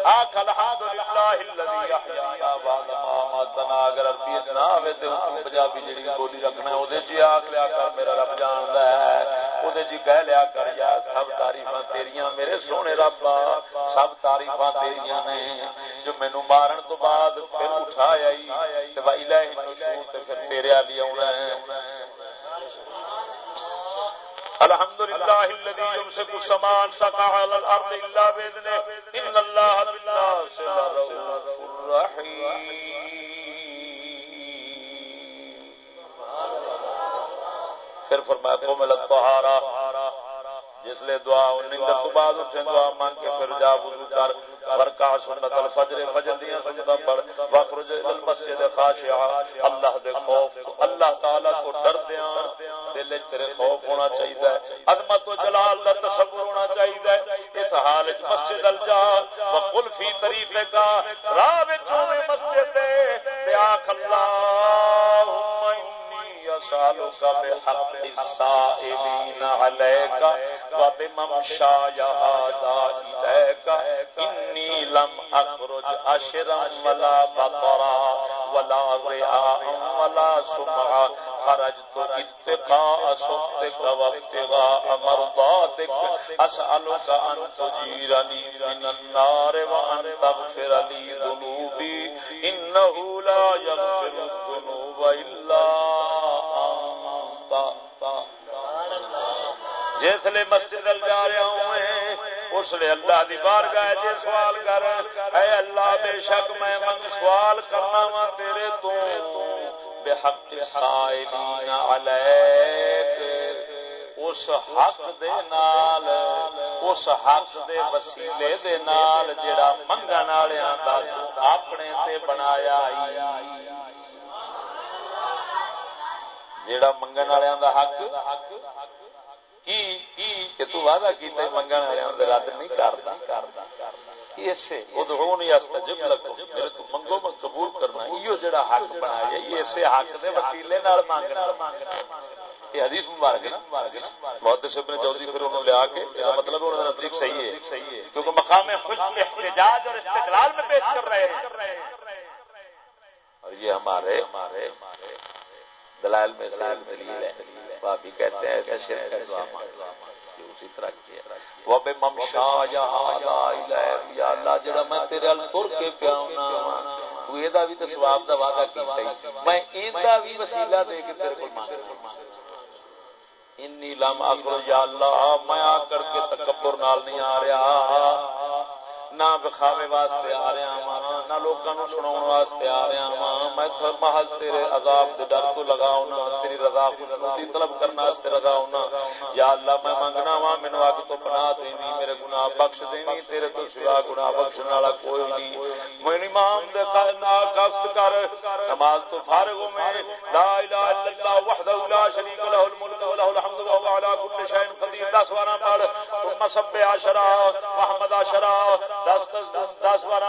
A: آخ، الحمدللہ الذی احیانا بعد ما ماتنا۔ اگر عربی اچھا نہ ہوے تے پنجابی جڑی بولی رکھنا ہے، اودے چ آکھ لیا کر، میرا رب جاندا ہے۔ اودے چ کہہ لیا کر یا سب تعریفاں تیریاں میرے سونے رب سب تعریفاں تیریاں نے جو مینوں مارن تو بعد پھر اٹھایا ہی تے وائلہ نشور تے پھر تیرے علی آونا ہے الحمد لله الذي يمسك السماء تقع على الارض الا باذنه ان الله بالناس لرؤوف رحيم پھر فرمایا کو ملت طہارا جس لیے دعا نیندر تو بعد اٹھیں دعا مانگ کے پھر جا وضو کر ورکع سنت الفجر، فجر دیاں سجدہ پڑھ، واخرج المسجد خاشعا اللہ دے خوف اللہ تعالی تو ڈر دیاں، دل وچ تیرے خوف ہونا چاہیے عظمت و جلال دا تصور ہونا چاہیے اس حال وچ مسجد الجا وقل فی طریقے کا راہ وچ ہوے مسجد، تے آکھ اللہم أسألك بحق السائلين عليك وبممشاي هذا إليك إني لم أخرج أشرا ولا بطرا ولا رئاء ولا سمعا، خرجت اتقاء سخطك وابتغاء مرضاتك أسألك أن تجيرني من النار وأن تغفر لي ذنوبي إنه لا يغفر الذنوب إلا جس لیے مسجد جا رہا ہوں اس لیے اللہ دی بار گائے جی سوال کر، اے اللہ بے شک میں منگ سوال کرنا وا تیرے تو۔ بے حق سائلین علیک، اس حق دے نال، اس حق دے وسیلے دے نال، جڑا منگن والےاں دا اپنے تے بنایا ہی جیڑا منگن والوں دا حق کی تو وعدہ کیتا ہے منگن دا رد نہیں کردا اسے ادعونی استجب میرے تو منگو میں قبول کرنا ایو جڑا حق بنایا یہ اسے حق دے وسیلے نال مانگنا یہ حدیث مبارک ہے نا محدث ابن چودھری پھر انہوں نے لے کے مطلب انہوں نے نزدیک صحیح ہے کیونکہ مقام احتجاج اور استقلال میں پیش کر رہے ہیں اور یہ ہمارے ہمارے دلائل میں دلائل دلیل ہے۔ بابی کہتے ہیں ایسا شرک ہے دعا مانگ اسی طرح وہ بے ممشا یا یا اللہ، جڑا میں تیرے ال تر کے پیا ہونا تو دا بھی تے ثواب دا وعدہ کیتا ہی۔ میں بھی وسیلہ دے کے تیرے کول انی لم یا اللہ، میں آ کر کے تکبر نال نہیں آ رہا۔ نہ بخاوے واسطے آ رہا ہاں لوگوں سنا واسطے آ رہا وا میں محل تیرے عذاب دے ڈر تو لگاؤنا تیری رضا خوشنودی طلب کرنا واسطے لگاؤنا یا اللہ میں منگنا وا مینو اگ تو بنا دینی، میرے گناہ بخش دینی، تیرے تو سوا گناہ بخشنے والا کوئی نہیں۔ میں امام دے نال قصد کر، نماز تو فارغ میں۔ لا الہ الا اللہ، وحدہ لا شریک له الملک وله الحمد، وهو على كل شيء قدیر 10 بار پڑھ ثم سبح محمد عشرہ 10 10 بار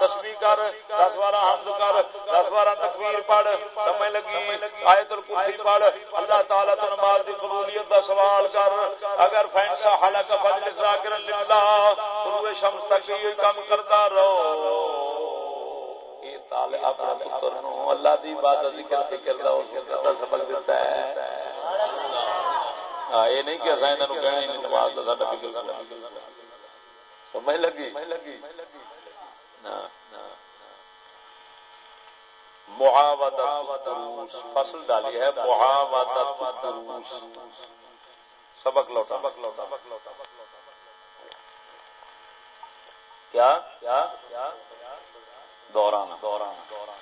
A: تسبیح کر، دس بار حمد کر، دس بار تکبیر پڑھ، سمجھ لگی آیت الکرسی پڑھ، اللہ تعالی تو نماز دی قبولیت دا سوال کر، اگر فینسا حلق فضل ذاکر للہ شروع شمس تک یہ کام کرتا رہو۔ اپنا پتر اللہ دی عبادت ذکر فکر دا، اس سبق دیتا ہے؟ ہاں یہ نہیں کہ اساں انہاں نو کہنا ہی نماز دا ساڈا فکر سمجھ لگی۔ نہ فصل ڈالی ہے۔ دروس سبق لوٹا سبق لوٹا۔ کیا؟ کیا دوران۔ دوران دوران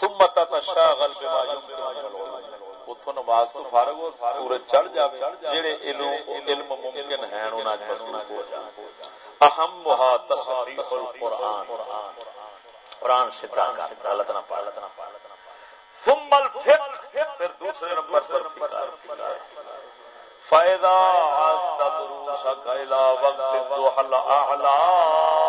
A: سمت تشاغل بما يمكن ان اتوں نماز تو فارغ ہو، سورج چڑھ جاوے جڑے علم ممکن ہیں، انہاں وچ مصروف ہو جا اہم وہا تصریف القرآن۔ قرآن سدھا کر، غلط نہ پڑھ۔ نہ پڑھ ثم الفقه پھر دوسرے نمبر پر فقہ فائدہ دروسك الى وقت الضحى الاعلى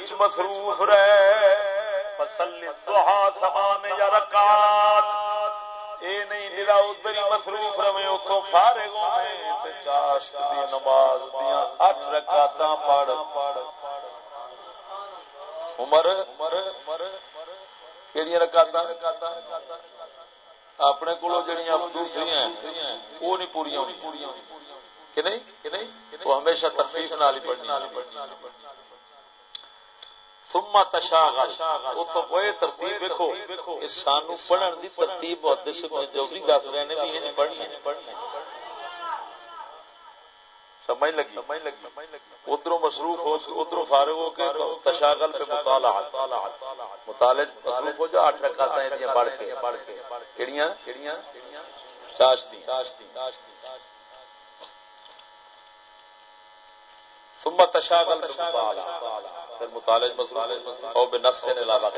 A: وچ مصروف رہے۔ فصل الضحى ثمان یا رکعات۔ اے نہیں نرا ادھر ہی مصروف رہے اتوں فارغ ہوئے چاشت دی نماز دیاں اٹھ رکعتاں پڑھ۔ عمر عمر کیڑی رکعتاں؟ اپنے کولو جڑیاں دوسری ہیں وہ نہیں پوری ہونی۔ کہ نہیں؟ کہ نہیں؟ وہ ہمیشہ تخفیف نال ہی پڑھنی۔ ثم تشاغل۔ اتو کوئی ترتیب دیکھو اس سانو پڑھن دی ترتیب بہت دس میں جو بھی دس رہے نے بھی نہیں پڑھنی سمجھ لگی سمجھ لگی؟ ادھر مصروف ہو ادھر فارغ ہو کے تشاغل پہ مطالعہ۔ مطالعہ مصروف ہو جا آٹھ رکعتیں ایتیاں پڑھ کے۔ پڑھ کے کیڑیاں؟ کیڑیاں چاشتی۔ چاشتی چاشتی ثم تشاغل پہ مطالعہ پھر مطالعہ مسئلہ او بے نفس کے علاوہ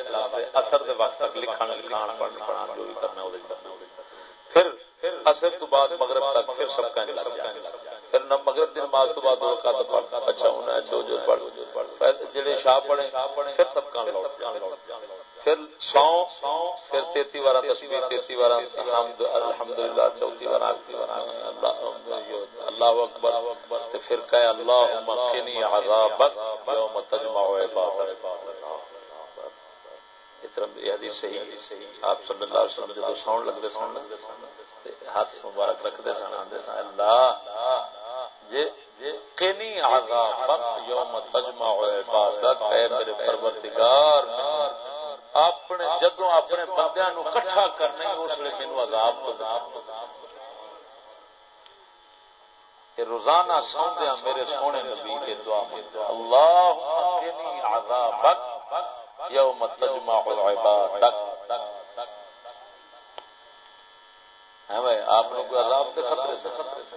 A: اثر دے وقت تک لکھن، لکھان پڑھنا پڑھنا جو بھی کرنا ہو کرنا پھر اثر تو بعد مغرب تک، پھر سب کا لگ جائے۔ پھر نہ مغرب دن نماز تو بعد دو رکعت پڑھنا اچھا ہونا ہے، جو جو پڑھ۔ جڑے شاہ پڑھے، پھر سب کا لوٹ۔ پھر سو پھر تیتی بارہ تصویر تیتی بارہ الحمدللہ، چوتھی بارہ آختی بارہ اللہ اکبر، تے پھر کہ اللہ مکنی عذابک یوم تجمع عبادت حدیث صحیح آپ صلی اللہ علیہ وسلم جو سون لگتے سون ہاتھ مبارک رکھتے سن آتے سن، اللہ یوم تجمع عبادت، اے میرے پروردگار، اپنے جدو اپنے بندیاں نو کٹھا کرنا اس لیے مینو عذاب تو کہ روزانہ سوندیا میرے سونے نبی کے دعا میں اللہ یوم تجمع ہاں آپ نے کوئی عذاب کے خطرے سے خطرے سے؟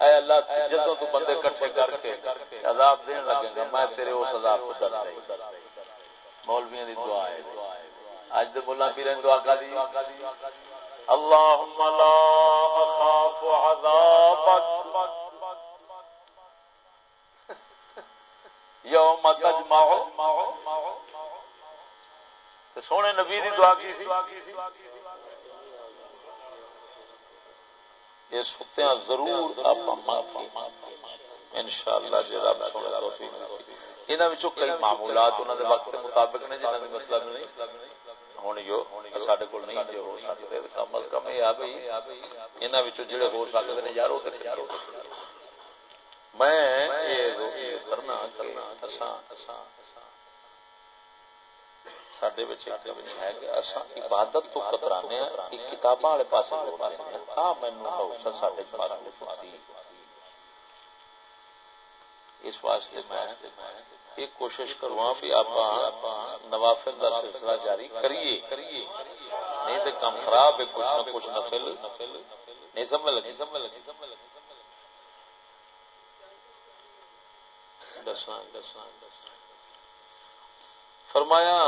A: اے اللہ، جدوں تو بندے کٹھے کر کے عذاب دین لگے گا میں تیرے اس عذاب کو ڈر نہیں مولویاں دی دعا ہے۔ اج دے مولا پیر دعا کا دی۔ اللهم لا اخاف عذابك یوم تجمع۔ سونے نبی دی دعا کی سی۔ یہ ستیا ضرور آپ ان شاء اللہ جی رب یہاں کئی معمولات انہوں نے وقت مطابق نے جنہوں نے مطلب نہیں۔ جو نہیں جو ہو کم از کم یہ آ جڑے ہو یار میں کرنا سڈے ہے کہ اصا عبادت تو کترانے کتاباں والے پاس مینو اس واسطے میں کوشش کروا بھی آپ نوافل کا سلسلہ جاری کریے نہیں تو کم خراب ہے کچھ نہ کچھ نفل نہیں سمجھ لگی سمجھ فرمایا،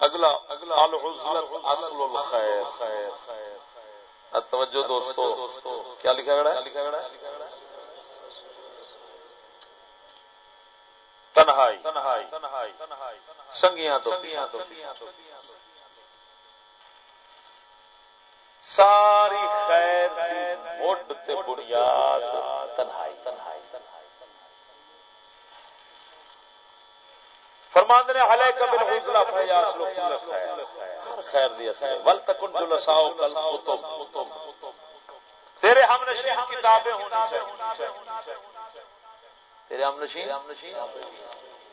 A: اگلا اگلا اصل الخیر۔ توجہ دوستو، کیا لکھا گڑا لکھا گڑا تنہائی۔ تنہائی تنہائی سنگیاں تو۔ ساری خیر مڈ تے بنیاد تنہائی تنہائی فرماند نے حلے کبل حوصلہ فیاس لو کل خیر. خیر دی اصل ول تکن جلساؤ کل کتب تیرے ہم نشین کتابیں ہونی چاہیے. تیرے ہم نشین ہم نشین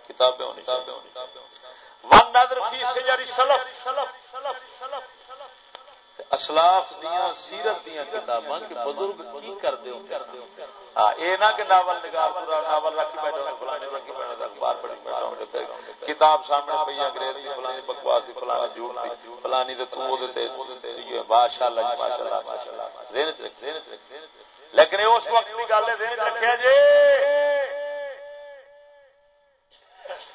A: کتابیں ہونی چاہیے. ون نظر فی سجری سلف سلف سلف سلف. اسلاف دیا سیرت دیا کتاباں کہ بزرگ کی کر دے ہاں یہ نہ کہ ناول نگار پورا ناول رکھ بیٹھا ہوں فلانے رکھ بیٹھا اخبار پڑھی بیٹھا ہوں کتاب سامنے پی انگریز کی فلانی بکواس کی فلانی جھوٹ تھی فلانی تے تو دے تے ماشاء جی، اللہ ماشاء اللہ ماشاء اللہ ذہن چ رکھ لیکن اس وقت کی گل ہے، ذہن رکھیا جی۔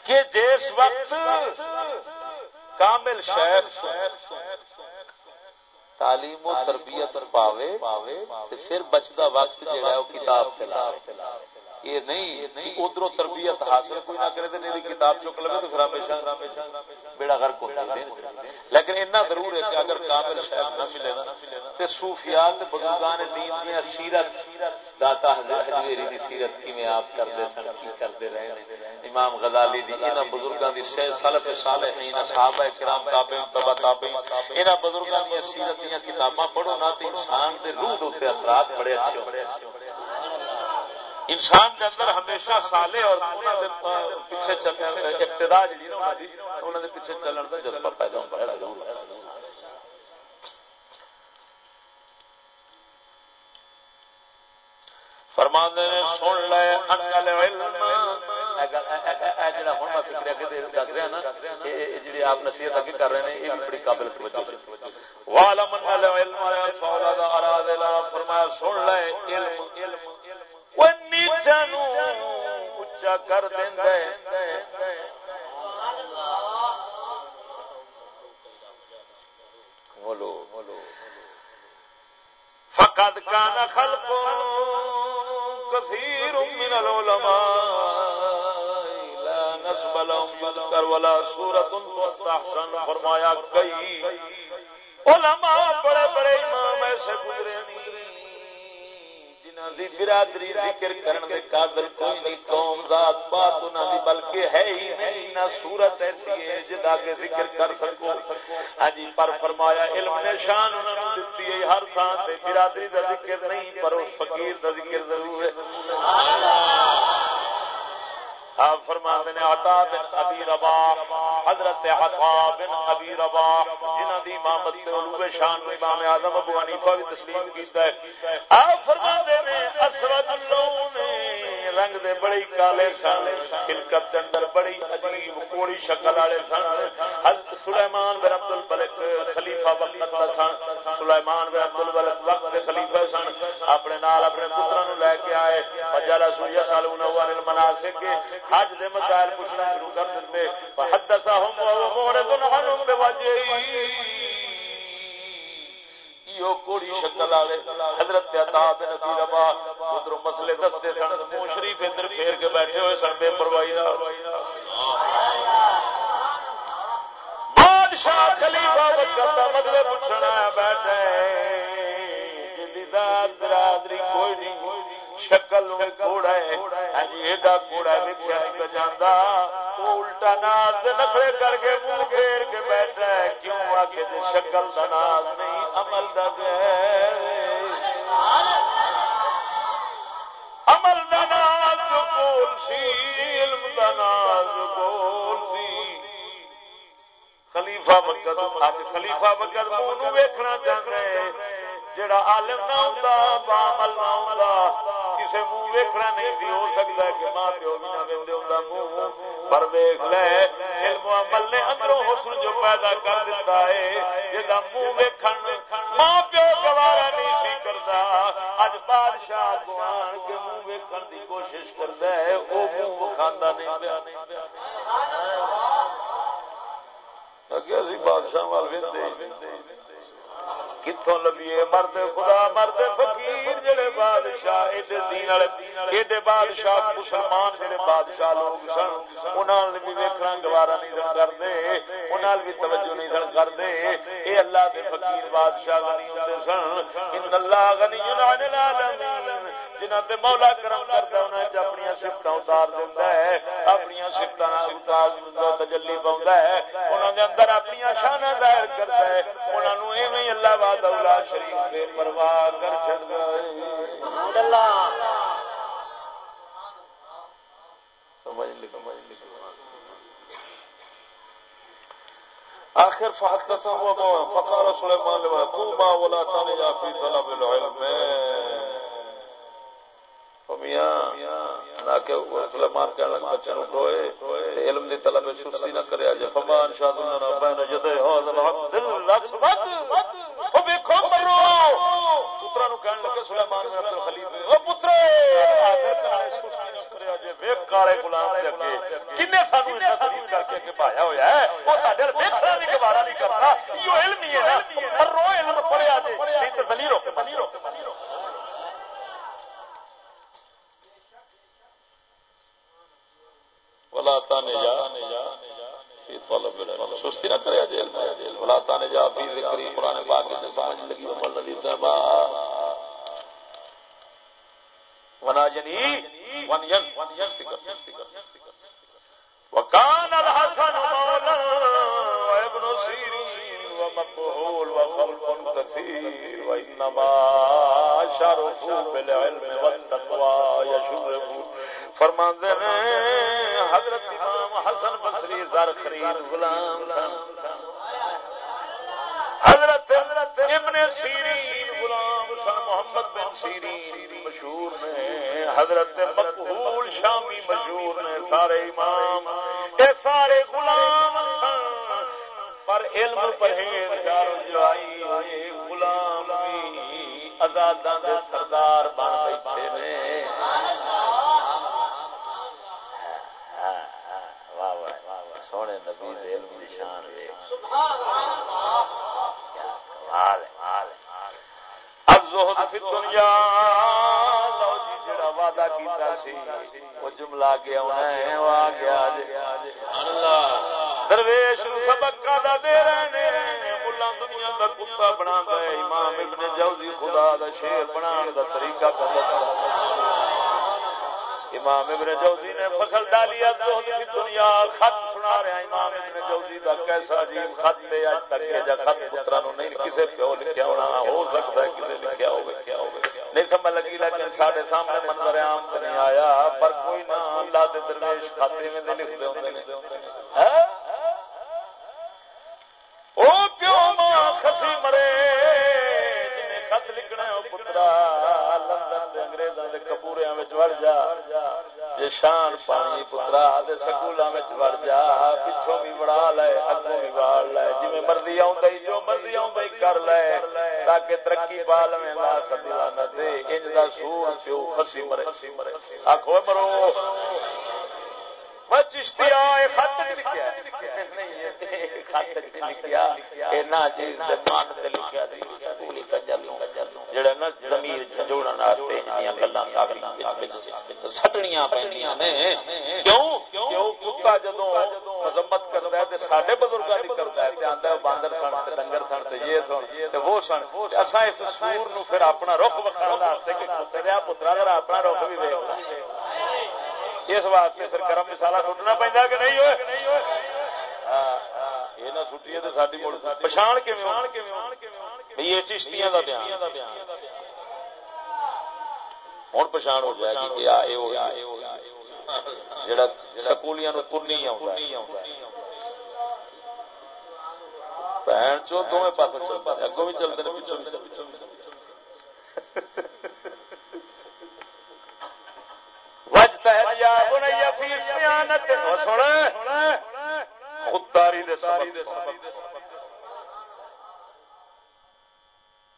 A: کہ جس وقت کامل شیخ تعلیم و تربیت پاوے پھر بچتا وقت جہا ہے کتاب پھیلا یہ نہیں ادھر تربیت حاصل کوئی نہ کرے تو میری کتاب چک لگے تو پھر ہمیشہ بیڑا گھر کو لیکن اتنا ضرور ہے کہ اگر کامل شاید نہ ملے نا تو صوفیات بزرگان دین میں سیرت داتا حجویری دی سیرت کی میں آپ کرتے سن، کی کرتے رہے امام غزالی دی، انہاں بزرگاں دی سلف صالحین، صحابہ کرام، تابعین تبع تابعین، انہاں بزرگاں دی سیرت دی کتاباں پڑھو نا تے انسان دے روح دے اثرات بڑے اچھے ہوندے انسان کے اندر ہمیشہ سالے اور پیچھے ابتدا جی نا پیچھے چلن کا جذبہ پیدا ہوتا فرمان نے، سن لے آپ نصیحت اگے کر رہے ہیں یہ بھی بڑی قابل فرمایا، سن لے علم۔ نیچا اچا کر بولو بولو۔ فقد كان خلق كثير من العلماء، لا نسب لهم يذكر ولا سورة تستحسن فرمایا کئی علماء بڑے بڑے امام ایسے گزرے نہیں۔ دی برادری ذکر کرن دے قابل کوئی نہیں، قوم ذات، بات انہاں دی، بلکہ ہے ہی نہیں نہ صورت ایسی ہے جدا کے ذکر کر سکو ہاں جی پر فرمایا، علم نے شان انہاں نوں دتی ہے، ہر تھان تے برادری دا ذکر نہیں، پر اس فقیر دا ذکر ضرور ہے۔ سبحان اللہ آپ فرماتے ہیں عطا بن ابی رباح، حضرت عطا بن ابی رباح۔ جنہاں دی امامت تے علو شان امام اعظم ابو حنیفہ بھی تسلیم کیتا ہے۔ آپ فرماتے ہیں اسرد اللون رنگ دے بڑی کالے سن خلقت دے اندر بڑی عجیب کوڑی شکل والے سن۔ حضرت سلیمان بن عبد الملک خلیفہ وقت دا سن۔ سلیمان بن عبد الملک وقت دے خلیفہ سن۔ اپنے نال اپنے پتراں نو لے کے آئے۔ فجلا سویا سالون عن المناسک حج دے مسائل پوچھنا شروع کر دیتے فحدثهم وهو معرض عنهم بوجهه کوڑی شکل والے حضرت عطا بن ابی ادھر مسئلے دستے سن منہ شریف پھیر کے بیٹھے ہوئے سن بے پرواہی بادشاہ خلیفہ مطلب پوچھنا بیٹھے برادری کوئی نہیں شکل کوڑا ہے ہاں جی، ایڈا کوڑا لکھا نہیں جانا الٹا ناز نخرے کر کے منہ پھیر کے بیٹھا ہے۔ کیوں آ کے جی شکل کا ناز نہیں، عمل دا عمل دا ناز بول سی، علم دا ناز بول سی۔ خلیفہ وقت خلیفہ وقت منہ ویکھنا چاہتا ہے۔ جڑا عالم نہ ہوں بامل نہ ہوں کسی منہ ویکنا نہیں بھی ہو سکتا ہے کہ ماں پیو بھی نہ ویندے ہوں منہ پر ویخ لے، علم عمل نے اندروں حسن جو پیدا کر دیتا ہے جا منہ ویکھن ماں پیو گوارا نہیں سی کرتا اج بادشاہ گوان کے منہ ویکھن دی کوشش کرتا ہے وہ منہ وکھاندا نہیں پیا۔ اگے اسی بادشاہ وال ویندے۔ کتوں لبیے مرد خدا، مرد فقیر جڑے بادشاہ ایڈے دین والے ایڈے بادشاہ مسلمان جڑے بادشاہ لوگ سن، انہاں نے بھی ویکھنا گوارا نہیں سن کرتے انہوں بھی توجہ نہیں سن کردے۔ اے اللہ دے فقیر بادشاہ غنی ہوندے سن، ان اللہ غنی عن العالمین۔ جنہ تے مولا کرم کرتا انہیں اپنی سفت اتار دینا ہے اپنی سفت اتار تجلی پاؤں ہے انہوں نے اندر اپنی شانہ ظاہر کرتا ہے انہوں نے ایویں اللہ باد شریف بے پرواہ کر چڑ سمجھ لی سمجھ لی آخر فحدث هو فقال سليمان لما قوما ولا تنجا في طلب العلم. سلیمان کہنے لگا بچے نو ٹوئے علم دی طلب سستی نہ کریا جے فمان شاہ اللہ بین جدے هذا ہاں، الحق دل الاسود او ویکھو مرو۔ پترا نو کہن لگے، سلیمان میں عبد الخلیف، او پتر آخر کالے سستی نہ کریا جے ویکھ کالے غلام دے اگے۔ کنے سانو اتنا تقریر کر کے اگے پایا ہویا ہے؟ او ساڈے ویکھنا نہیں گوارا نہیں کرتا ایو علم ہی ہے نا۔ مرو، علم پڑھیا جے، نہیں تے دلیل ہو کے دلیل ہو۔ ولا تانے جا سستی نہ کرے جیل میں۔ ولا تانے جا فی ذکری قرآن پاک سے سمجھ لگی، عمر نبی صاحبہ۔ ونا ون ین ون ین فکر وكان الحسن مولا وابن سيرين ومقبول وخلق كثير وإنما شرفوا بالعلم والتقوى يشرفوا فرماندے نے، حضرت امام حسن بصری زر خرید غلام حضرت حضرت ابن سیرین غلام سن، محمد بن سیرین مشہور نے، حضرت مقبول شامی مشہور نے، سارے امام، اے سارے غلام سن۔ پر علم پرہیزگار جائی غلام بھی آزاداں دے سردار سونے نبی دل نشان دنیا جڑا وعدہ کیتا سی جملہ آ گیا درویش سبق کا دے رہے ملا دنیا کا کتا بنا امام ابن جوزی خدا دا شیر بنا دا طریقہ امام ابن جوزی نے فصل ڈالی دنیا خط سنا رہا امام ابن جوزی کیسا عجیب خط اج تک جا خط پترا نو نہیں پیو لکھیا ہونا، ہو سکتا ہے لکھیا نہیں سمجھ لگی، لیکن سامنے منظر عام نہیں آیا، پر کوئی نہ اللہ دے درویش دے او پیو ماں خسی مرے خط لکھنا پترا لندن انگریزاں دے کپوریاں وچ وڑ جا۔ شان پانی پترا دے سکولاں وچ وڑ جا پچھوں بھی وڑا لے اگوں بھی واڑ لے جویں مرضی آوندا جو مرضی آوندا کر لے تاکہ ترقی پا لویں لا سدلا نہ دے انج دا سور پیو خسی مرے آکھو مرو چشتی آئے خط لکھیا خط لکھیا مان جڑا نا ضمیر واسطے گلاں سٹنیاں پیندیاں نے کیوں کیوں کتا جدوں مذمت کردا ہے تے ساڈے بزرگاں دی کردا ہے تے ہے باندر سن ڈنگر سن یہ سن وہ سن اس سور نو پھر اپنا رخ وکھاؤ پترا پترا اپنا رخ بھی ویک اس واسطے پھر گرم مسالا سٹنا پہنتا کہ نہیں ہوئے یہ نہ سٹیے تو ساری مڑ پچھان یہ چشتیاں کا بیان ہوں پچھان ہو جائے گی جڑا سکولیاں ترنی بہن چو اگوں بھی چلتے ہیں بھی ہاں، خودداری دے سبب۔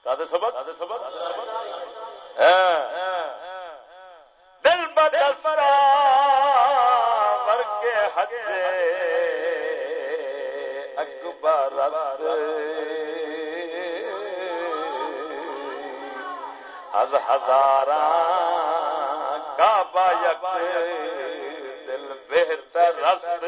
A: سبق؟ سبق؟ دل بدسرا مر کے حج اکبر از ہزارہ کعبہ یک دل بہتر رست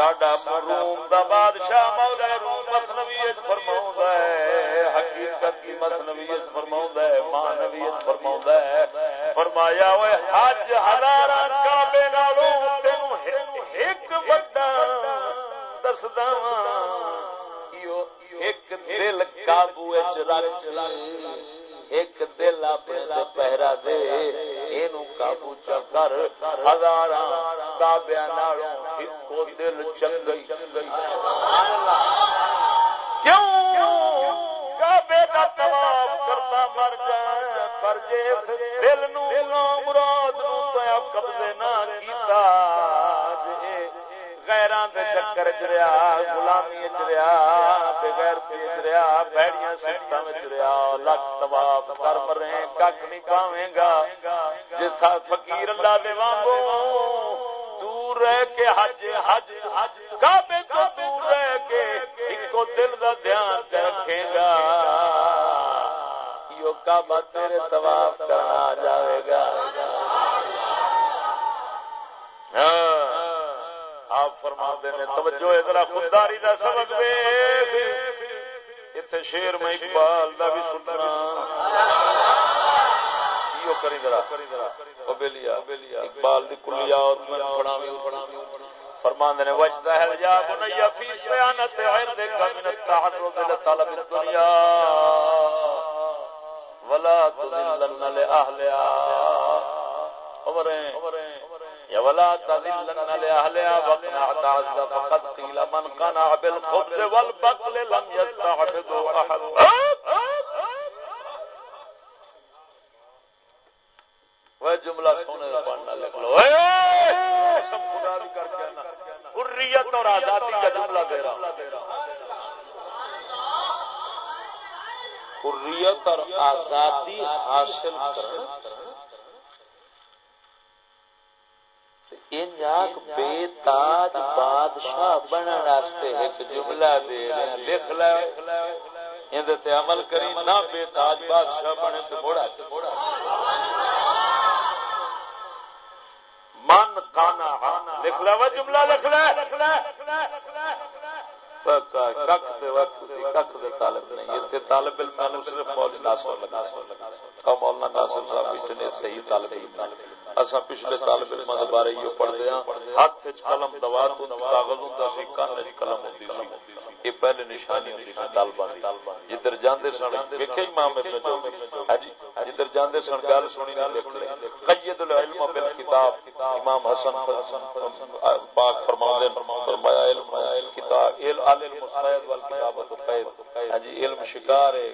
A: ساڈا روم دا بادشاہ مولا روم مسنوی فرماؤں ہے حقیقت کی مسنوی فرماؤں ہے مانوی فرماؤں ہے فرمایا ہوئے حج ہزار کعبے نالوں تینوں ایک بڑا دسدا ایک دل قابو وچ رکھ لے ایک دل اپنے تے پہرا دے یہ قابو چ کر چکر ہزار کابیا ایک دل چل کیوں کا کرتا مر جائے، پر جے دل نو مراد نو قبضے نہ کیتا دے چکر چ رہا غلامی چ رہا بغیر چ بھڑیاں سیٹاں وچ رہا لک طواف کر مرے کک نہیں پاویں گا۔ جسا فقیر اللہ دے وانگو دور رہ کے حج حج حج کعبے تو دور رہ کے اکو دل دا دھیان رکھے گا۔ یو کعبہ تیرے طواف کرنا جاوے گا؟ ہاں آپ فرما نے، توجہ ادھر خودداری کا سبق دے اتنے شیر میں اقبال کا بھی سننا۔ کری ذرا. اقبال دی کلیا اور فرمان نے وجدا ہے یا بنیا فی سیانت عرض کا من التعرض لطلب الدنيا ولا تذلن لاهلها عمریں، یا ولا تذلن لأهلها وقنع تعز فقد قيل من قنع بالخبز والبقل لم يستعبدوا أحد وہ جملہ سونے کا پڑھنا لکھ لو قسم خدا بھی کر کے نا حریت اور آزادی کا جملہ دے رہا حریت اور آزادی حاصل کرنا بے تاج بادشاہ بننے ایک جملہ دے رہے ہیں لکھ لے عمل کری نہ بے تاج بادشاہ بنے تو موڑا من کانا لکھ لو جملہ لکھ طالب نہیں طالب علم صرف مول ناصر لگا مولانا ناصر صاحب اتنے صحیح طالب علم اصا پچھلے طالب علم بارے یہ پڑھتے ہیں ہاتھ قلم دوا تو، کاغذ ہوں کن قلم ہوتی یہ پہلے نشانی ہوتی سی طالبان جدھر جانے سن ویکے امام ابن جوزی۔ ہاں جی، جدھر جانے سن، گل سنی نہ لکھ لے۔ قید العلم بالکتاب، امام حسن پاک فرماؤں فرمایا علم کتاب علم الصید والکتابۃ قید۔ ہاں جی علم شکار ہے۔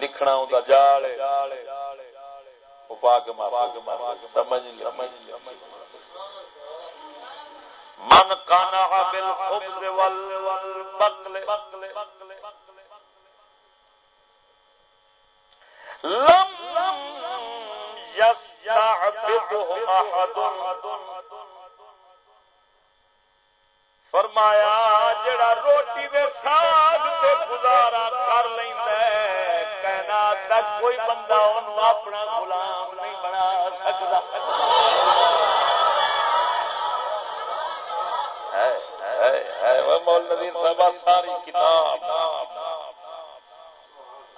A: لکھنا ہوندا جال ہے۔ وہ پاک ما پاک سمجھ لے من کانا بالخبز والبقل لم يستعبده احد. فرمایا، جڑا روٹی دے ساگ تے گزارا کر لیندا ہے، کائنات دا کوئی بندہ اونوں اپنا غلام نہیں بنا سکدا۔ مول ندیر صاحب ساری کتاب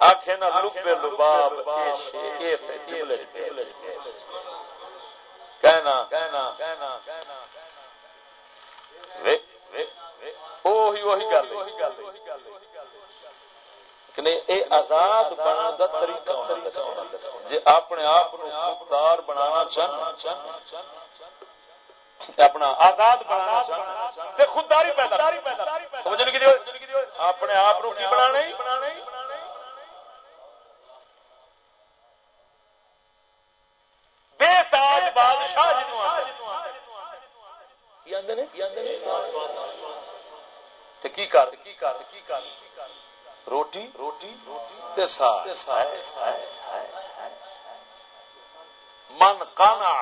A: آخے نا لبے لباب کہنا کہنا کہنا وہی وہی گل آزاد بنا کا طریقہ جی اپنے آپ خوددار بنانا چاہنا اپنا آزاد بنانا چاہنا خودداری پیدا اپنے آپ کی بنا بے تاج بادشاہ کی کر کی کر کی کر؟ روٹی؟ روٹی من کانا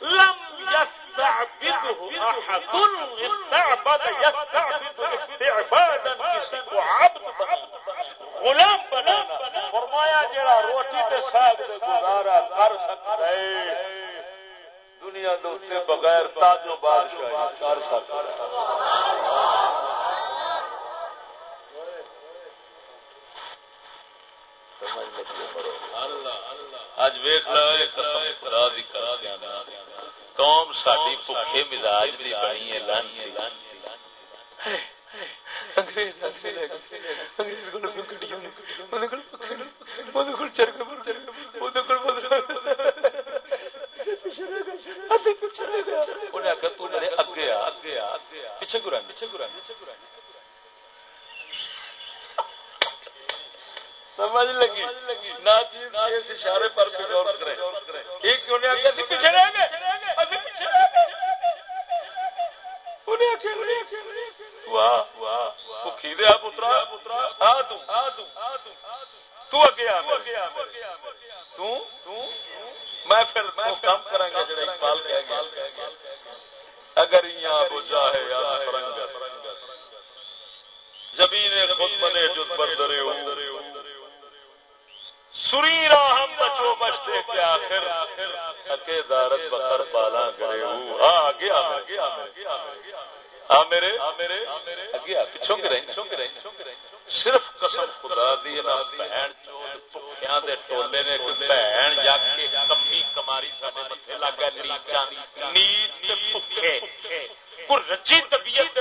A: لم يستعبده استعبد، يستعبد استعبادا کسی کو عبد غلام بنانا فرمایا جڑا روٹی تے ساگ دے گزارا کر سکتا ہے، دنیا دے بغیر تاجو بادشاہ کر سکتا اج ویخ قوم ساری بھوکے مزاج دی بنی ہے لانتی پیچھے گرا پیچھے گرا پیچھے گرا سمجھ لگی۔ نہ چیز اس اشارے پر بھی غور کریں۔ ایک کیوں نہیں آگے پیچھے رہ گئے۔ میں پھر میں کام کریں گا جڑا اقبال کہہ گیا۔ اگر یہاں بجا ہے یا زمین خود بنے جو پر درے ہو۔ بچو بچتے کے آخر اکے دارت بخر پالا گرے ہوں۔ آ میرے۔ اگیا پچھوں کے صرف قسم خدا دی بہن دے ٹولے نے کوئی بہن جا کے کمی کماری ساڈے متھے لگ گیا نیچا نیچ رچی طبیعت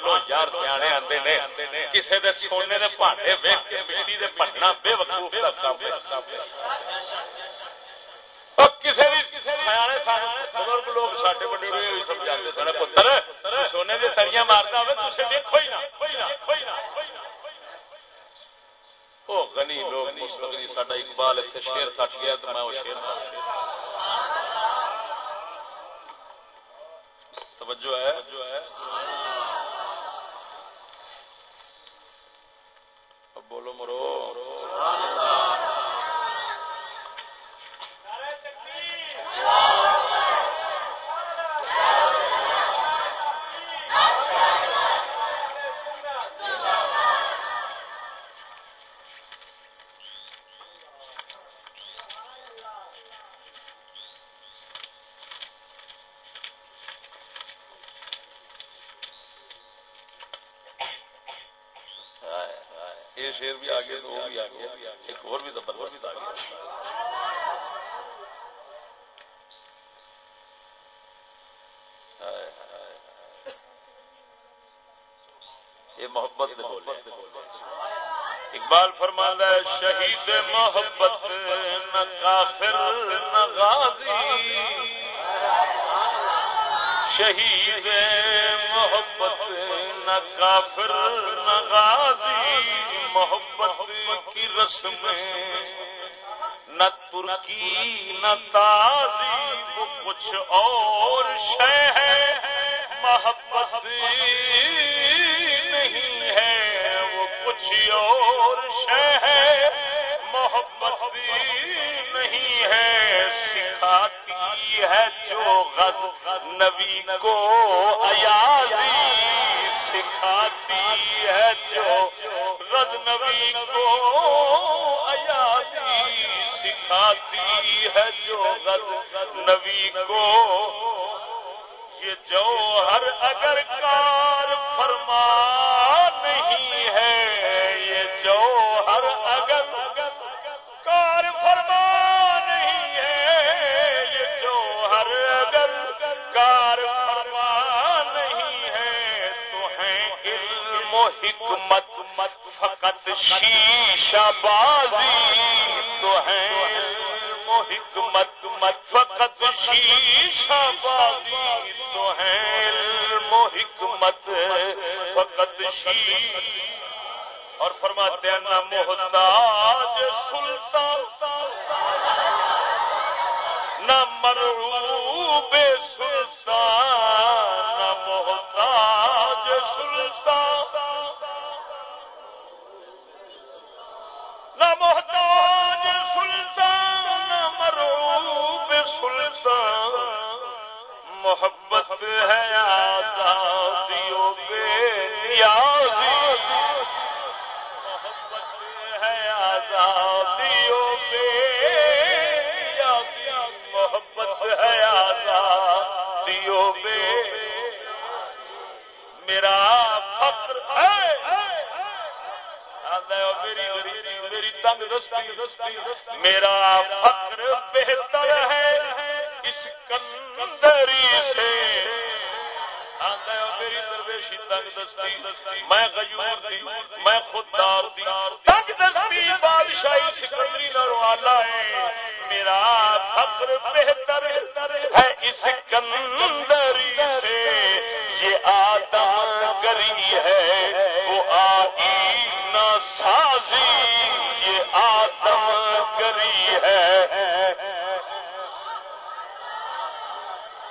A: مسلمان پہلو یار سیانے آتے نے کسی دے سونے دے پاٹے ویک کے مٹی دے پٹنا بے وقوف کا کام بزرگ لوگ بڑے سن پتر سونے دے تڑیاں مارتا لوگ ساڈا اقبال اتنے شیر کٹ گیا تو میں وہ شیر توجہ ہے اب بولو مرو شیر بھی آ گیا تو وہ بھی آ گیا ایک اور بھی زبردست آ گیا یہ محبت اقبال فرمانا ہے، شہید محبت نہ کافر، نہ غازی۔ شہید محبت نہ کافر، نہ غازی۔ محبت کی رسم نہ ترکی، نہ تازی وہ کچھ اور شے ہے۔ محبت نہیں ہے، وہ کچھ اور شے ہے۔ محبت نہیں ہے، سکھاتی ہے جو غد نبی کو ایازی ہے جو
B: غد نبی کو یہ جو ہر اگر کار فرما نہیں ہے، یہ جو ہر اگر کار فرما نہیں ہے، یہ جو ہر اگر کار فرما نہیں ہے، تو ہے علم و حکمت فقط شیشہ اور فرماتے ہیں نہ محتاج سلطان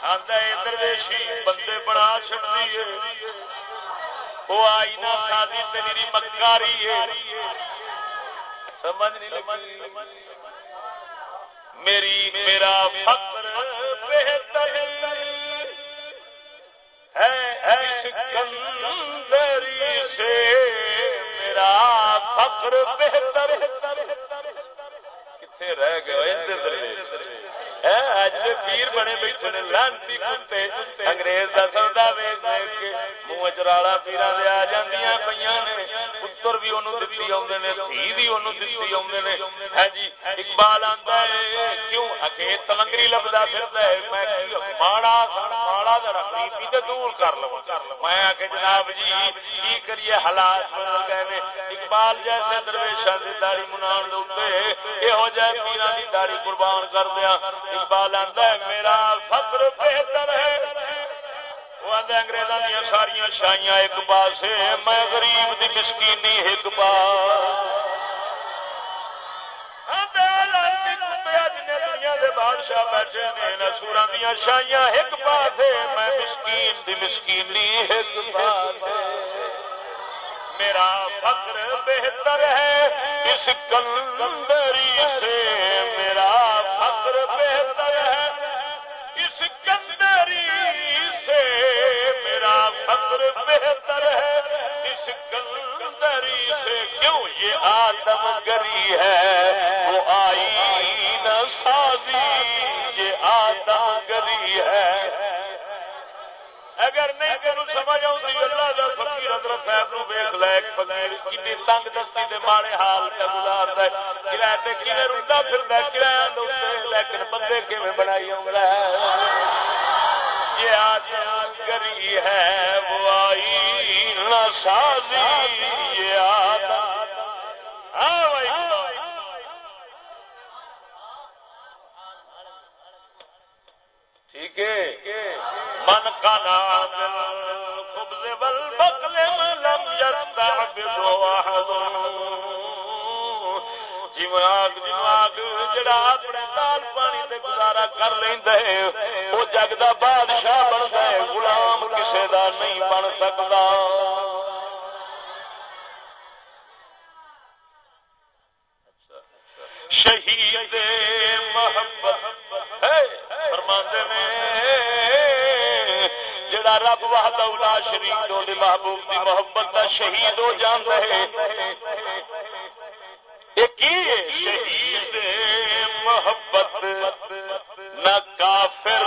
B: درویشی بندے بڑا چڑتی ہے۔ وہ آئی نہ سازی تیری مکاری ہے۔ سمجھ نہیں لگی۔ میری، میرا فخر بہتر ہے۔ سکندری سے میرا فخر بہتر کتنے رہ گئے درویش اج پیر بنے بیٹھے نے لانتی کتے انگریز کا سودا ویچ کے منہ چرالا پیرا دے آ جاندیاں پیاں نے پتر بھی انہوں دتی آوندے نے دھی بھی انہوں دتی آوندے نے ہے جی اقبال آندا ہے کیوں اکے تلنگری لبدا پھردا ہے میں ماڑا ماڑا ذرا غریبی تے دور کر لواں میں آ جناب جی کی کریے حالات بدل گئے نے اقبال جیسے درویشاں دی داڑھی منان دے اوتے ایہو جے پیراں دی داڑھی قربان کر دیا اقبال آتا ہے، میرا فخر بہتر ہے۔ وہ آدھے انگریزوں دیا ساریا شائیاں ایک پاس میں غریب دی مسکینی ایک پاس۔ بادشاہ بیٹھے نے سورا دیا شائیاں ایک پاس میں مسکین دی مسکینی ایک پاس میرا فخر بہتر ہے۔ اس کلندری سے میرا فخر بہتر ہے۔ اس کندری سے میرا فخر بہتر ہے۔ اس کلندری سے کیوں یہ آدم گری ہے؟ وہ آئی نہ سازی، یہ آدم گری ہے۔ اگر نہیں تینوں سمجھ آؤں اللہ کا فقیر حضرت صاحب نو ویخ لے فقیر کتنی تنگ دستی دے ماڑے حال سے گزارتا ہے کرایہ تے کیویں رلدا پھردا ہے؟ کرایہ دے لیکن بندے کیویں بنائی ہوندا ہے یہ آج گری ہے، وہ آئی نہ سازی، یہ آدھا ہاں بھائی ٹھیک ہے۔ من کا نام خبز والبقل لم يستعبد واحد جی جی جڑا اپنے دال پانی تے گزارا کر لیندا جگ دا بادشاہ بندا ہے، غلام کسے دا نہیں بن سکدا. شہید محبت فرماندے نے جڑا رب وحدہ اولا شریف تو دے محبوب دی محبت دا شہید ہو جاندا ہے۔ ایک ہی شہید نہ کافر،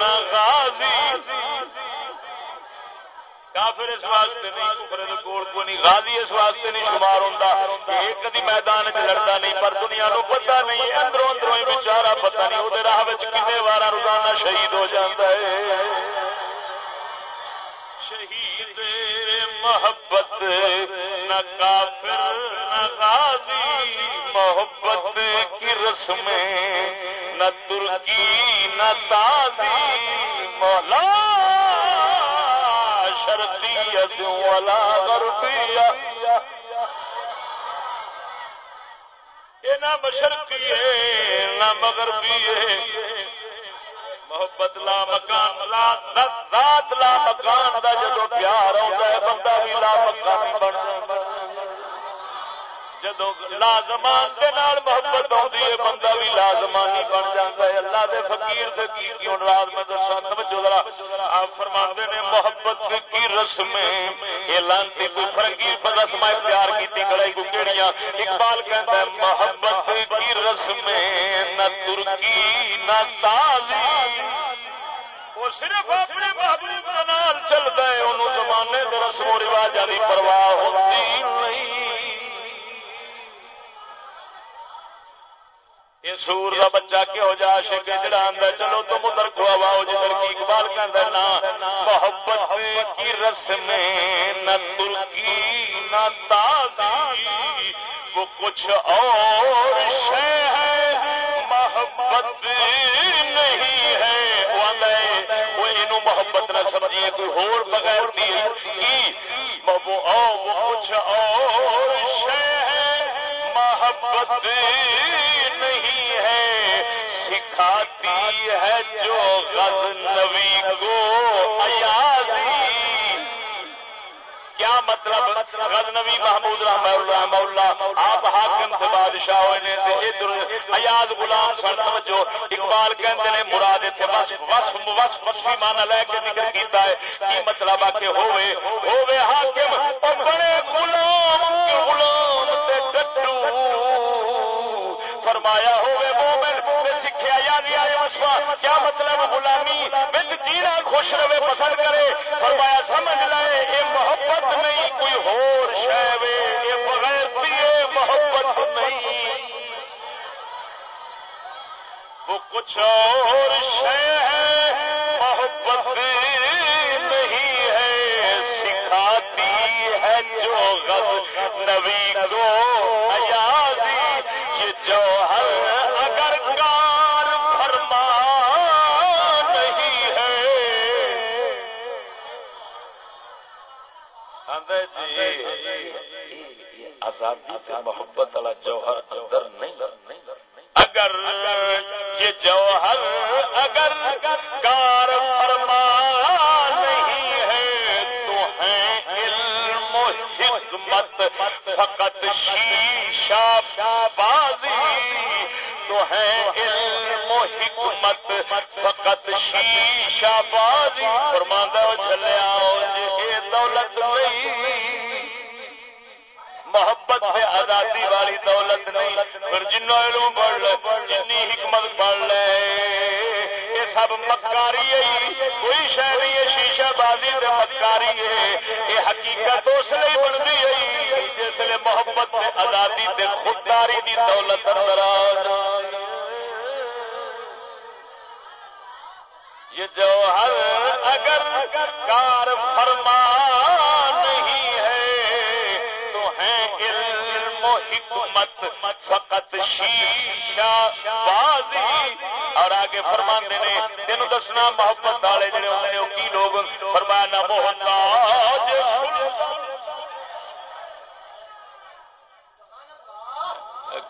B: نہ غازی۔ کافر اس واسطے نہیں، کفر کول کو نہیں۔ غازی اس واسطے نہیں شمار ہوندا۔ ایک کدی میدان وچ لڑدا نہیں، پر دنیا نو پتہ نہیں، اندروں اندروں ہی بیچارہ پتہ نہیں او دے راہ وچ کنے وارا روزانہ شہید ہو جاندا ہے شہید محبت، نہ کافر، نہ غازی، محبت کی رسمیں، نہ ترکی، نہ تازی، مولا شردیت والا غربیہ۔ یہ نہ مشرقی ہے، نہ مغربی ہے محبت لا مکان، لا ذات لا مکان دا جدو پیار آتا ہے، بندہ بھی لا مکان بن جدو لازمان دے نال محبت آتی ہے، بندہ بھی لازمانی بن جاتا ہے۔ اللہ دے فقیر دے کی کیوں راز میں دسا توجہ ذرا۔ آپ فرماندے نے، محبت کی رسم یہ لانتی کوئی فرنگی رسم پیار کی کڑائی کو کیڑیاں۔ اقبال کہتا ہے، محبت کی رسم نہ ترکی، نہ تازی وہ صرف اپنے محبوب کے نال چلتا ہے، انہوں زمانے کے رسم و رواج کی پرواہ ہوتی نہیں۔ یہ سور کا بچہ کہو جا شکے جڑا آدھا چلو تم ادھر کو آواؤ جی جدھر کی اقبال کہہ نا محبت کی رسم نہ ترکی، نہ تازی وہ کچھ اور شے ہے، محبت نہیں ہے، وہ یہ محبت نہ سمجھیے، کوئی ہور بغیر دی وہ کچھ اور شے ہے محبت نہیں ہے، سکھاتی ہے جو غز نبی کو ایازی کیا مطلب؟ غز نبی محمود رحم اللہ اللہ۔ آپ حاکم سے بادشاہ ہوئے نے ادھر ایاز غلام سن جو اقبال کہتے ہیں مراد اتنے بس وس وس وسفی مانا لے کے ذکر کیتا ہے۔ کی مطلب آ کے ہوئے ہوئے حاکم بڑے غلام غلام تے فرمایا ہوئے مومن سکھیا یادی آئے کیا مطلب غلامی؟ بچ جینا خوش رہے، پسند کرے، فرمایا سمجھ لے یہ محبت نہیں، کوئی ہور شہ یہ بغیر پیے محبت نہیں۔ وہ کچھ اور شہ ہے، محبت نہیں۔ ہے جو غم نبی کو ایازی یہ جوہر اگر کار فرما نہیں ہے۔ جی آزادی سے محبت والا جوہر اندر نہیں۔ اگر یہ جوہر اگر کار فرما حکمت فقط شیشہ بازی تو ہے علم و حکمت، فقط شیشہ بازی۔ فرماندہ چلے آؤ جی، یہ دولت نہیں۔ محبت سے آزادی والی دولت نہیں۔ پھر جنو علم پڑھ لے جنی حکمت پڑھ لے سب مکاری کوئی شہ نہیں ہے، شیشہ بازی مکاری ہے۔ یہ حقیقت اس لیے بنتی ہے جس لیے محبت سے آزادی سے خودداری کی دولت اندر یہ جو ہر اگر کار فرما نہیں حکمت فقط شیشہ بازی۔ اور آگے فرماندے نے، تینوں دسنا محبت والے جڑے ہوتے ہیں کی لوگ؟ فرمانا محتاج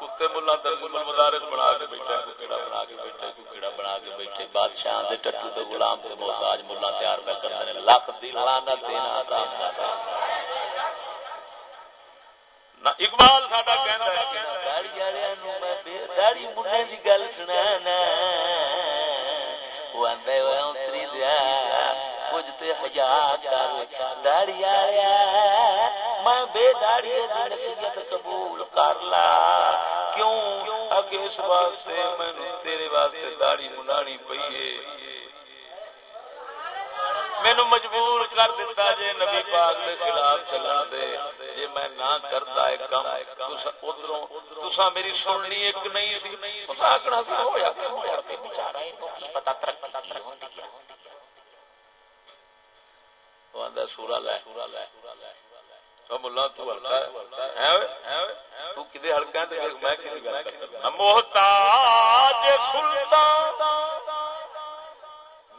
B: کتے ملا مدارس بنا کے بیٹھے کیڑا بنا کے بیٹھے کیڑا بنا کے بیٹھے۔ بادشاہ دے ٹٹو دے غلام محتاج ملا تیار پہ کرتے ہیں لاکھ دی لعنت دینا اقبال ساڈا گل دیا کچھ میں بے نصیحت قبول کر لا۔ کیوں؟
A: کہ اس واسطے میں تیرے واسطے داڑی منانی ہے۔ مینو مجبور کر دیتا جے نبی پاک کے خلاف چلا دے جے میں نہ کرتا ہے کم ادھروں تسا میری سننی ایک نہیں سی آکنا سی ہویا سورا لے سورا لے ملا تلکا تھی ہلکا میں محتاج سلطان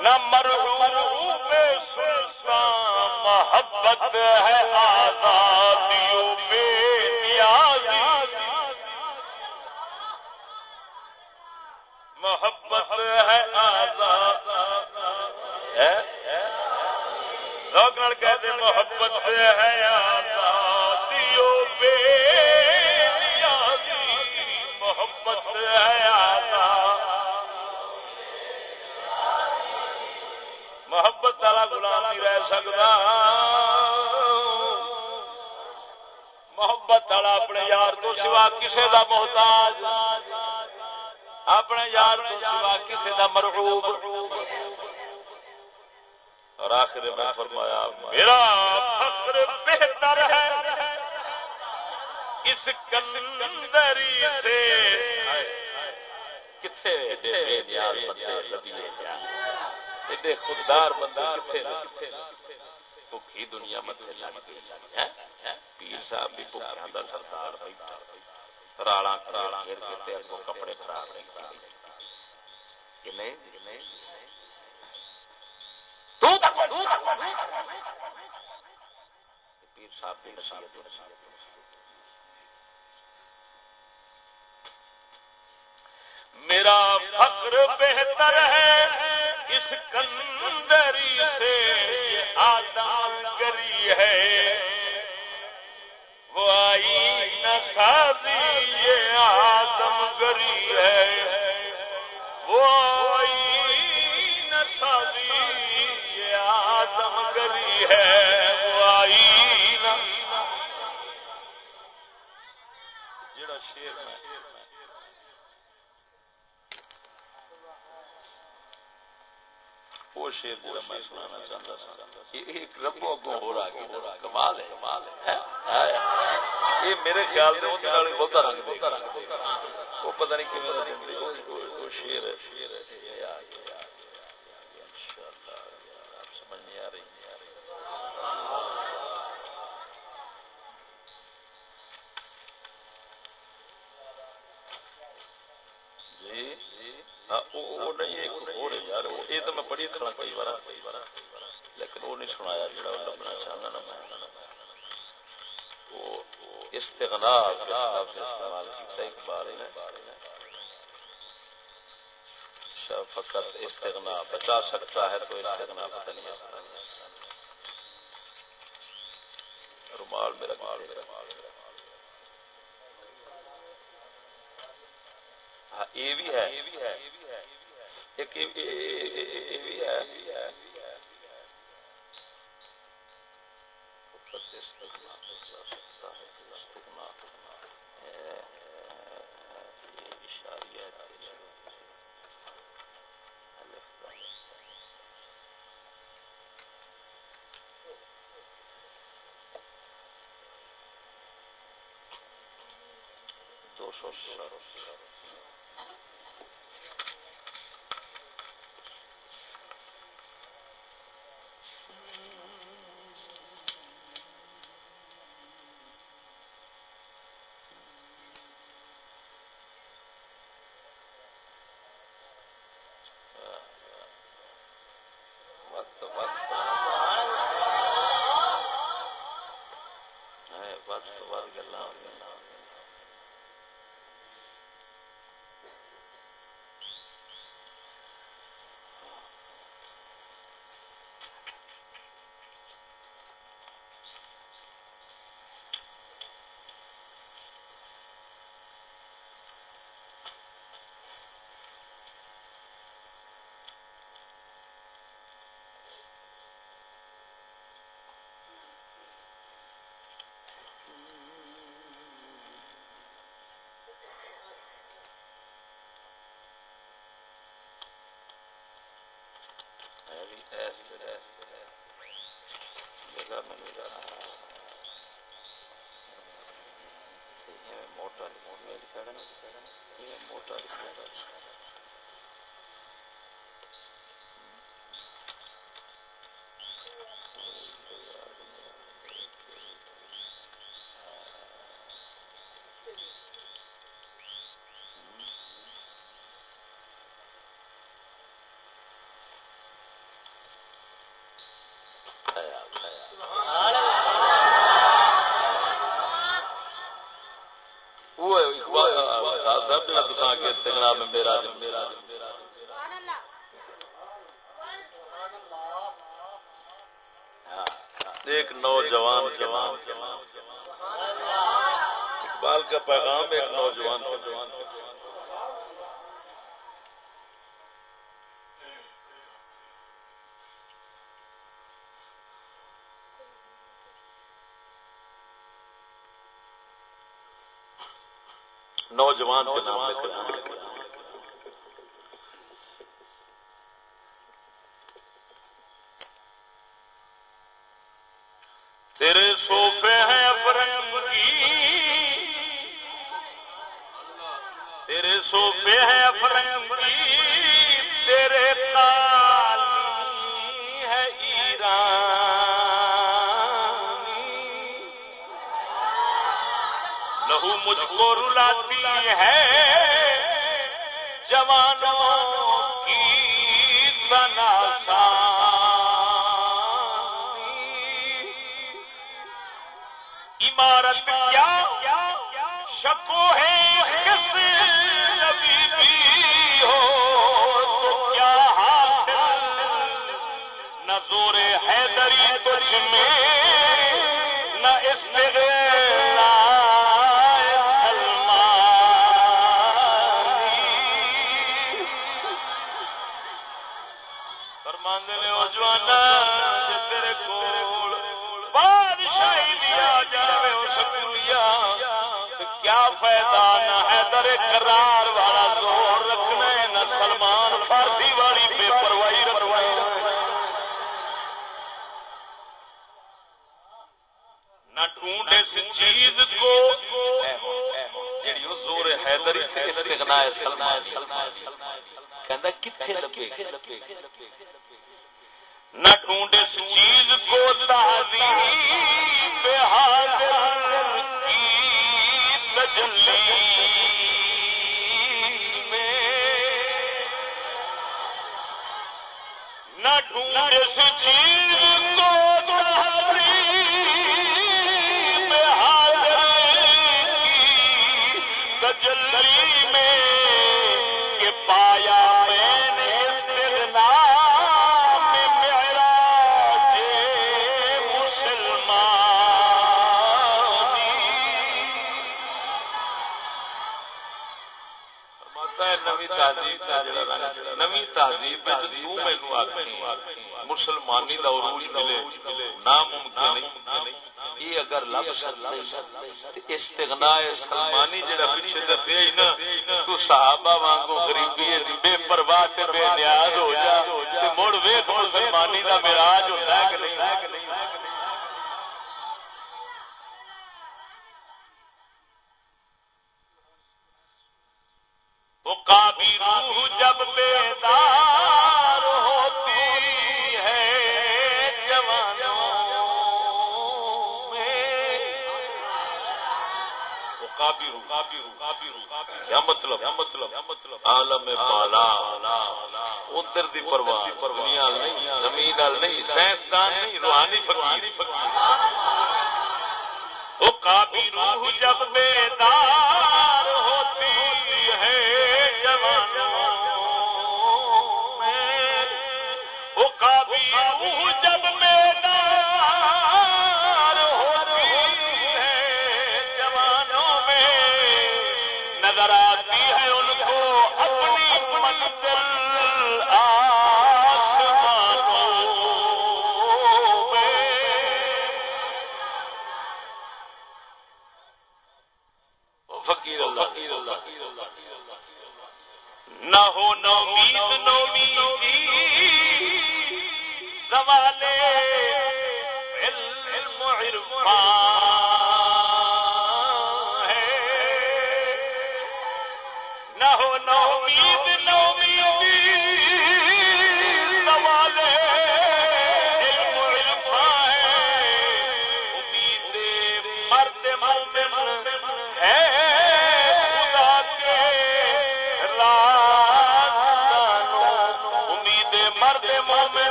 A: نہ مرحوم سلطان محبت ہے آزادیوں بے نیازی۔ محبت ہے آزاد۔ روکڑ کہتے محبت ہے آزادیوں بے نیازی۔ محبت ہے آزاد۔ محبت والا گلام نہیں رہ سکتا۔ محبت والا اپنے یار تو سوا کسی کا محتاج۔ اپنے یار تو سوا کسی کا مرغوب اور آخر میں فرمایا، میرا فخر بہتر ہے اس کلندری سے۔ کتنے ایڈے خوددار بندہ بھوکی دنیا پیر صاحب بھی بھوکیاں دا سردار بیٹھا۔ رالا کرالا کپڑے خراب نہیں پیر صاحب نصیحت میرا فخر بہتر ہے۔ اس کندری سے آدم گری ہے۔ وہ آئی نہ سازی یہ آدم گری ہے۔ وہ آئی نہ سازی یہ آدم گری ہے۔ وہ آئی نہ جڑا شیر میں وہ شیر جڑا میں سنانا چاہتا تھا ایک ربو اگوں ہو رہا کمال ہے کمال ہے۔ یہ میرے خیال سے بہت رنگ بہت رنگ وہ پتہ نہیں کہ شیر ہے۔ جی۔ ہاں، شیر ہے نہیں آ رہی یہ تو میں بڑی کھڑا کئی بار لیکن وہ نہیں سنایا جڑا وہ لبنا چاہنا نا میں۔ استغنا استعمال کیا اقبال نے فقط استغنا بچا سکتا ہے تو استغنا پتہ نہیں رومال میرا مال میرا مال ہاں یہ بھی ہے۔ If, if, if, if, if, if, if, if, تو મોટા મોટા تھا کہ میں میرا ہاں،
B: ایک نوجوان کے اقبال کا پیغام ایک نوجوان کے نوجوان کے نام لکھ رہا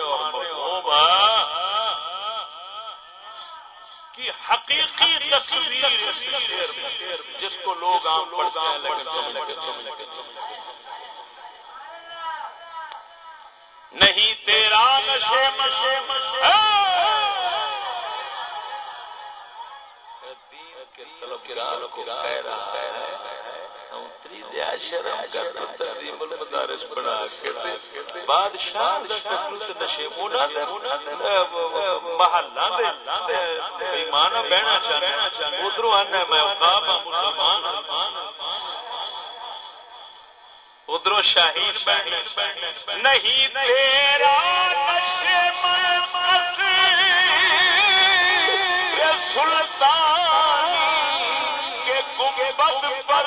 B: اور محبوبہ کی حقیقی تصویر جس کو لوگ عام پڑھتے ہیں لیکن تم لیکن تم لیکن تم نہیں، تیرا نشے مشے۔ مشے دین کے طلب کو کہہ رہا ہے۔ خریدیا سلطان کے گنبد پر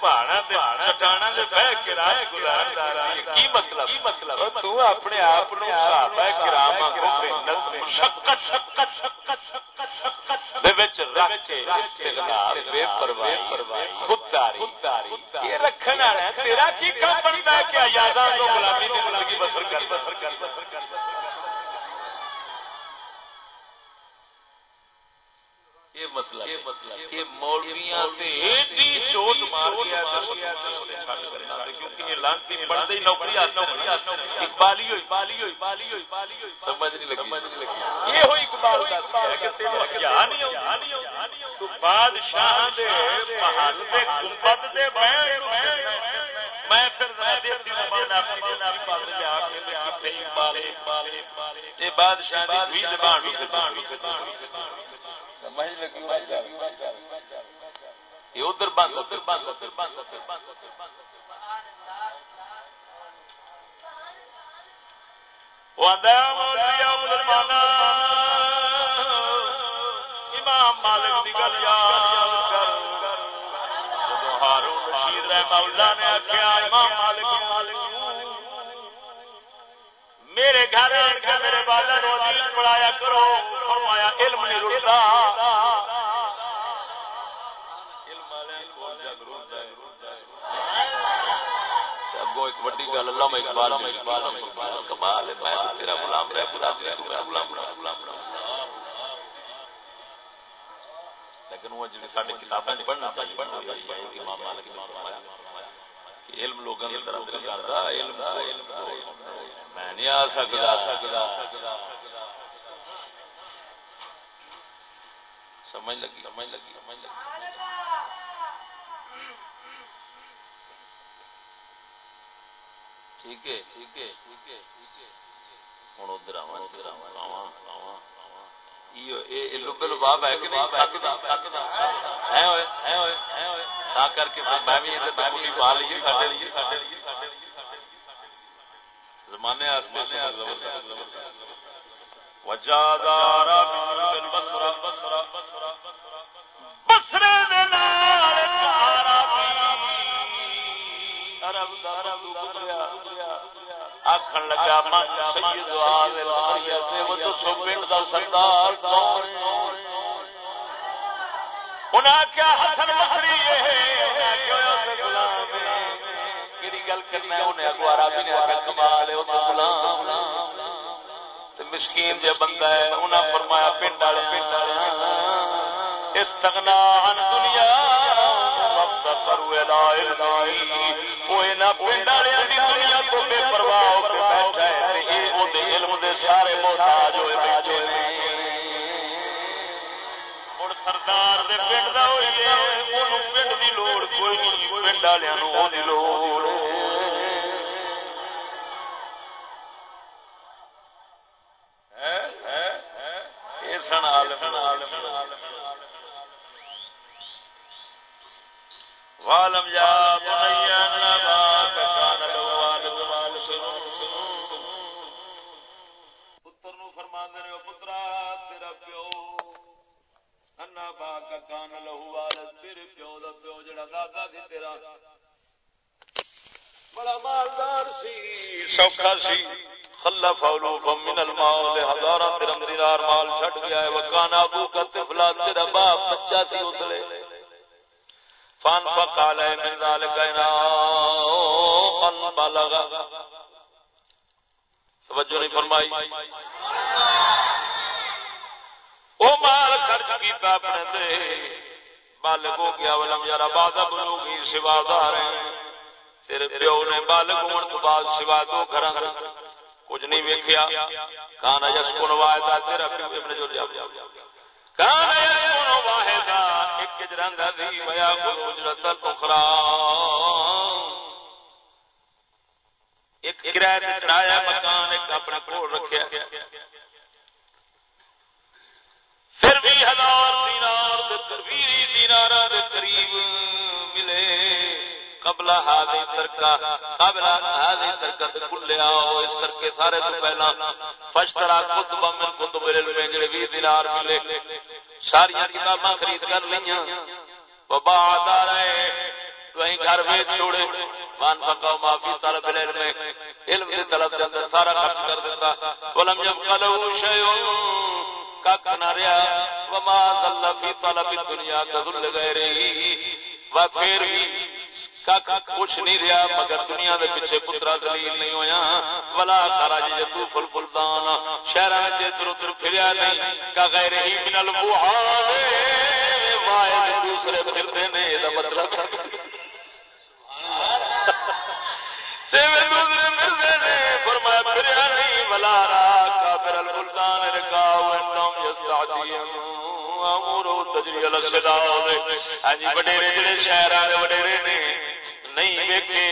B: پہاڑا چٹانا بہ کے رائے گزار کی مطلب مطلب اپنے آپ شکت شکت شکت رکھ کے استغنا بے پرواہی رکھنا تیرا کی کام بنتا ہے کہ آزاد غلامی کی بسر کر بسر کر مطلب, مطلب مولویاں چوٹ مار کیونکہ لانتی پڑھتے ہی نوکری اقبالی ہوئی بالی ہوئی بالی ہوئی بالی ہوئی۔ سمجھ نہیں لگی۔ سمجھ نہیں لگی۔ یہ ہوئی اقبال کہ تینوں ہتھیار نہیں تو بادشاہ دے محل دے گنبد دے بیٹھ میں پھر دیسی زبان اپنی جناب پاس لیا کے لیا اقبال اقبال اقبال یہ بادشاہ دی زبان زبان وہی لگی ادھر بند ادھر بند ادھر بند ادھر بند امام مالک نے آخیا امام مالک مالک میرے گھر میرے والد پڑھایا کرو۔ فرمایا، علم نہیں رکتا ایک لیکن وہ پڑھنا پڑھنا علم لوگوں کی طرف کرتا علم میں نہیں آ سکتا سمجھ لگی؟ سمجھ لگی سمجھ لگی ٹھیک ہے؟ ٹھیک ہے ٹھیک ہے ہوں ادھر آوا ادھر آوا آوا آوا زمانے آخر لگا سردار حسن ہے۔ گل انہیں کمال
A: مسکین بندہ ہے فرمایا، پنڈ والے پنڈ والے استغنا دنیا سارے محتاج ہوئے بیٹھے ہوں سردار پنڈ کا ہوئی پنڈ کی لوڑ کوئی نہیں، پنڈ والوں لوڑ۔ والم یا پتر نو فرما دے پترا تیرا پیو انا با کان لہو والد تیرے پیو دا پیو جڑا دادا سی تیرا۔ بڑا مالدار سی سوکھا سی خلف اولوفا من المال ہزارہ درم دینار مال چھٹ گیا ہے وکان ابو کا طفلا تیرا باپ بچہ سی اتلے فان فقال من ذلك انا قل بلغ. توجہ نہیں فرمائی. او مال خرچ کیتا اپنے تے. بالغ ہو گیا، ولم یرا بعد بلوغی سوا دار تیرے پیو نے بالغ ہون تو بعد سوا دو گھراں کچھ نہیں ویکیا کانا یس کون واحد تیرا ابن جو جا کانا یس کون واحد ایک دی ویا کل اجرت الاخرى ایک کرایہ تے چڑھایا، مکان ایک اپنا کول رکھیا۔ پھر بھی ہزار دینار دے پھر بھی دیناراں دے قریب ملے۔ قبل ہادی ترکا قبل ہادی ترکا کلیا اس ترکے سارے تو پہلا فشترا کتب من کتب العلم جڑے 20 دینار ملے۔ ساری کتاباں خرید کر لیاں وبعد رہے۔ وہیں گھر میں چھوڑے۔ مان پکا معافی فی طلب العلم علم کی طلب کے اندر سارا خرچ کر دیتا ولم جب کلو شيء کک نہ رہا وما ذل فی طلب الدنيا كذل غیره و پھر بھی کچھ نہیں رہا، مگر دنیا دے پیچھے پترا دلیل نہیں ہویا۔ ولا خرج جتو جی فل فلدان شہر میں ادھر ادھر پھریا نہیں۔ کا غیر ہی من الوعاد دوسرے پھرتے نے دا مطلب۔ دوسرے نے، فرمایا پھریا نہیں، ولا را کافر رکاو امور ہاں جی وڈیرے جڑے شہر والے وڈیرے نے۔ نہیں ویکے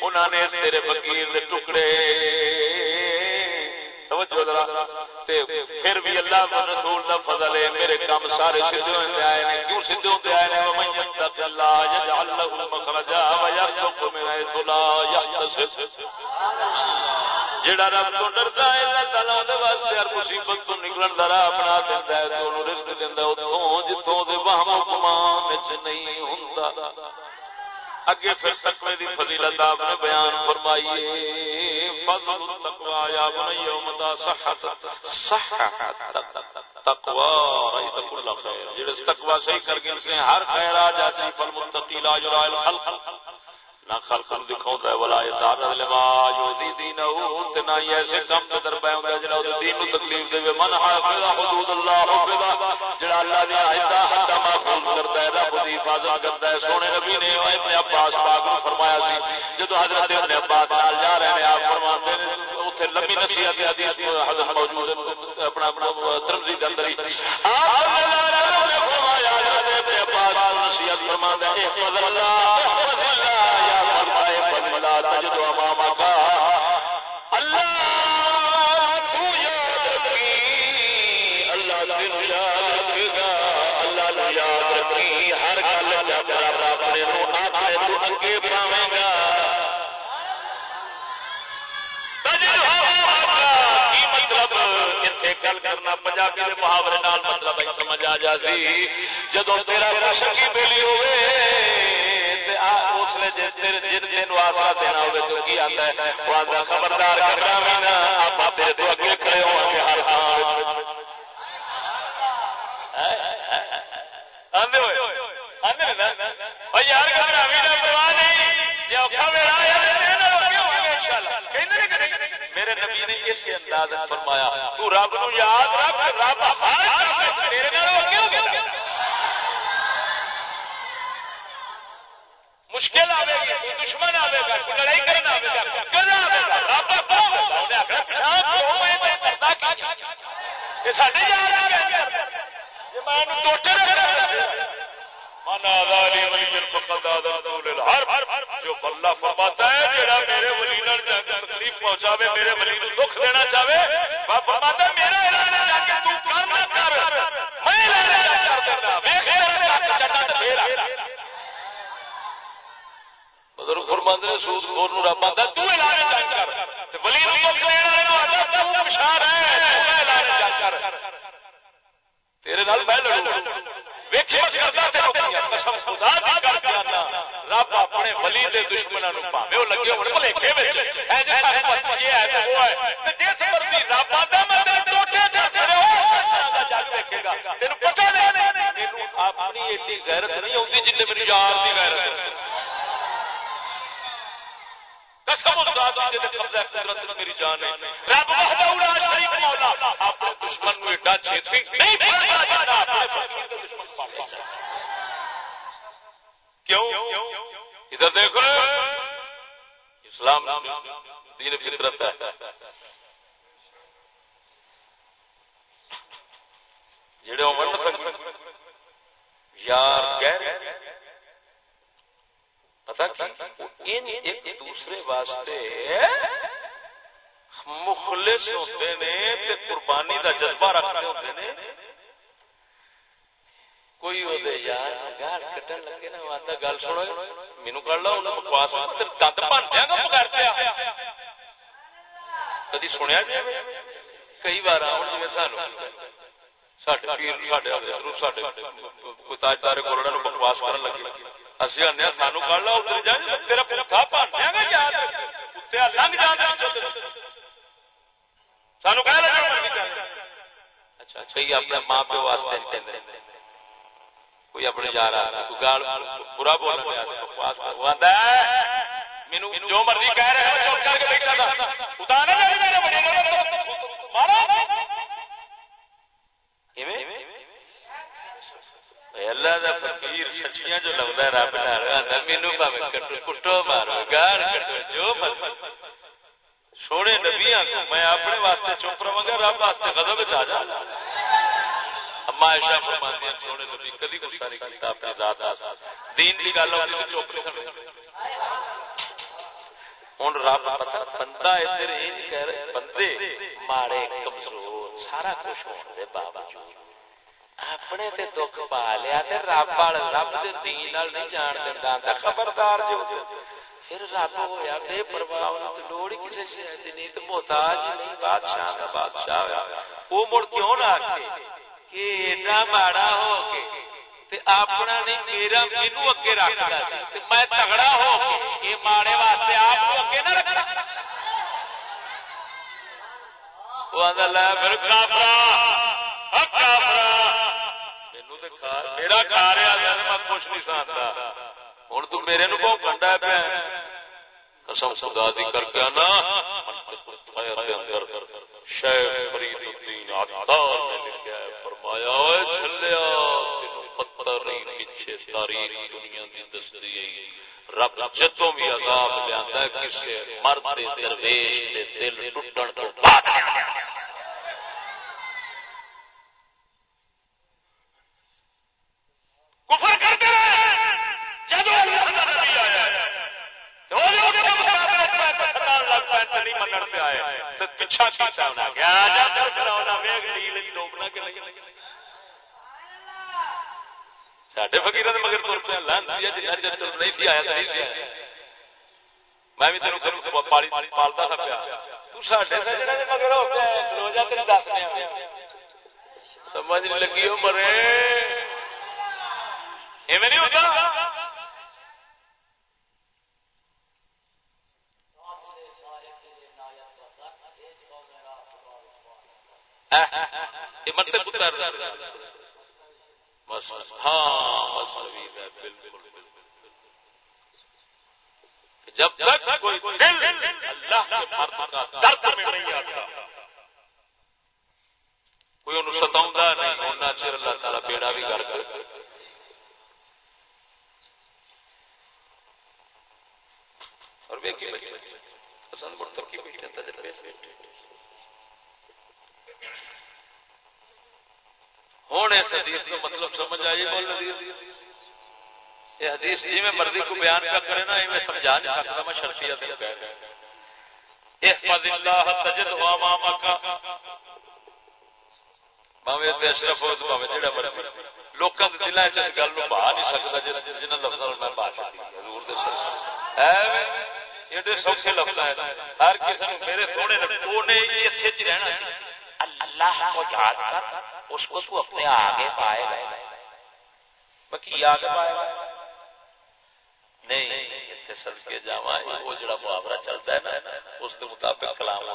A: انہوں نے تیرے فقیر دے ٹکڑے۔ پھر بھی اللہ رسول دا فضل ہے، میرے کام سارے سیدھے ہوتے آئے ہیں کیوں سیدھے ہوتے آئے ہیں ومن یتق اللہ یجعل له مخرجا ويرزقه من حيث لا يحتسب جڑا رب تو ڈردا ہے، اللہ تعالی دے واسطے ہر مصیبت تو نکلن دا راہ بنا دیندا ہے تے اونوں رزق دیندا ہے اوتھوں جتھوں دے وہم گمان وچ نہیں ہوندا۔ اگے پھر تقوی دی فضیلت آپ نے بیان فرمائی فضل التقوی یا بنی امدا صحت. صحت تقوی. رایت کل خیر. جڑے تقوی صحیح کر گئے ہر خیر آ جاتی فالمتقی لا یرا الخلق. نہ خلق دکھاؤں ہے ولا یدار لما یودی دینہو. تے نہ ایسے کام تے در پے ہوندا جڑا او دین نو تکلیف دے من حافظ حدود اللہ حافظ جڑا اللہ دی آیات حد محفوظ کرتا ہے، رب دی حفاظت کرتا ہے. سونے نبی نے ابن عباس پاک نے فرمایا سی جب حضرت ابن عباس نال جا رہے ہیں، آپ فرماتے ہیں، اوتھے لمبی نصیحت حدیث حضرت موجود ہے، اپنا اپنا ترمذی دے اندر ہی۔ آپ نے فرمایا، حضرت ابن عباس نصیحت فرماتے ہیں احفظ اللہ احفظ اللہ گل کرنا پنجابی کے محاورے مطلب سمجھ آ جاتی جدو تیرا شکی بیلی ہوئے جن آسرا دینا تو کی آتا ہے وہ آتا خبردار آپ تیرے تو اگے کھڑے ہو گے ہر میرے نبی نے اسی انداز فرمایا، تو رب نو یاد رکھ، رب ہر تیرے نال گیا مشکل آئے گی، دشمن آئے گا، لڑائی کرنا آئے گا۔ آئے گا؟ رب ساڈے من آزاری ولی فقط آزاد ہر جو بلہ فرماتا ہے، جڑا میرے ولی نال تکلیف پہنچا میرے ولی نو دکھ دینا چاہے وہ فرماتا ہے میرا اعلان جا کے تو کر نہ کر۔ میں اعلان کر دینا ویکھ چٹا تے میرا بزرگ فرماند نے، سود خور نو رب آتا تو اعلان جنگ کر۔ تے ولی نو دکھ دینا رہنا آتا تو بشار ہے تو اعلان جنگ کر۔ تیرے نال میں لڑوں۔ ویکھی کردا تے روکیاں قسم خدا دی کر کے رب اپنے ولی دے دشمناں نو پاوے، او لگے ہون وچ۔ اے جے یہ ہے تے وہ ہے، تے جس مرضی رب آندا میں ٹوٹے کھڑے ہو جگ گا۔ تینوں پتہ نہیں تینوں اپنی ایڈی غیرت نہیں ہوندی جن میری یار دی غیرت قسم قدرت میری جان ہے۔ رب وحدہ شریک مولا۔ اپنے دشمن کو ایڈا نہیں کیوں؟ ادھر دیکھو اسلام دین فطرت ہے۔ جڑے عمر نہ یار کہہ پتا ان ایک دوسرے واسطے مخلص ہوتے نے تے قربانی دا جذبہ رکھتے ہوتے نے۔ کوئی یار گال کٹن لگے نا آتا گل سنو مینو کر لو بکواس دند پیا کدی سنیا جی کئی بار آؤ جی سانو سڈے پیر سڈے کوئی تاجدار بکواس کرن لگے اسی آنے سانو کر لو اتر جائیں تیرا گا لنگ سانو کہہ لگا اچھا اچھا اپنے ماں پیو واسطے کوئی اپنے یار گال برا بولنا مینو جو مرضی کہہ رہے ہو کر کے بیٹھا تھا۔ اتارا مارا اللہ دا فقیر سچیاں جو لگتا ہے، رب نال مینو کٹو کٹو مارو، گال کٹو، جو سونے نبیاں کو میں اپنے واسطے چپ رہا گا، رب واسطے غضب آ جا اما عائشہ سونے نبی کدی غصہ نہیں کیتا اپنی ذات دین دی گل ہوندی تے چپ نہیں ہن رب پتہ، بندہ ادھر کہہ رہے، بندے ماڑے، کمزور، سارا کچھ ہون دے باوجود۔ اپنے تے دکھ پا لیا تے رب وال رب دے دین نال نہیں جان دیندا تے خبردار جو پھر رب ہویا، بے پرواہ تے لوڑ ہی کسے شے دی نہیں، تے محتاج نہیں، بادشاہ دا بادشاہ ہویا۔ مڑ کیوں نہ آکھے؟ کہ ایڈا ماڑا ہو کے تے اپنا نہیں، میرا، مینوں اگے رکھدا سی میں تگڑا ہو کے اے ماڑے واسطے آپ کو اگے نہ رکھنا وہ آندا لے پھر کافرا ہاں میرا میں کچھ نہیں سانتا۔ ہوں تو میرے نو کو کنڈا پہ قسم خدا دی کر کے نا شیخ فرید الدین۔ عطار نے لکھا ہے فرمایا چھلیا نہیں پیچھے تاریخ دنیا دی دستی رب جتوں بھی عذاب لیا کسی مرد درویش دل ٹوٹن پیچھا کیتا ہونا جا کر کراونا نیل ڈوبنا کہ نہیں؟ ساڈے فقیراں دے مگر تر چر تر نہیں آیا نہیں آیا میں بھی تینوں گھر پالی پالتا تھا پیا۔ تو ساڈے تے دے مگر ہو روزہ سمجھ لگی ہو مرے۔ ایویں نہیں ہوتا؟ اتر ہاں، جب تک کوئی دل اللہ کے کا درد میں نہیں آتا، کوئی انہوں ستا نہیں ہونا چر اللہ تعالیٰ بیڑا بھی کر کر۔ اور بچے پسند بیٹھے بیٹھے ہوں اس حدیث کا مطلب سمجھ آئی بول یہ حدیث جی میں مرضی کو بیان کیا کرے نا میں سمجھا نہیں سکتا، میں شرفیت احفظ اللہ تجد ہوا ماما کا باوے اشرف ہو تو باوے جڑا مرضی۔ لوکاں دے دلاں وچ اس گل نو بہا نہیں سکدا جس جنہاں لفظاں میں بہا سکتی حضور دے سر۔ اے ایڈے سوکھے لفظ ہیں۔ ہر کسی نو میرے سونے نے وہ ایتھے چ رہنا سی اللہ کو یاد کر، اس کو تو اپنے آگے پائے گا باقی آگے پائے۔ گا نہیں سل کے جا وہ جڑا محاورہ چلتا ہے نا، اس کے مطابق کلام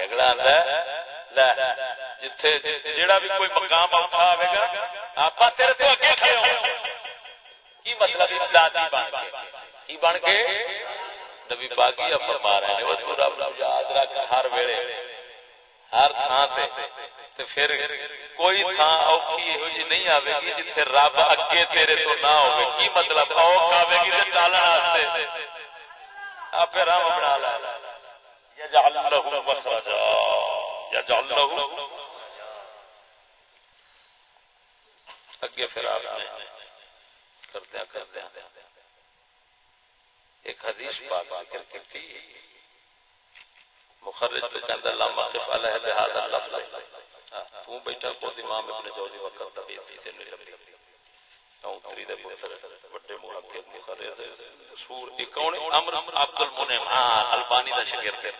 A: اگلا ہاں، آتا جتھے جڑا بھی کوئی مقام اٹھا آئے گا آپ تیرے تو اگے کھڑے ہو کی مطلب امدادی بن کے۔ کی بن کے؟ نبی باغی فرما رہے ہیں وہ تو رب یاد رکھ ہر ویلے، ہر تھان تے تے پھر کوئی تھان اوکھی یہو جی نہیں آئے گی جتنے رب اگے تیرے تو نہ ہوگی کی مطلب؟ اوکھ آئے گی تو ٹالن واسطے۔ آپ رام بنا لا یا جعل له مخرجا یا جعل له اگے پھر آپ نے کردیا کردیا ایک حدیث پاک ذکر کی تھی مخرج پہ کہندا لما قف علیہ هذا اللفظ تو بیٹھا کو امام ابن جوزی وقت دبی تھی تے نہیں لبی اوتری دے پتر بڑے محقق مخرج سور ایک کون امر عبد المنعم ہاں البانی دا شاگرد ہے۔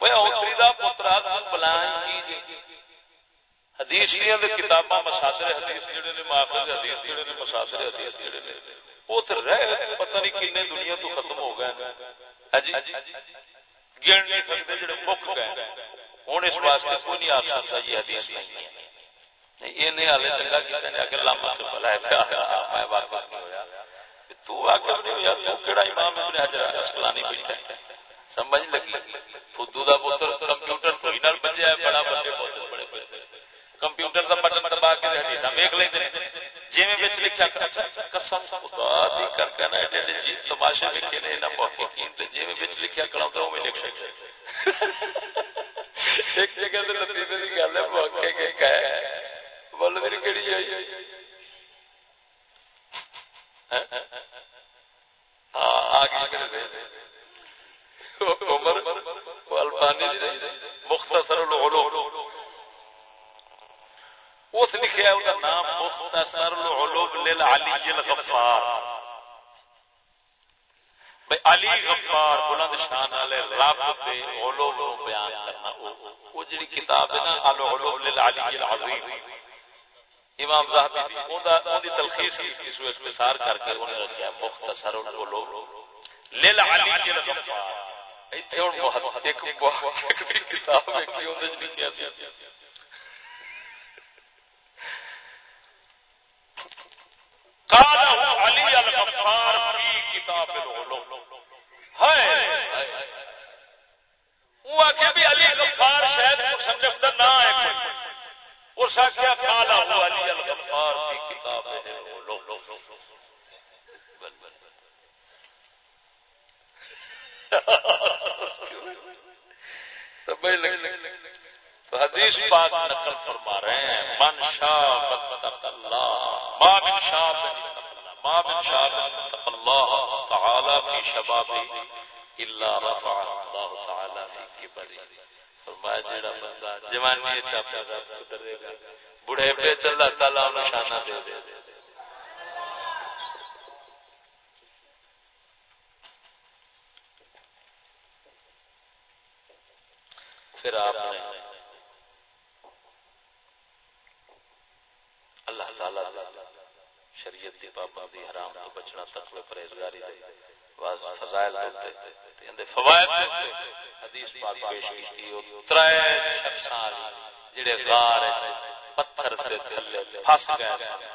A: وہ اوتری دا پتر تو بلائیں کی جی۔ حدیث دی کتاباں مساصر حدیث جڑے نے، ماخذ حدیث جڑے نے مساصر حدیث جڑے نے۔ وہ تو رہ پتہ نہیں کنے دنیا تو ختم ہو گئے جی گن نہیں سکتے جڑے مک گئے ہوں اس واسطے کوئی نہیں آ سکتا یہ حدیث نہیں ہے۔ کمپیوٹر بٹن دبا کے ویک لیتے جی لکھا اچھا، قسم خدا دی کر کے نا ایڈے ایڈے جی تماشے لکھے نے نہ محققین تے جی میں لکھ ایک جگہ تے دی گل ہے محقق کے کہے بول میری کیڑی آئی؟ ہاں, ہاں، آگے کرے عمر البانی جی، مختصر العلوم۔ اس لکھا وہ نام مختصر العلوم للعلی الغفار۔ علی غفار بلند شان والے رب دے علوم نو بیان کرنا وہ جڑی کتاب ہے نا، العلوم للعلی العظیم۔ امام ذہبی دی اوندا اون دی تلخیص اس کو اختصار کر کے انہوں نے رکھا مختصر العلوم للعلی الغفار۔ ایتھے ہن ایک کتاب ہے کہ اون دی لکھیا سی۔ قاله علي الغفار في كتاب العلوم۔ ہے وہ کہ بھی علی غفار شاید مصنف کا نام ہے کوئی۔ اس آخیا قالا ہوا علی الغفار کی کتاب العلوم۔ تو حدیث پاک نقل فرما رہے ہیں، من شاء اللہ، ما من شاب ما من شاب الله تعالى في شبابه الا رفع الله تعالى في كبره. فرمایا جیڑا بندہ جوانی چاپے گا ڈرے گا، بڑھے پہ چل اللہ تعالی انہیں شانہ دے دے۔ پھر آپ نے اللہ تعالی شریعت دی پابندی حرام تو بچنا تقوی پرہیزگاری دے۔ فضائل دے اندے فوائد دے حدیث پاک پیش کیتی او ترے شخصاں جڑے غار پتھر تے تھلے پھس گئے سن۔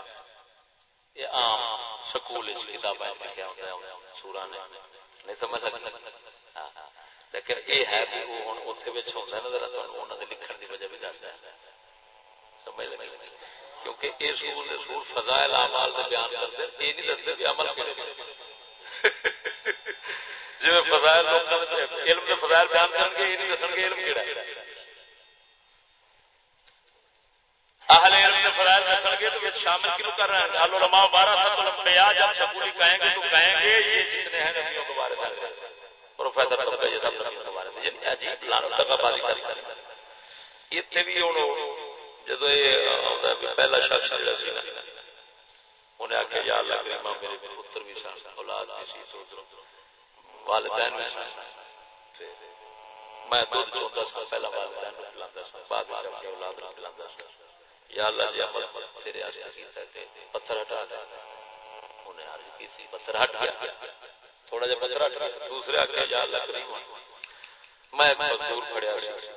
A: یہ عام سکول اس کتابیں لکھیا ہوندا ہے، سورہ نے۔ نہیں سمجھ سکتے ہاں۔ لیکن یہ ہے کہ وہ ہن اوتھے وچ ہوندا ہے نا، ذرا تانوں انہاں دے لکھن دی وجہ بھی دسدا ہے۔ سمجھ لگی؟ کیونکہ یہ سور سور فضائل اعمال دے بیان کرتے یہ نہیں دستے کہ عمل کرے جی فضائل علم کے فضائل بیان کریں گے، یہ نہیں دسن گے علم کہڑا اہل علم کے فضائل دسن گے تو یہ شامل کیوں کر رہے ہیں؟ علماء بارہ سب الانبیاء جب سکولی کہیں گے تو کہیں گے، یہ جتنے ہیں نبیوں کے بارے میں۔ پروفیسر طبقہ یہ سب نبیوں کے بارے میں یعنی عجیب لانو تک بازی کر رہے ہیں اتنے بھی ہوں جدو یہ پہلا شخص جڑا سی نا انہیں آخیا یا اللہ کریمہ میرے پتر بھی سن اولاد بھی سی تو والدین میں میں دودھ چاہتا سا پہلا والدین میں پلانا سا بعد میں اپنی اولاد میں پلانا سا یا اللہ جی عمل تیرے آستے کیتا ہے پتھر ہٹا دے انہیں عرض کی تھی پتھر ہٹ گیا تھوڑا جا پتھر ہٹ گیا دوسرے آگے یا اللہ کریم میں ایک مزدور کھڑیا سی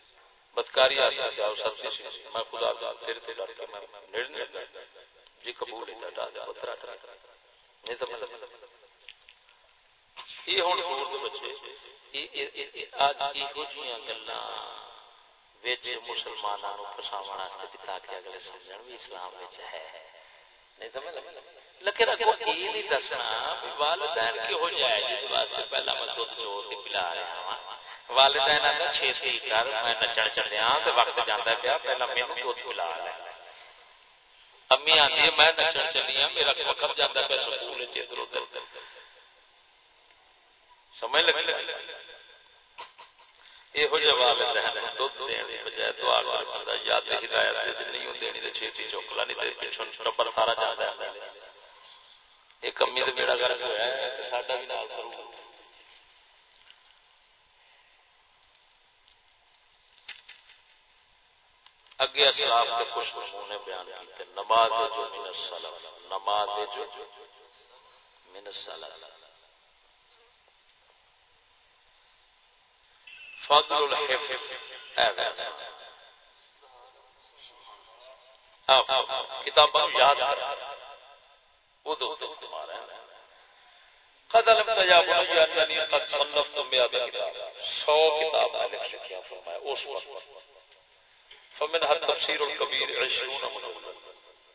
A: بدکاری آ سب سے میں خدا ڈر کے میں جی قبول ہے دے جی نہیں تو یہ سور بچے۔ فساو تاکہ اگلے سمجھ بھی اسلام ہے۔ نہیں سمجھ لیکن اگو یہ نہیں دسنا والدین کی ہو جائے جس واسطے پہلا میں دھد چو پلا رہا ہوں والدین آتا چھتی کر میں نچن چلیا تو وقت جانا پیا پہلا میرے دھد پلا رہا امی آتی میں نچن چلی ہوں میرا وقت جانا پیا سکول ادھر ادھر سمجھ لگ یہو جہ والدین دھد دین بجائے دعا کر بندہ یا ہدایت نہیں دینی تو چھتی چوکلا نہیں پچھوں ٹبر سارا جانا ایک امی تو میرا گھر ہوا ہے ساڈا بھی نال کروں اگے اسلاف کے کچھ نمونے بیان کیتے نماز جو من السلام نماز جو من السلام فضل الحفظ۔ کتاب یاد کر۔ قد علم تجاب اننی قد صنفت میاد کتاب۔ سو کتاب میں لکھ لکھیا فرمایا۔ اس وقت فمن ہر تفسیر الکبیر عشرون من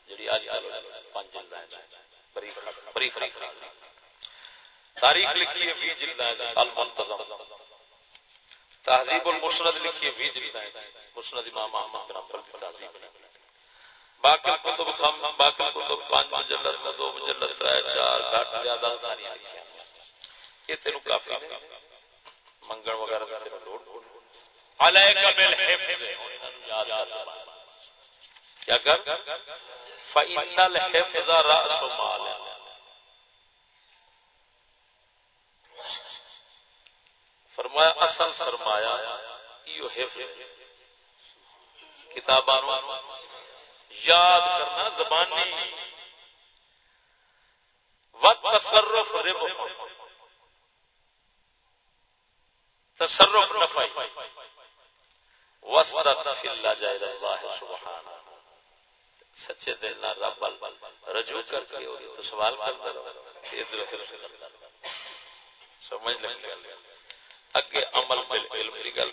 A: جڑی آج کل پانچ جلد ہیں بریخ بریخ تاریخ لکھی ہے بھی جلد ہیں، المنتظم. تہذیب المسند لکھی ہے بھی جلد ہیں، مسند امام احمد بن حنبل کی تہذیب باقی کتب خم باقی کتب پانچ مجلد دو مجلد ترائے چار، گھٹ زیادہ دانیاں لکھی یہ تینوں کافی منگل وغیرہ تینوں لوٹ علیک کیا کر؟ فرمایا، اصل فرمایا یہ حفظ کتاباں یاد کرنا زبانی. وقت تصرف رب تصرف نفعی. وسط فی اللہ سبحانہ۔ سچے دل رب رجوع کر کے اور تو سوال کرتا رہو۔ ادھر کرتا رہو۔ سمجھ اگے عمل بالعلم گل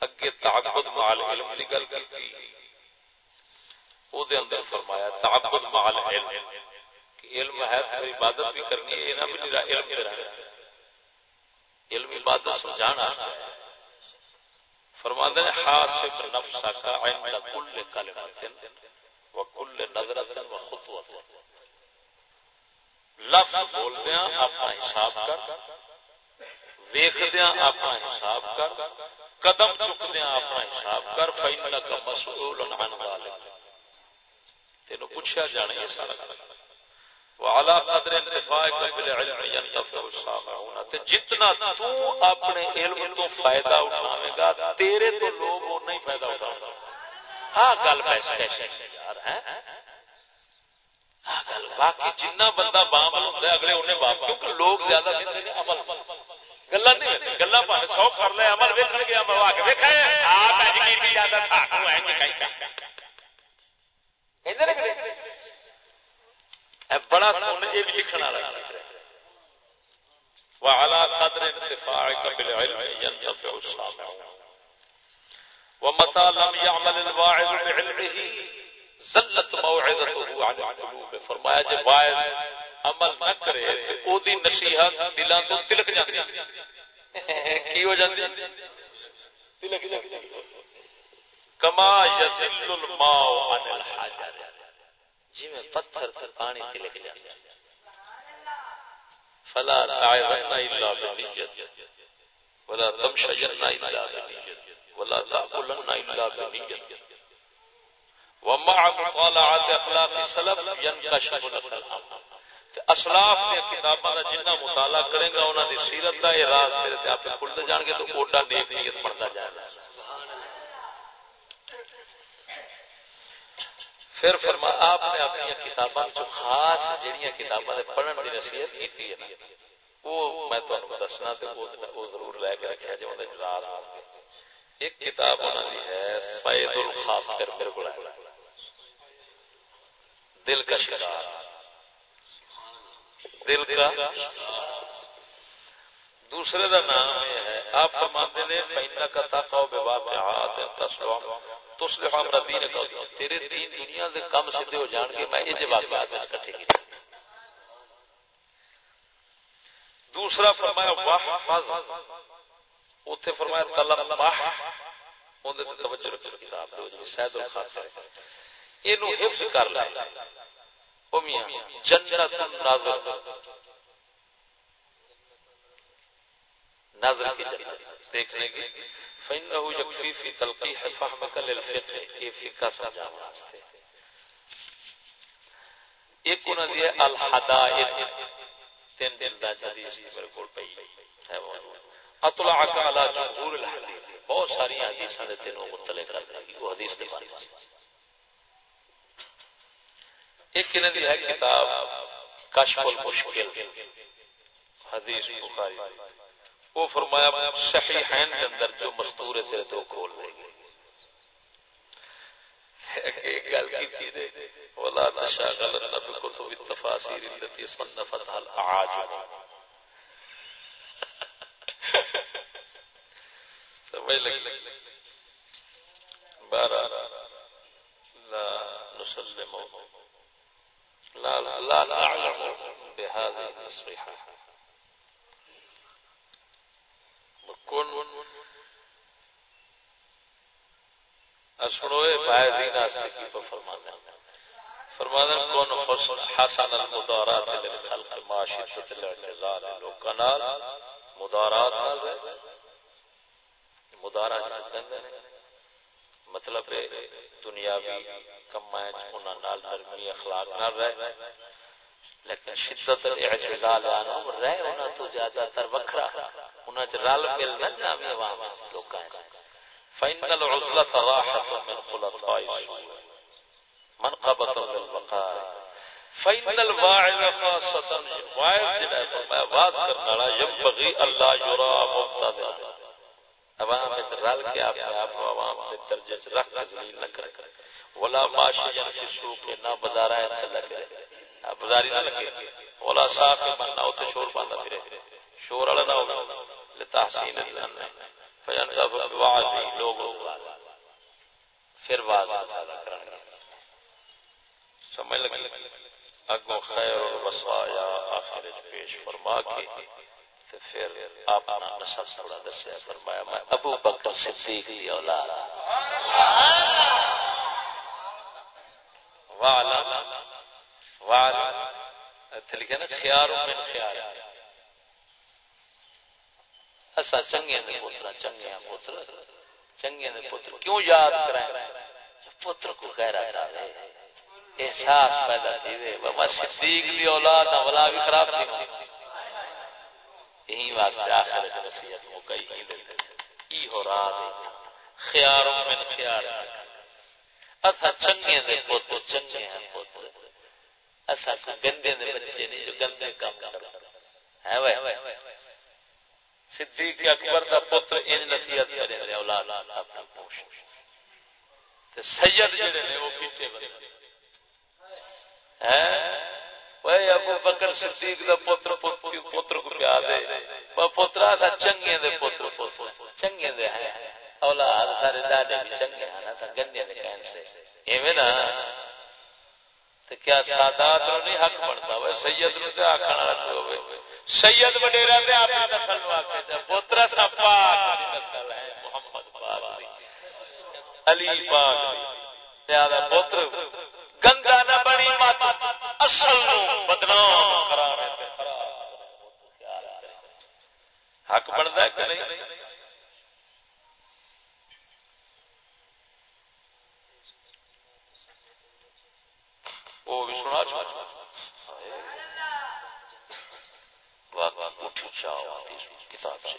A: اگے تعبد مع العلم گل او دے اندر فرمایا تعبد مع العلم کہ علم ہے تو عبادت بھی کرنی ہے نہ بھی علم علم عبادت سمجھانا۔ ہے فرماتے ہیں حاسب نفسا کا عند کل کلمت و کل نظرت و خطوت لفظ بول دیا اپنا حساب کر ویخ دیا اپنا حساب کر، قدم چک دیا اپنا حساب کر، فإنک مسئول عن ذلك تینوں پوچھا جانا یہ سارا۔ کر وعلى قدر انتفاعك بالعلم ينتفع السامعون. جتنا تو اپنے علم تو فائدہ اٹھاوے گا، تیرے تو لوگ وہ نہیں فائدہ اٹھاؤں گا۔ ہاں گل کیسے یار ہاں گل باقی جنہ بندہ بام ہوتا ہے، اگلے انہیں بام کیونکہ لوگ زیادہ عمل۔ گلا نہیں گلا پہ سو کر لے، عمل ویکن گیا مروا کے ویکا بڑا سن، یہ بھی لکھنا وعلى قدر انتفاعك بالعلم ينتفع السامع ومتى لم يعمل الواعظ بعلمه زلت موعظته عن القلوب۔ فرمایا جب واعظ عمل نہ کرے تے او دی نصیحت دلاں تو تلک جاندی۔ کی ہو جاندی؟ تلک جاندی۔ کما یزل الماء عن الحجر۔ جی میں پتھر پر پانی تلک جاندی فلا تعظن الا بنیت ولا تمشجن الا بنیت ولا تاكلن الا بنية ومع مطالعه اخلاق السلف ينكشف لك الامر۔ اسلاف نے کتاباں دا جنہ مطالعہ کرے گا، انہاں دی سیرت دا یہ راز تیرے تے اپے کھلتے جان گے تو اوڈا نیک نیت بنتا جائے گا۔ پھر فرما آپ نے اپنی کتاباں جو خاص جڑیاں کتاباں پڑھن دی نصیحت کیتی ہے وہ میں تانوں دسنا وہ ضرور لے کے رکھیا جے اوندا راز ایک کتاب انہوں نے ہے، سید الخاطر میرے کو دل کا شکار۔ دل کا دوسرے کا نام یہ ہے، آپ فرماتے ہیں فینا کا تاقا تسلم تصلح امر دین کا تیرے دین دنیا دے کم سیدھے ہو جان گے، میں یہ جو واقعات وچ کٹھے کی دوسرا فرمایا واحفظ اتنے فرمایا کلم طلب باہ اندر توجہ رکھو، کتاب دو جی سید الخاطر۔ اینو حفظ کر لے۔ او میاں، جنت الناظر۔ ناظر کی جنت دیکھنے کی فإنه يكفي في تلقيح فهمك للفقه یہ فقہ سمجھانے واسطے۔ ایک انہاں دی الحدائق۔ تین دل دا حدیث میرے کول پئی ہے۔ وہ اطلعك على جمهور الحديث بہت ساری حدیثاں دے تینوں مطلع کر دے گی وہ حدیث دے بارے ایک کنے دی ہے کتاب کشف المشکل۔ حدیث بخاری۔ وہ فرمایا صحیحین کے اندر جو مستور ہے تیرے تو کھول دے گی۔ ایک گل کی تھی دے ولا تشاغل تشاغلن بکتب التفاسیر التي صنفتها الاعاجم سمجھ لگی؟ بارہ، لا نسلم، لا لا لا نعلم بهذه النصيحة كن اسنوے فائزین آستے کی پر فرمانا فرمانا کون حسن حسن المدارات للخلق ما شدت الاعتزال لو کنال مدارات نال مدارا مطلب دنیاوی کمائیں انہاں نال نرمی اخلاق نہ رہے۔ لیکن شدت اعتزال آنا، رہے انہاں تو زیادہ تر وکھرا۔ انہاں چ رل مل نہ جاویں عوام لوکاں فإن العزلة راحة من خلطاء من قبط للبقاء فإن الواعظ خاصة واعظ جڑا فرمایا واز کرنے والا ينبغي الله يرى مبتدئا عوام وچ رل کے اپنے آپ کو عوام کے درجے سے رکھ ذلیل نہ کرے۔ ولا ماشی فی سوق نہ بازار ہے چلا کرے بازاری نہ لگے۔ ولا صاف بننا اوتے شور پاندا پھرے۔ شور والا نہ ہو لتحسین الزن فین کا واعظ لوگ پھر واعظ کرنا سمجھ لگی؟ اگو خیر الوصایا آخر پیش فرما کے پھر اپنا نسب تھوڑا دسیا، فرمایا، میں ابو بکر صدیق کی اولاد۔ والا والا لکھے نا، خیار من خیار۔ اصا چنگے نے پوترا چنگے ہیں پوتر چنگے نے پوتر کیوں یاد کرائیں؟ پوتر کو کہہ رہا احساس پیدا تھی بابا صدیق دی اولاد اولا بھی خراب تھی۔ یہی واسطے آخر نصیحت مکئی ہی دے۔ ای ہو راز خیار من خیار اتھا چنگے دے پوت چنگے ہیں پوت گندے بچے نہیں جو گندے کام ہے وہ صدیق اکبر کا پتر ان نصیحت کرے اولاد اپنا پوش۔ تے سید جڑے نے وہ پیٹے بندے۔ ہیں؟ اوے ابو بکر صدیق دا پتر پتر پتر کو پیا دے؟ او پترا تھا چنگے دے پتر پتر۔ چنگے دے ہیں۔ اولاد سارے دادے بھی چنگے ہیں نا گندے دے کہن سے۔ ایویں نا۔ تو کیا سادات نو نہیں حق بنتا؟ ہوئے سید نو تے آکھن والا تو ہوئے۔ سید وڈیرا تے نسل نو پوترا سا پاک نسل ہے، محمد پاک علی پاک زیادہ پوتر۔ گندا نہ بنی مت، اصل نو بدنام حق بندا ہے کہ نہیں؟ وہ بھی سنا کتاب سے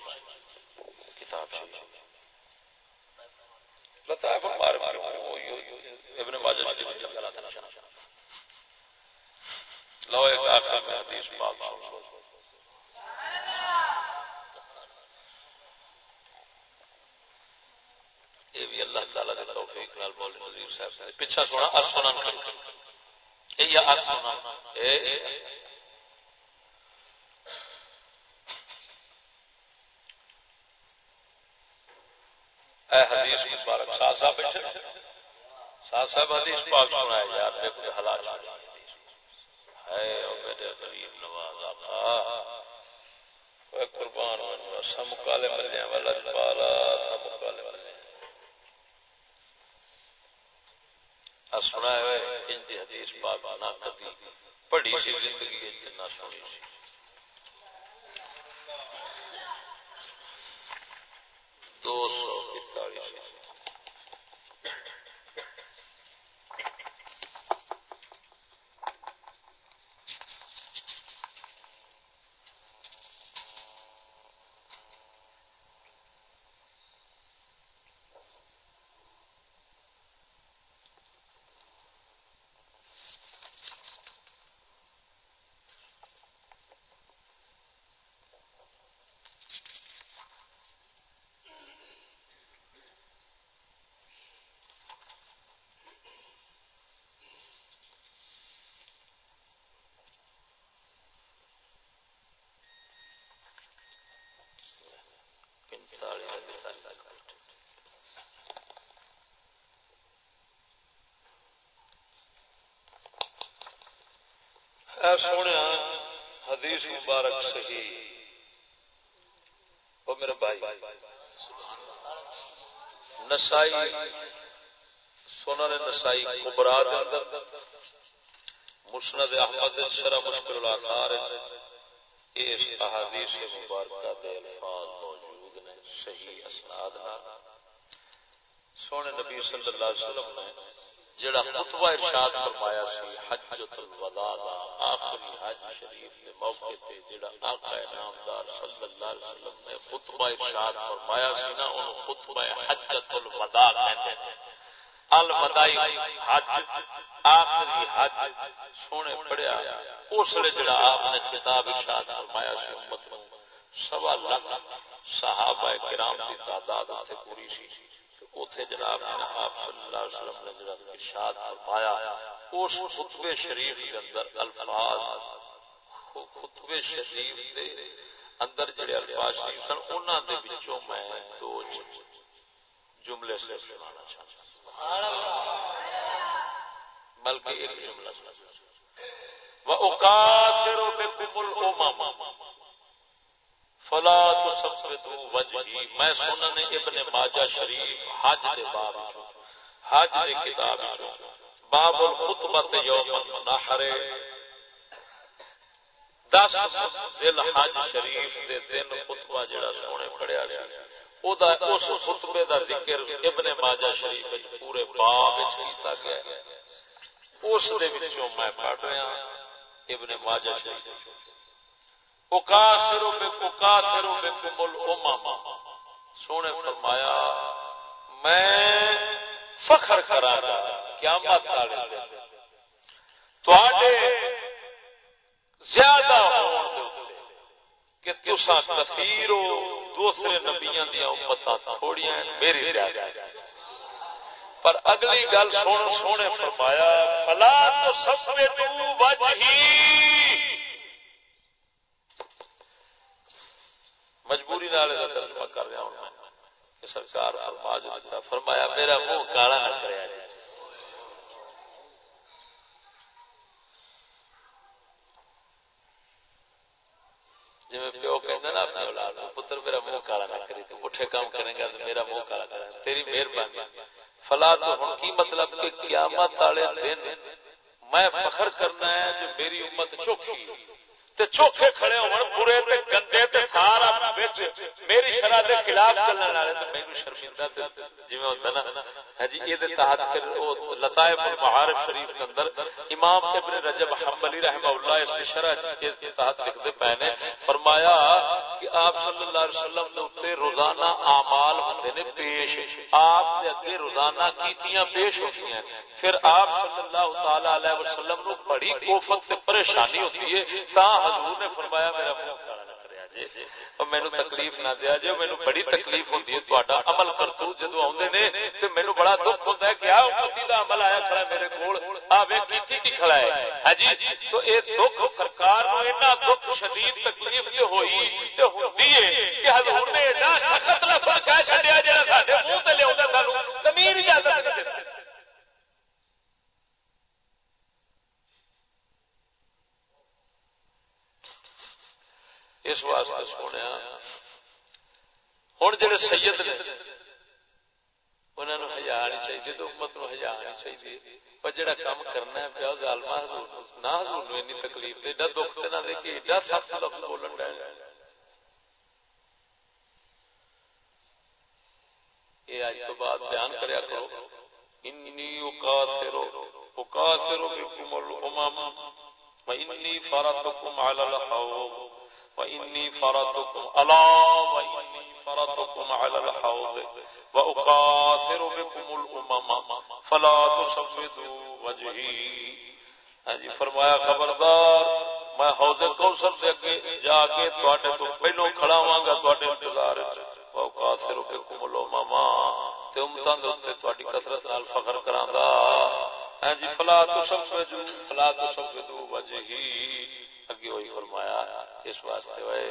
A: کتاب سے ابن ماجہ لو ایک آخر میں حدیث پاک یہ بھی اللہ توفیق نال صاحب سونا سنن کرو اے اے حدیث مبارک۔ ساتھ صاحب بیٹھے۔ ساتھ صاحب حدیث پاک سنا ہے یار، میرے کوئی حالات ہے او میرے غریب نواز آقا۔ اے قربان ہوں سم کالے ملے والا پالا سم کالے ملے سنا ہے ان دی حدیث پاک نہ کدی پڑھی سی، زندگی نہ سنی سی۔ دو سو اے سونے، حدیث مبارک صحیح۔ وہ میرا بھائی، نسائی، سونا نے نسائی کبرا مسند احمد شرح مشکل الاثار اس احادیث مبارکہ دے الفاظ موجود نے، صحیح اسناد سونے نبی صلی اللہ علیہ وسلم نے جڑا خطبہ ارشاد فرمایا سی، حجۃ الوداع دا آخری حج شریف دے موقع تے جڑا آقا نامدار صلی اللہ علیہ وسلم نے خطبہ ارشاد فرمایا سی نا اون خطبہ حجۃ الوداع کہندے نے الوداعی حج، آخری حج، سونے پڑھیا، اس لے جڑا آپ نے خطاب ارشاد فرمایا سی، امت نو سوا لاکھ صحابہ کرام دی تعداد تے پوری سی۔ اتے جناب جی نے آپ صلی اللہ علیہ وسلم نے جناب ارشاد فرمایا، اس خطبے شریف کے اندر الفاظ خطبے شریف دے اندر جڑے الفاظ شریف سن، انہاں دے وچوں میں دو جملے سے سنانا چاہتا ہوں۔ بلکہ ایک جملہ سنا وَأُقَاتِرُ بِكُمُ الْأُمَمَ۔ فلا تو سب وجہی میں سنن ابن ماجہ شریف حج دے باب حج دے کتاب باب الخطبت یوم النحر۔ دس ذل حج شریف دے دن خطبہ جڑا سونے پڑھیا گیا۔ او دا اس خطبے دا ذکر ابن ماجہ شریف وچ پورے باب وچ کیتا گیا۔ ہے اس دے وچوں میں پڑھ رہا ہاں ابن ماجہ شریف۔ سونے فرمایا، میں فخر کرا قیامت والے زیادہ کہ تسا کثیر ہو، دوسرے نبیا دیا امتاں تھوڑی میری زیادہ پر اگلی گل سونے فرمایا، فلا تو سب مجبوری نال ترجمہ کر رہا ہوں سرکار فرما جو فرمایا، میرا منہ کالا نہ کریا جی جی پیو کہنا نا اولاد پتر، میرا منہ کالا نہ کری تو پٹھے کام کرے گا تو میرا منہ کالا کرے تیری مہربانی۔ فلا تو ہوں کی مطلب کہ قیامت والے دن میں فخر کرنا ہے جو میری امت چوکھی۔ تے چوکھے کھڑے ہون، برے تے گندے تے سارا وچ۔ میری شرع دے خلاف چلن والے تے مینوں شرمندہ تے جویں ہوندا نا۔ ہاں جی اے دے تحت پھر او لطائف المعارف شریف دے اندر امام ابن رجب حنبلی رحمہ اللہ اس کی شرح کے تحت لکھدے پے نے۔ فرمایا کہ آپ صلی اللہ علیہ وسلم دے اوتے روزانہ اعمال ہوندے نے پیش۔ آپ دے اگے روزانہ کیتیاں پیش ہوندیاں پھر آپ صلی اللہ تعالی علیہ وسلم نو بڑی کوفت تے پریشانی ہوتی ہے۔ تا حضور نے فرمایا، میرا منہ کالا نہ کریا جی مینو تکلیف نہ دیا جی مینو بڑی تکلیف ہوتی ہے تا عمل کرتو جدو آدھے نے تو مینو بڑا دکھ ہوتا ہے کہ آ امتی کا عمل آیا کھڑا میرے کول، آ کو کی کی کھڑا ہے۔ ہاں جی تو یہ دکھ سرکار نو اتنا دکھ شدید تکلیف جو ہوئی تو ہوتی ہے کہ حضور نے ایڈا سخت لفظ کہہ چڑیا جا سارے منہ سے لیا سانو زمین اجازت نہیں دیتا۔ اس واسطے سونے ہوں جڑے سید نے انہوں نے ہزار نہیں چاہیے تو امت نو چاہیے پر جڑا کام کرنا ہے پیا ظالما حضور نہ حضور نو اینی تکلیف دے ایڈا دکھ تے نہ دے کہ ایڈا سخت لفظ بولن ڈے۔ یہ اج تو بعد بیان کریا کرو۔ انی بكم الامم وانی الحوض۔ وإني فرطكم ألا وإني فرطكم على الحوض وأقاثر بكم الأمم فلا تصفدوا وجهي۔ ہاں جی فرمایا، خبردار، میں حوض کوثر سے اگے جا کے تواڈے تو پہلو کھڑا ہواں گا تواڈے انتظار وچ۔ وقاثر بكم الامم تے امتاں دے تے تواڈی کثرت نال فخر کراں گا۔ ہاں جی فلا تصفدوا فلا تصفدوا وجهي۔ اگے وہی فرمایا اس واسطے ہوئے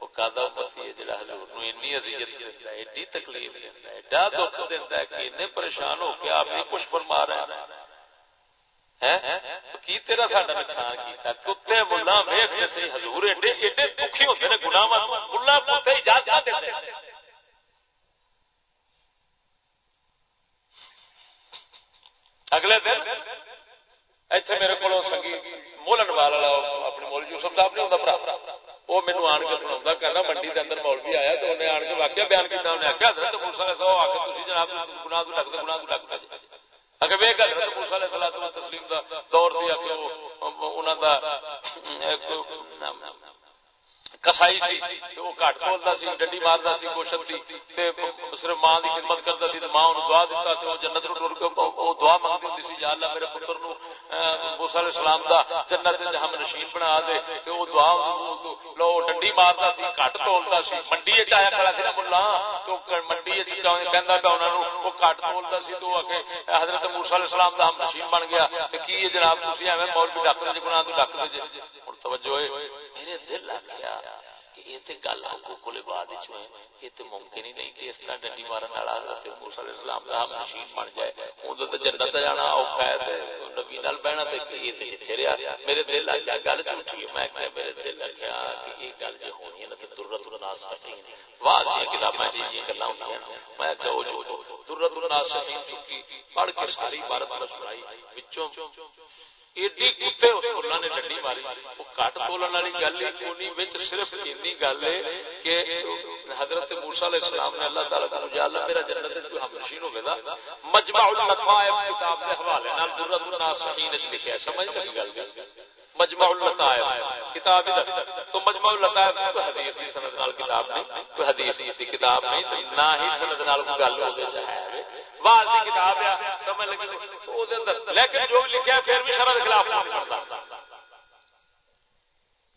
A: وہ کادا امتی ہے جڑا حضور نو اتنی اذیت دیندا ہے ایڈی تکلیف دیندا ہے ایڈا دکھ دیندا ہے کہ اتنے پریشان ہو کے آپ ہی کچھ فرما رہے ہیں کی تیرا ساڈا نقصان کیتا کتے ملا ویکھ کے صحیح حضور ایڈے ایڈے دکھی ہوندے نے گناہاں تو کلا کتے اجازت دیندے اگلے دن ایتھے میرے کو سنگی مولن والا اپنے مول یوسف صاحب نے ہوتا برا وہ مینو آن کے سنا کہنا منڈی کے اندر مول بھی آیا تو انہیں آن کے واقعہ بیان کیا انہیں آخیا حضرت موسا نے آ کے تھی جناب گنا تو ڈک دے گنا تو ڈک دے اگر وے حضرت موسا علیہ السلام تسلیم دا دور سی آ انہوں دا کسائی سی وہ گھٹ بولتا سی، ڈنڈی مارتا سی، گوشت کی صرف ماں کی خدمت کرتا سی ماں دعا دیتا سی، وہ جنت نو وہ دعا منگتی ہوتی سی، یا اللہ میرے پتر نو موسا علیہ السلام دا جنت ہم نشین بنا دے، تے وہ دعا لو ڈنڈی مارتا سی، گھٹ تولتا سی، منڈی آیا کھڑا سی نا ملا، تو منڈی کہندا پیا انہاں نو وہ گھٹ تولتا سی، تو آکے حضرت موسی علیہ السلام دا ہم نشین بن گیا، تے کی جناب، تسی ایویں مولوی ڈک دے گناہ تو ڈک دے ہن توجہ میرے دل آکھیا یہ تو گل حقوق العباد یہ تو ممکن ہی نہیں کہ اس طرح ڈنڈی مارن والا حضرت موسی علیہ السلام دا ہم نشین بن جائے۔ اودوں تے جنت جانا اوکھا ہے تے نبی نال بہنا تے یہ تے جتھے رہیا۔ میرے دل گل جھوٹی ہے۔ میں کہ میرے دل کہ یہ گل ہونی ہے نا تے درت الناس واہ یہ کتاباں جی یہ جی، جی، گلاں ہوندیاں میں کہ او جو درت الناس چکی۔ پڑھ کے ساری عبارت سنائی وچوں ایڈی کتے اس اللہ نے ڈنڈی ماری وہ کٹ تولن والی گل ہی کونی وچ صرف اینی گل ہے کہ حضرت موسی علیہ السلام نے اللہ تعالی کو یا اللہ میرا جنت وچ کوئی ہمنشین ہوے گا مجمع اللطائف کتاب دے حوالے نال درۃ الناسخین وچ لکھیا ہے سمجھ لگی گل مجمع اللطائف کتاب تو مجمع اللطائف کوئی حدیث دی سند نال کتاب نہیں کوئی حدیث دی کتاب نہیں نہ ہی سند نال کوئی گل ہو جائے بعض کی کتاب ہے، سمجھ لگی تو دے اندر۔ لیکن جو بھی لکھیا پھر بھی شرع کے خلاف نہیں پڑھتا۔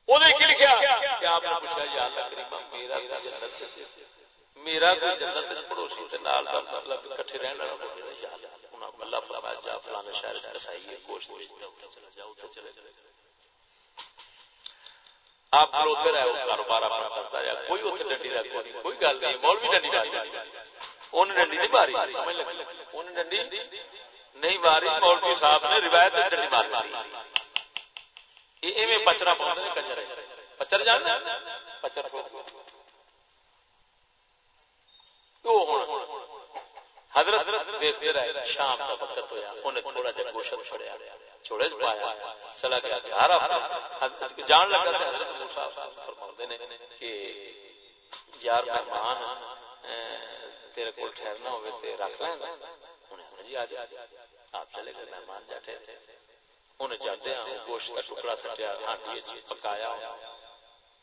A: وہ کی لکھیا؟ کہ آپ نے پوچھا، یا اللہ کریمہ، میرا جنت میرا کوئی جنت پڑوسی تے نال دا مطلب کٹھے رہنا یا اللہ۔ اللہ فرمایا، جا فلانے شہر وچ کسائی ہے گوشت چلے جاؤ تے چلے آپ کھلوتے رہے کاروبار اپنا کرتا رہا کوئی اتنے ڈنڈی رکھ کوئی گل نہیں، مولوی ڈنڈی ماری انہیں ڈنڈی نہیں ماری سمجھ لگی ڈنڈی نہیں ماری مولوی صاحب نے روایت ڈنڈی مار ماری پچرا پاؤں کنجر پچر جانا پچر حضرت دیکھتے رہے شام کا وقت ہوا انہیں تھوڑا جا گوشت چھڑیا چھوڑے پایا چلا گیا جان لگا حضرت فرما نے کہ یار مہمان تیرے کو ٹھہرنا ہوئے تے رکھ لیں جی آ جا آپ چلے گئے مہمان جاتے تھے انہیں جاتے ہیں گوشت کا ٹکڑا کٹیا ہانڈی جی، پکایا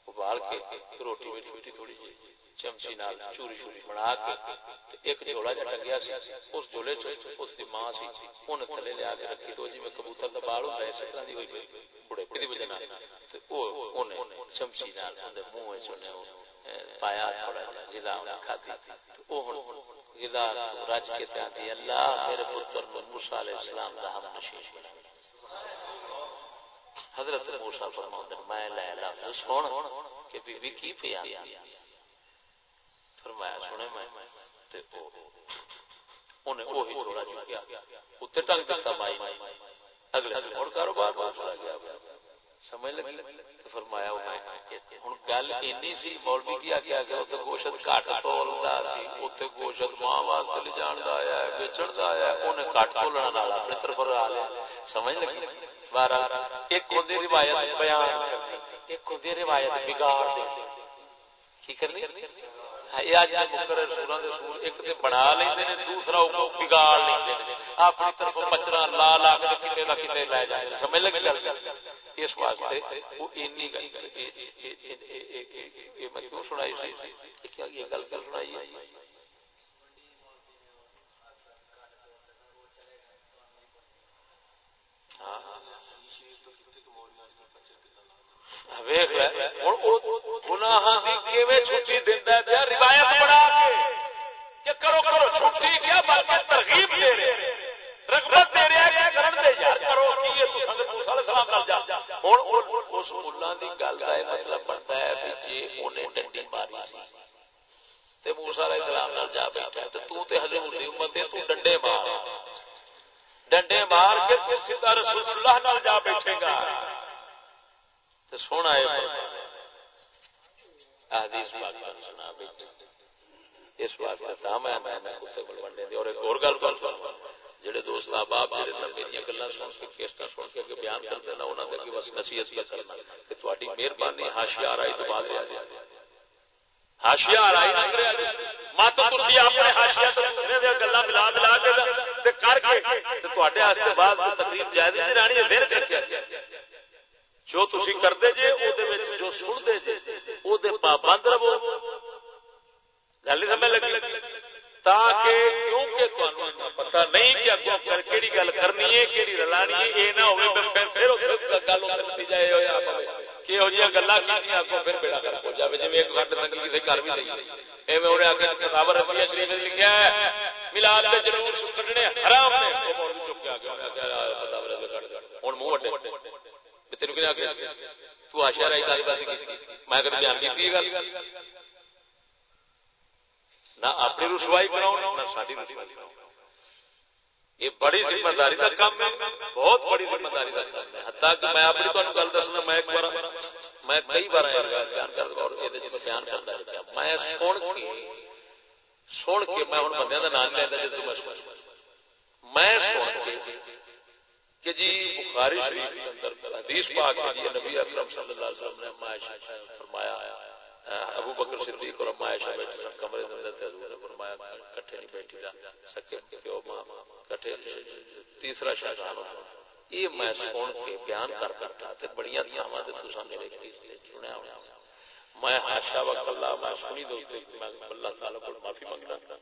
A: ابال کے روٹی میں چھوٹی تھوڑی جی چمچی نال چوری چوری بنا کے ایک جوڑا جا ٹنگیا سی۔ اس جوڑے چ اس دی ماں سی۔ اون تھلے لے کے رکھی تو جی میں کبوتر دا بال ہوندا ہے سکرا دی ہوئی بڑے پڑی وجہ نال۔ تے او اون چمچی نال اون دے منہ وچ نے پایا تھوڑا غذا غذا رج کے اللہ میرے پتر علیہ السلام دا ہم بنا۔ حضرت موسی فرماتے میں لے لا سن کہ بی بی کی پیا فرمایا، سنے میں۔ انہیں وہی چکیا، اتنے ٹنگ دیتا مائی اگلے اور کاروبار گیا۔ سمجھ لگی؟ تو فرمایا ہوں گل اینی سی، مولوی کی آگے آگے اتنے گوشت کٹ تولتا سی اتنے گوشت ماں واسطے لے جان کا آیا ہے، بیچن کا آیا ہے انہیں کٹ تولنا والا اپنے طرف آ لیا سمجھ لگی؟ بارہ ایک ہوں روایت بیان کرنی، ایک ہوں روایت بگاڑ دیں کی کرنی؟ بنا لے دوسرا بگاڑ لے اپنی طرف پچرا لا لا کے کتنے کا کتنے لے جائے سمجھ لگی گل اس واسطے وہ میں کیوں سنائی سی گل کر سنائی ہاں ہاں چھٹی دیا روایت بنا کے۔ کرو کرو، چھٹی کیا؟ بلکہ ترغیب دے رہے رغبت دے کرن دے۔ یار کرو، کی تو موسی علیہ السلام جا۔ ہن اس مولا دی گل دا مطلب بنتا ہے کہ جے اونے ڈنڈی ماری سی تے موسی علیہ السلام نال جا بیٹھا تے تو تے حضور دی امت تو ڈنڈے مار۔ ڈنڈے مار کے تو سیدھا رسول اللہ نال جا بیٹھے گا۔ سونا اس واسطے میں کتے دی اور ایک اور گل کر جڑے دوست احباب جڑے میری گلاں سن کے کیسٹا سن کے بیان کرتے نا، انہاں دے بس نصیحت کیا کرنا کہ تہاڈی مہربانی حاشیہ آرائی تو بعد رہ جائے۔ حاشیہ آرائی مت اپنے ملا ملا کے کر کے تے بعد جائز نہیں ہے پھر جو تھی کرتے جے جو سنتے جے وہ پابند رہو گل نہیں سمجھ لگی تاکہ کیونکہ پتا نہیں کہ اگوں گل کرنی ہے رلانی ہے یہ نہ پھر گل کہ جی گلا کی اگوں پھر بیڑا ہو جائے جی ایک گھنٹے کسی گھر بھی نہیں ایویں انہیں آگے کتاب رفیہ شریف لکھا ہے ملاد کے جلوس کھڑنے حرام نے چک کے ہوں منہ وڈے تین کیا تو آشیا رائی تاری بس میں کبھی بیان کی گل نہ اپنی رسوائی کراؤ نہ ساری رسوائی بناؤ یہ بڑی ذمہ داری کا کام ہے بہت بڑی ذمہ داری کا کام ہے حتیٰ کہ میں اپنی تو گل دسنا میں ایک بار میں کئی بار بیان کر اور یہ بیان کرتا رہا میں سن کے سن کے میں ہوں بندے کا نام لینا جی میں سن کے کہ جی بخاری شریف کے اندر حدیث پاک جی نبی اکرم صلی اللہ علیہ وسلم نے عائشہ فرمایا، ابو بکر صدیق اور اما عائشہ بیٹھے کمرے کے اندر تھے، حضور نے فرمایا اکٹھے نہیں بیٹھی رہا سکے پیو ماں اکٹھے تیسرا شاہجہان یہ میں سن کے بیان کر کرتا تے بڑیاں تھاواں تے تساں میرے سنیا ہونا۔ میں ہاشا و کلا میں سنی دوستے، میں اللہ تعالی کو معافی منگنا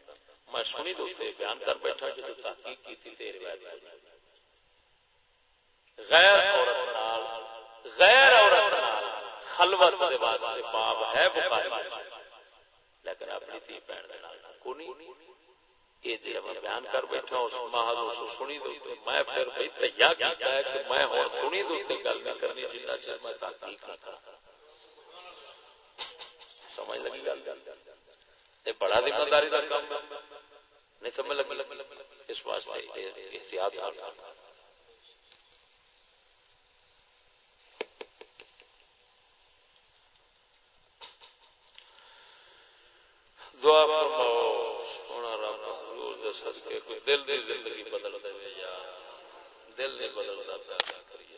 A: میں سنی دوستے بیان کر بیٹھا جو تحقیق کی تھی تیرے روایت غیر عورت نال، غیر عورت نال خلوت دے واسطے باب ہے بخاری لیکن اپنی تھی بہن دے نال کونی یہ جی میں بیان کر بیٹھا اس محض اس سنی دو تے میں پھر بھئی تیا کیتا ہے کہ میں ہن سنی دو تے گل نہیں کرنی، جنہ چر میں تحقیق نہ کراں۔ سمجھ لگی گل؟ تے بڑا ذمہ داری دا کام نہیں سمجھ لگی؟ اس واسطے احتیاط کرنا دعا فرماؤ، سونا رب، حضور دے صدقے، کوئی دل دی زندگی بدل دے یا؟ دل نہیں بدلتا کریے۔